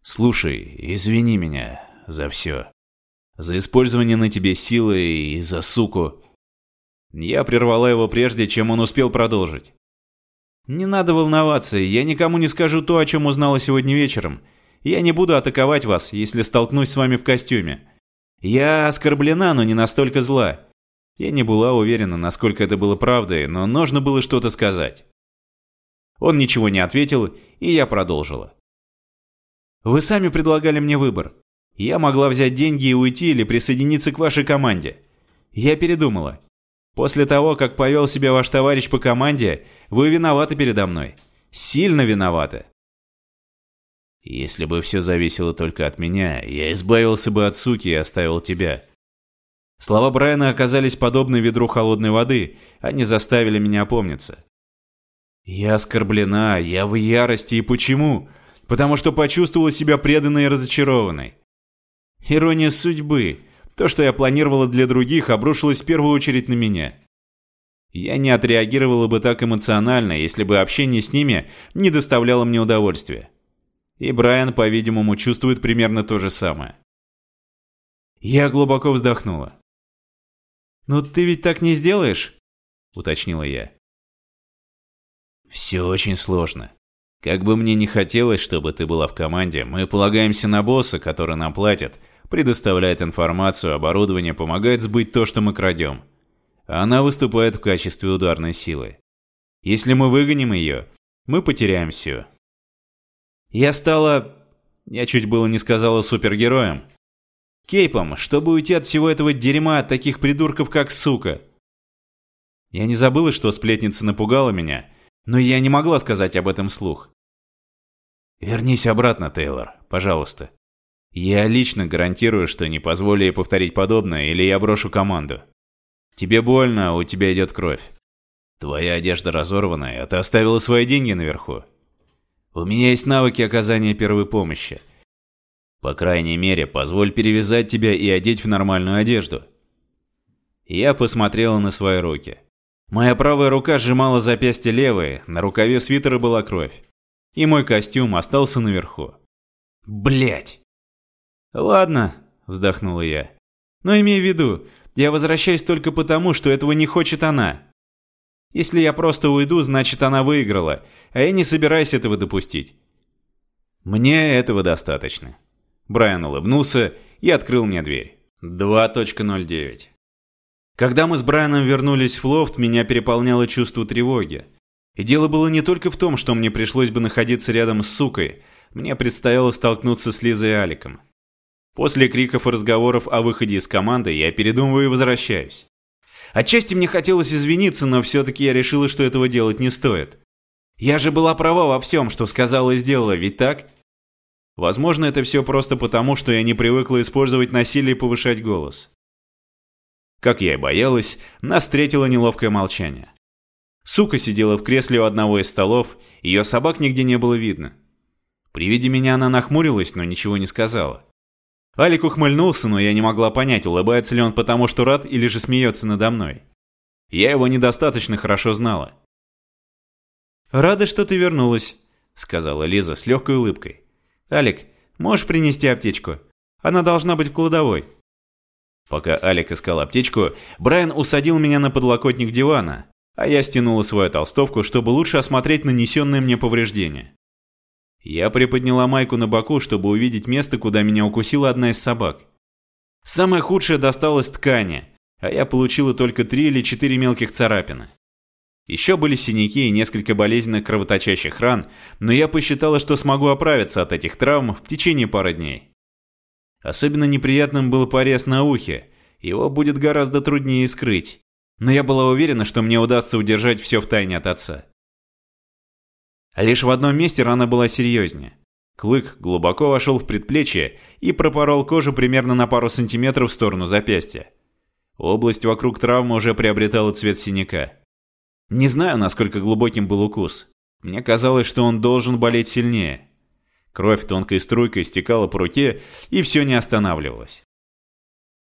«Слушай, извини меня за все. За использование на тебе силы и за суку. Я прервала его прежде, чем он успел продолжить. Не надо волноваться, я никому не скажу то, о чем узнала сегодня вечером. Я не буду атаковать вас, если столкнусь с вами в костюме. Я оскорблена, но не настолько зла. Я не была уверена, насколько это было правдой, но нужно было что-то сказать. Он ничего не ответил, и я продолжила. Вы сами предлагали мне выбор. Я могла взять деньги и уйти или присоединиться к вашей команде. Я передумала. После того, как повел себя ваш товарищ по команде, вы виноваты передо мной. Сильно виноваты. Если бы все зависело только от меня, я избавился бы от суки и оставил тебя. Слова Брайана оказались подобны ведру холодной воды, они заставили меня опомниться. Я оскорблена, я в ярости, и почему? Потому что почувствовала себя преданной и разочарованной. Ирония судьбы. То, что я планировала для других, обрушилось в первую очередь на меня. Я не отреагировала бы так эмоционально, если бы общение с ними не доставляло мне удовольствия. И Брайан, по-видимому, чувствует примерно то же самое. Я глубоко вздохнула. «Ну ты ведь так не сделаешь?» – уточнила я. «Все очень сложно. Как бы мне не хотелось, чтобы ты была в команде, мы полагаемся на босса, который нам платит, предоставляет информацию, оборудование, помогает сбыть то, что мы крадем. Она выступает в качестве ударной силы. Если мы выгоним ее, мы потеряем все. Я стала... Я чуть было не сказала супергероем. Кейпом, чтобы уйти от всего этого дерьма, от таких придурков, как сука. Я не забыла, что сплетница напугала меня, но я не могла сказать об этом вслух. «Вернись обратно, Тейлор, пожалуйста. Я лично гарантирую, что не позволю ей повторить подобное, или я брошу команду. Тебе больно, а у тебя идет кровь. Твоя одежда разорвана, а ты оставила свои деньги наверху. У меня есть навыки оказания первой помощи. По крайней мере, позволь перевязать тебя и одеть в нормальную одежду». Я посмотрела на свои руки. Моя правая рука сжимала запястье левой, на рукаве свитера была кровь. И мой костюм остался наверху. Блять! «Ладно», — вздохнула я. «Но имей в виду, я возвращаюсь только потому, что этого не хочет она. Если я просто уйду, значит она выиграла, а я не собираюсь этого допустить». «Мне этого достаточно». Брайан улыбнулся и открыл мне дверь. 2.09 Когда мы с Брайаном вернулись в лофт, меня переполняло чувство тревоги. И дело было не только в том, что мне пришлось бы находиться рядом с сукой, мне предстояло столкнуться с Лизой и Аликом. После криков и разговоров о выходе из команды я передумываю и возвращаюсь. Отчасти мне хотелось извиниться, но все-таки я решила, что этого делать не стоит. Я же была права во всем, что сказала и сделала, ведь так? Возможно, это все просто потому, что я не привыкла использовать насилие и повышать голос. Как я и боялась, нас встретило неловкое молчание. Сука сидела в кресле у одного из столов, ее собак нигде не было видно. При виде меня она нахмурилась, но ничего не сказала. Алик ухмыльнулся, но я не могла понять, улыбается ли он потому, что рад, или же смеется надо мной. Я его недостаточно хорошо знала. «Рада, что ты вернулась», — сказала Лиза с легкой улыбкой. «Алик, можешь принести аптечку? Она должна быть в кладовой». Пока Алик искал аптечку, Брайан усадил меня на подлокотник дивана, а я стянула свою толстовку, чтобы лучше осмотреть нанесенные мне повреждения. Я приподняла майку на боку, чтобы увидеть место, куда меня укусила одна из собак. Самое худшее досталось ткани, а я получила только три или четыре мелких царапины. Еще были синяки и несколько болезненных кровоточащих ран, но я посчитала, что смогу оправиться от этих травм в течение пары дней. Особенно неприятным был порез на ухе, его будет гораздо труднее скрыть, но я была уверена, что мне удастся удержать все в тайне от отца. Лишь в одном месте рана была серьезнее. Клык глубоко вошел в предплечье и пропорол кожу примерно на пару сантиметров в сторону запястья. Область вокруг травмы уже приобретала цвет синяка. Не знаю, насколько глубоким был укус. Мне казалось, что он должен болеть сильнее. Кровь тонкой струйкой стекала по руке, и все не останавливалось.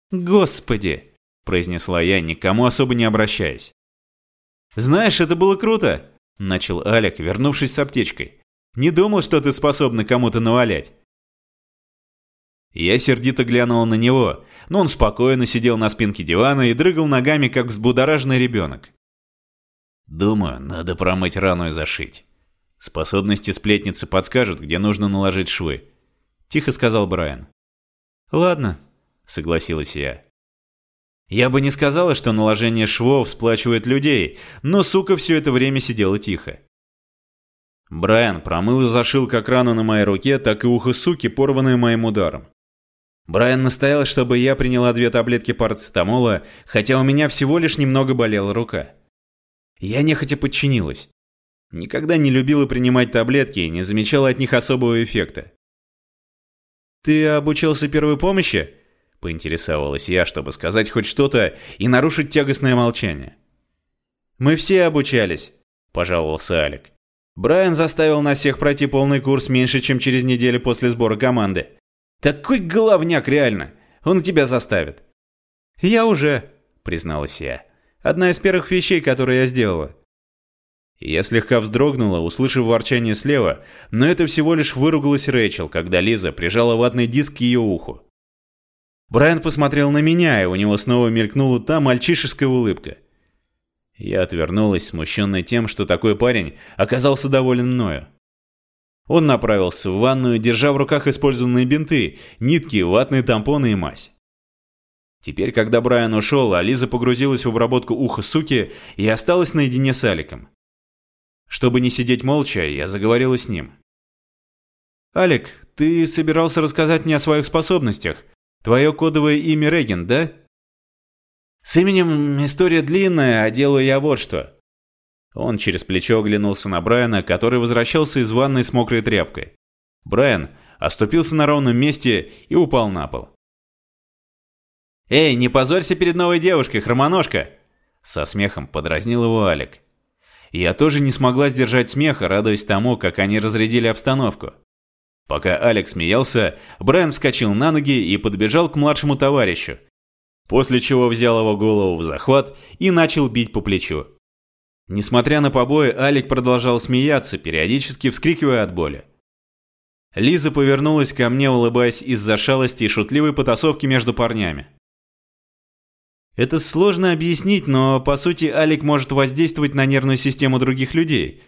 «Господи!» – произнесла я, никому особо не обращаясь. «Знаешь, это было круто!» – начал Алек, вернувшись с аптечкой. «Не думал, что ты способна кому-то навалять». Я сердито глянул на него, но он спокойно сидел на спинке дивана и дрыгал ногами, как взбудораженный ребенок. «Думаю, надо промыть рану и зашить. Способности сплетницы подскажут, где нужно наложить швы», – тихо сказал Брайан. «Ладно», – согласилась я. Я бы не сказала, что наложение швов сплачивает людей, но сука все это время сидела тихо. Брайан промыл и зашил как рану на моей руке, так и ухо суки, порванное моим ударом. Брайан настоял, чтобы я приняла две таблетки парацетамола, хотя у меня всего лишь немного болела рука. Я нехотя подчинилась. Никогда не любила принимать таблетки и не замечала от них особого эффекта. «Ты обучился первой помощи?» Поинтересовалась я, чтобы сказать хоть что-то и нарушить тягостное молчание. «Мы все обучались», – пожаловался Алик. «Брайан заставил нас всех пройти полный курс меньше, чем через неделю после сбора команды. Такой головняк, реально. Он тебя заставит». «Я уже», – призналась я. «Одна из первых вещей, которые я сделала». Я слегка вздрогнула, услышав ворчание слева, но это всего лишь выругалась Рэйчел, когда Лиза прижала ватный диск к ее уху. Брайан посмотрел на меня, и у него снова мелькнула та мальчишеская улыбка. Я отвернулась, смущенная тем, что такой парень оказался доволен мною. Он направился в ванную, держа в руках использованные бинты, нитки, ватные тампоны и мазь. Теперь, когда Брайан ушел, а Лиза погрузилась в обработку уха суки и осталась наедине с Аликом. Чтобы не сидеть молча, я заговорила с ним. «Алик, ты собирался рассказать мне о своих способностях. Твое кодовое имя Реген, да?» «С именем история длинная, а делаю я вот что». Он через плечо оглянулся на Брайана, который возвращался из ванной с мокрой тряпкой. Брайан оступился на ровном месте и упал на пол. «Эй, не позорься перед новой девушкой, хромоножка!» Со смехом подразнил его Алик. Я тоже не смогла сдержать смеха, радуясь тому, как они разрядили обстановку. Пока Алекс смеялся, Брайан вскочил на ноги и подбежал к младшему товарищу, после чего взял его голову в захват и начал бить по плечу. Несмотря на побои, Алик продолжал смеяться, периодически вскрикивая от боли. Лиза повернулась ко мне, улыбаясь из-за шалости и шутливой потасовки между парнями. Это сложно объяснить, но по сути Алик может воздействовать на нервную систему других людей.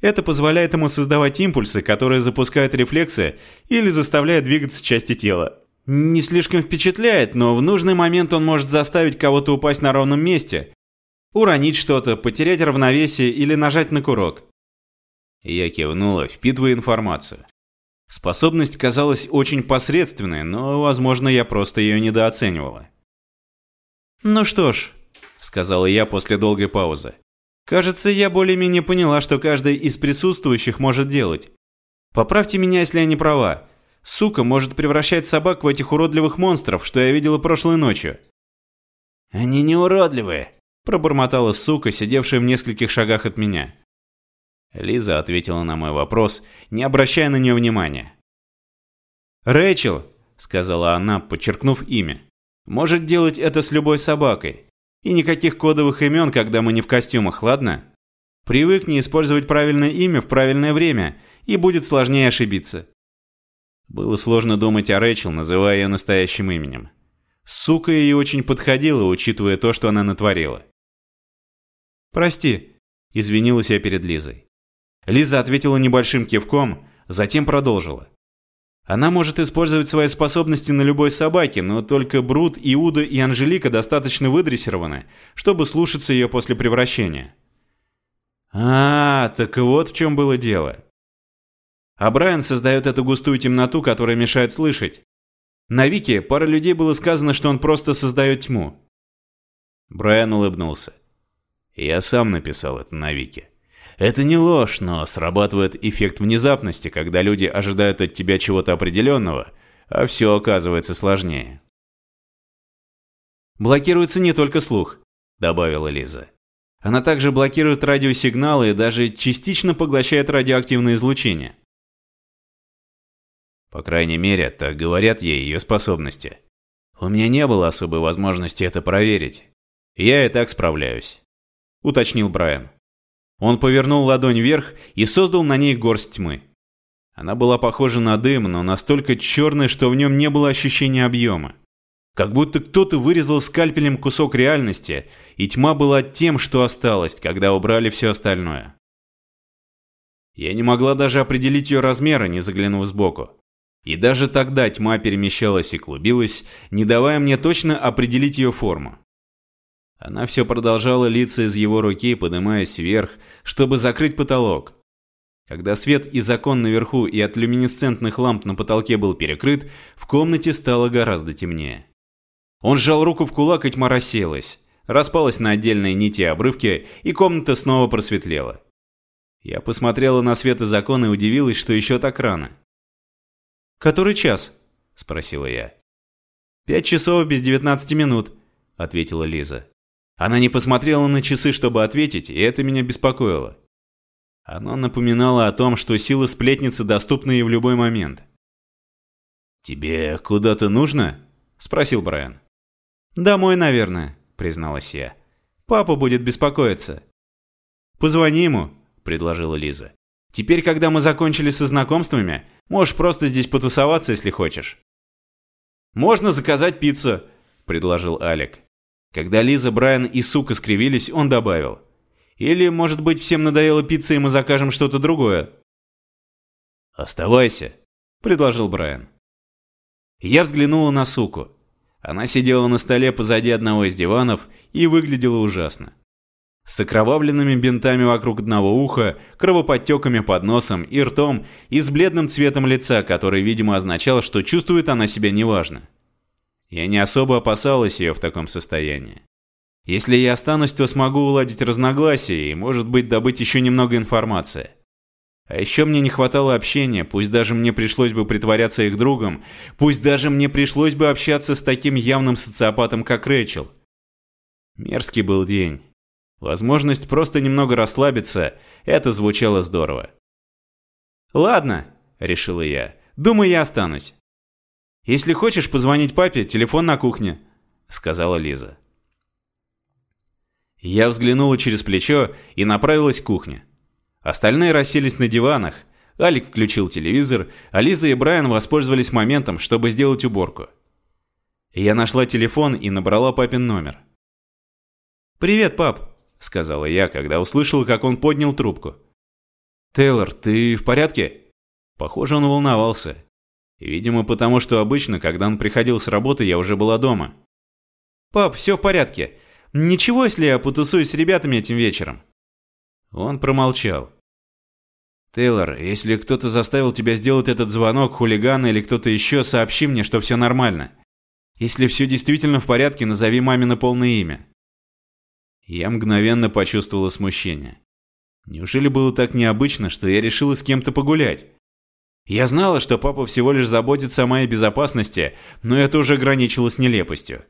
Это позволяет ему создавать импульсы, которые запускают рефлексы или заставляют двигаться части тела. Не слишком впечатляет, но в нужный момент он может заставить кого-то упасть на ровном месте, уронить что-то, потерять равновесие или нажать на курок. Я кивнула, впитывая информацию. Способность казалась очень посредственной, но, возможно, я просто ее недооценивала. «Ну что ж», — сказала я после долгой паузы. «Кажется, я более-менее поняла, что каждый из присутствующих может делать. Поправьте меня, если я не права. Сука может превращать собак в этих уродливых монстров, что я видела прошлой ночью». «Они не уродливые», — пробормотала сука, сидевшая в нескольких шагах от меня. Лиза ответила на мой вопрос, не обращая на нее внимания. «Рэйчел», — сказала она, подчеркнув имя может делать это с любой собакой. И никаких кодовых имен, когда мы не в костюмах, ладно? Привыкни использовать правильное имя в правильное время, и будет сложнее ошибиться. Было сложно думать о Рэйчел, называя ее настоящим именем. Сука ей очень подходила, учитывая то, что она натворила. «Прости», — извинилась я перед Лизой. Лиза ответила небольшим кивком, затем продолжила. Она может использовать свои способности на любой собаке, но только Брут, Иуда и Анжелика достаточно выдрессированы, чтобы слушаться ее после превращения. А, так вот в чем было дело. А Брайан создает эту густую темноту, которая мешает слышать. На Вике пара людей было сказано, что он просто создает тьму. Брайан улыбнулся. Я сам написал это на Вике. Это не ложь, но срабатывает эффект внезапности, когда люди ожидают от тебя чего-то определенного, а все оказывается сложнее. «Блокируется не только слух», — добавила Лиза. «Она также блокирует радиосигналы и даже частично поглощает радиоактивное излучение». По крайней мере, так говорят ей ее способности. У меня не было особой возможности это проверить. Я и так справляюсь», — уточнил Брайан. Он повернул ладонь вверх и создал на ней горсть тьмы. Она была похожа на дым, но настолько черной, что в нем не было ощущения объема. Как будто кто-то вырезал скальпелем кусок реальности, и тьма была тем, что осталось, когда убрали все остальное. Я не могла даже определить ее размеры, не заглянув сбоку. И даже тогда тьма перемещалась и клубилась, не давая мне точно определить ее форму. Она все продолжала литься из его руки, поднимаясь вверх, чтобы закрыть потолок. Когда свет из окон наверху и от люминесцентных ламп на потолке был перекрыт, в комнате стало гораздо темнее. Он сжал руку в кулак, и тьма рассеялась. Распалась на отдельные нити и обрывки, и комната снова просветлела. Я посмотрела на свет из окон и удивилась, что еще так рано. «Который час?» – спросила я. «Пять часов без девятнадцати минут», — ответила Лиза. Она не посмотрела на часы, чтобы ответить, и это меня беспокоило. Оно напоминало о том, что силы сплетницы доступны ей в любой момент. «Тебе куда-то нужно?» – спросил Брайан. «Домой, наверное», – призналась я. «Папа будет беспокоиться». «Позвони ему», – предложила Лиза. «Теперь, когда мы закончили со знакомствами, можешь просто здесь потусоваться, если хочешь». «Можно заказать пиццу», – предложил Алек. Когда Лиза, Брайан и Сука скривились, он добавил. «Или, может быть, всем надоела пицца, и мы закажем что-то другое?» «Оставайся», – предложил Брайан. Я взглянула на Суку. Она сидела на столе позади одного из диванов и выглядела ужасно. С окровавленными бинтами вокруг одного уха, кровоподтеками под носом и ртом и с бледным цветом лица, который, видимо, означал, что чувствует она себя неважно. Я не особо опасалась ее в таком состоянии. Если я останусь, то смогу уладить разногласия и, может быть, добыть еще немного информации. А еще мне не хватало общения, пусть даже мне пришлось бы притворяться их другом, пусть даже мне пришлось бы общаться с таким явным социопатом, как Рэйчел. Мерзкий был день. Возможность просто немного расслабиться, это звучало здорово. «Ладно», — решила я, — «думаю, я останусь». «Если хочешь позвонить папе, телефон на кухне», — сказала Лиза. Я взглянула через плечо и направилась к кухне. Остальные расселись на диванах, Алик включил телевизор, а Лиза и Брайан воспользовались моментом, чтобы сделать уборку. Я нашла телефон и набрала папин номер. «Привет, пап», — сказала я, когда услышала, как он поднял трубку. «Тейлор, ты в порядке?» Похоже, он волновался. Видимо, потому что обычно, когда он приходил с работы, я уже была дома. «Пап, все в порядке. Ничего, если я потусуюсь с ребятами этим вечером?» Он промолчал. «Тейлор, если кто-то заставил тебя сделать этот звонок, хулиган или кто-то еще, сообщи мне, что все нормально. Если все действительно в порядке, назови мамино полное имя». Я мгновенно почувствовала смущение. Неужели было так необычно, что я решила с кем-то погулять? Я знала, что папа всего лишь заботится о моей безопасности, но это уже граничило с нелепостью.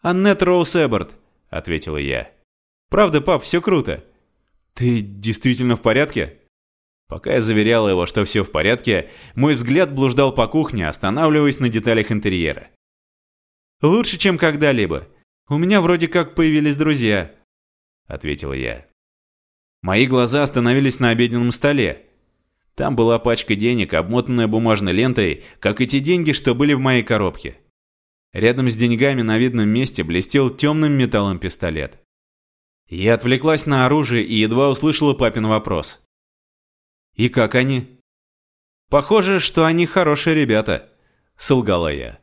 «Аннет Роуз Эбборд», — ответила я. «Правда, пап, все круто». «Ты действительно в порядке?» Пока я заверяла его, что все в порядке, мой взгляд блуждал по кухне, останавливаясь на деталях интерьера. «Лучше, чем когда-либо. У меня вроде как появились друзья», — ответила я. Мои глаза остановились на обеденном столе, там была пачка денег, обмотанная бумажной лентой, как и те деньги, что были в моей коробке. Рядом с деньгами на видном месте блестел темным металлом пистолет. Я отвлеклась на оружие и едва услышала папин вопрос. «И как они?» «Похоже, что они хорошие ребята», — солгала я.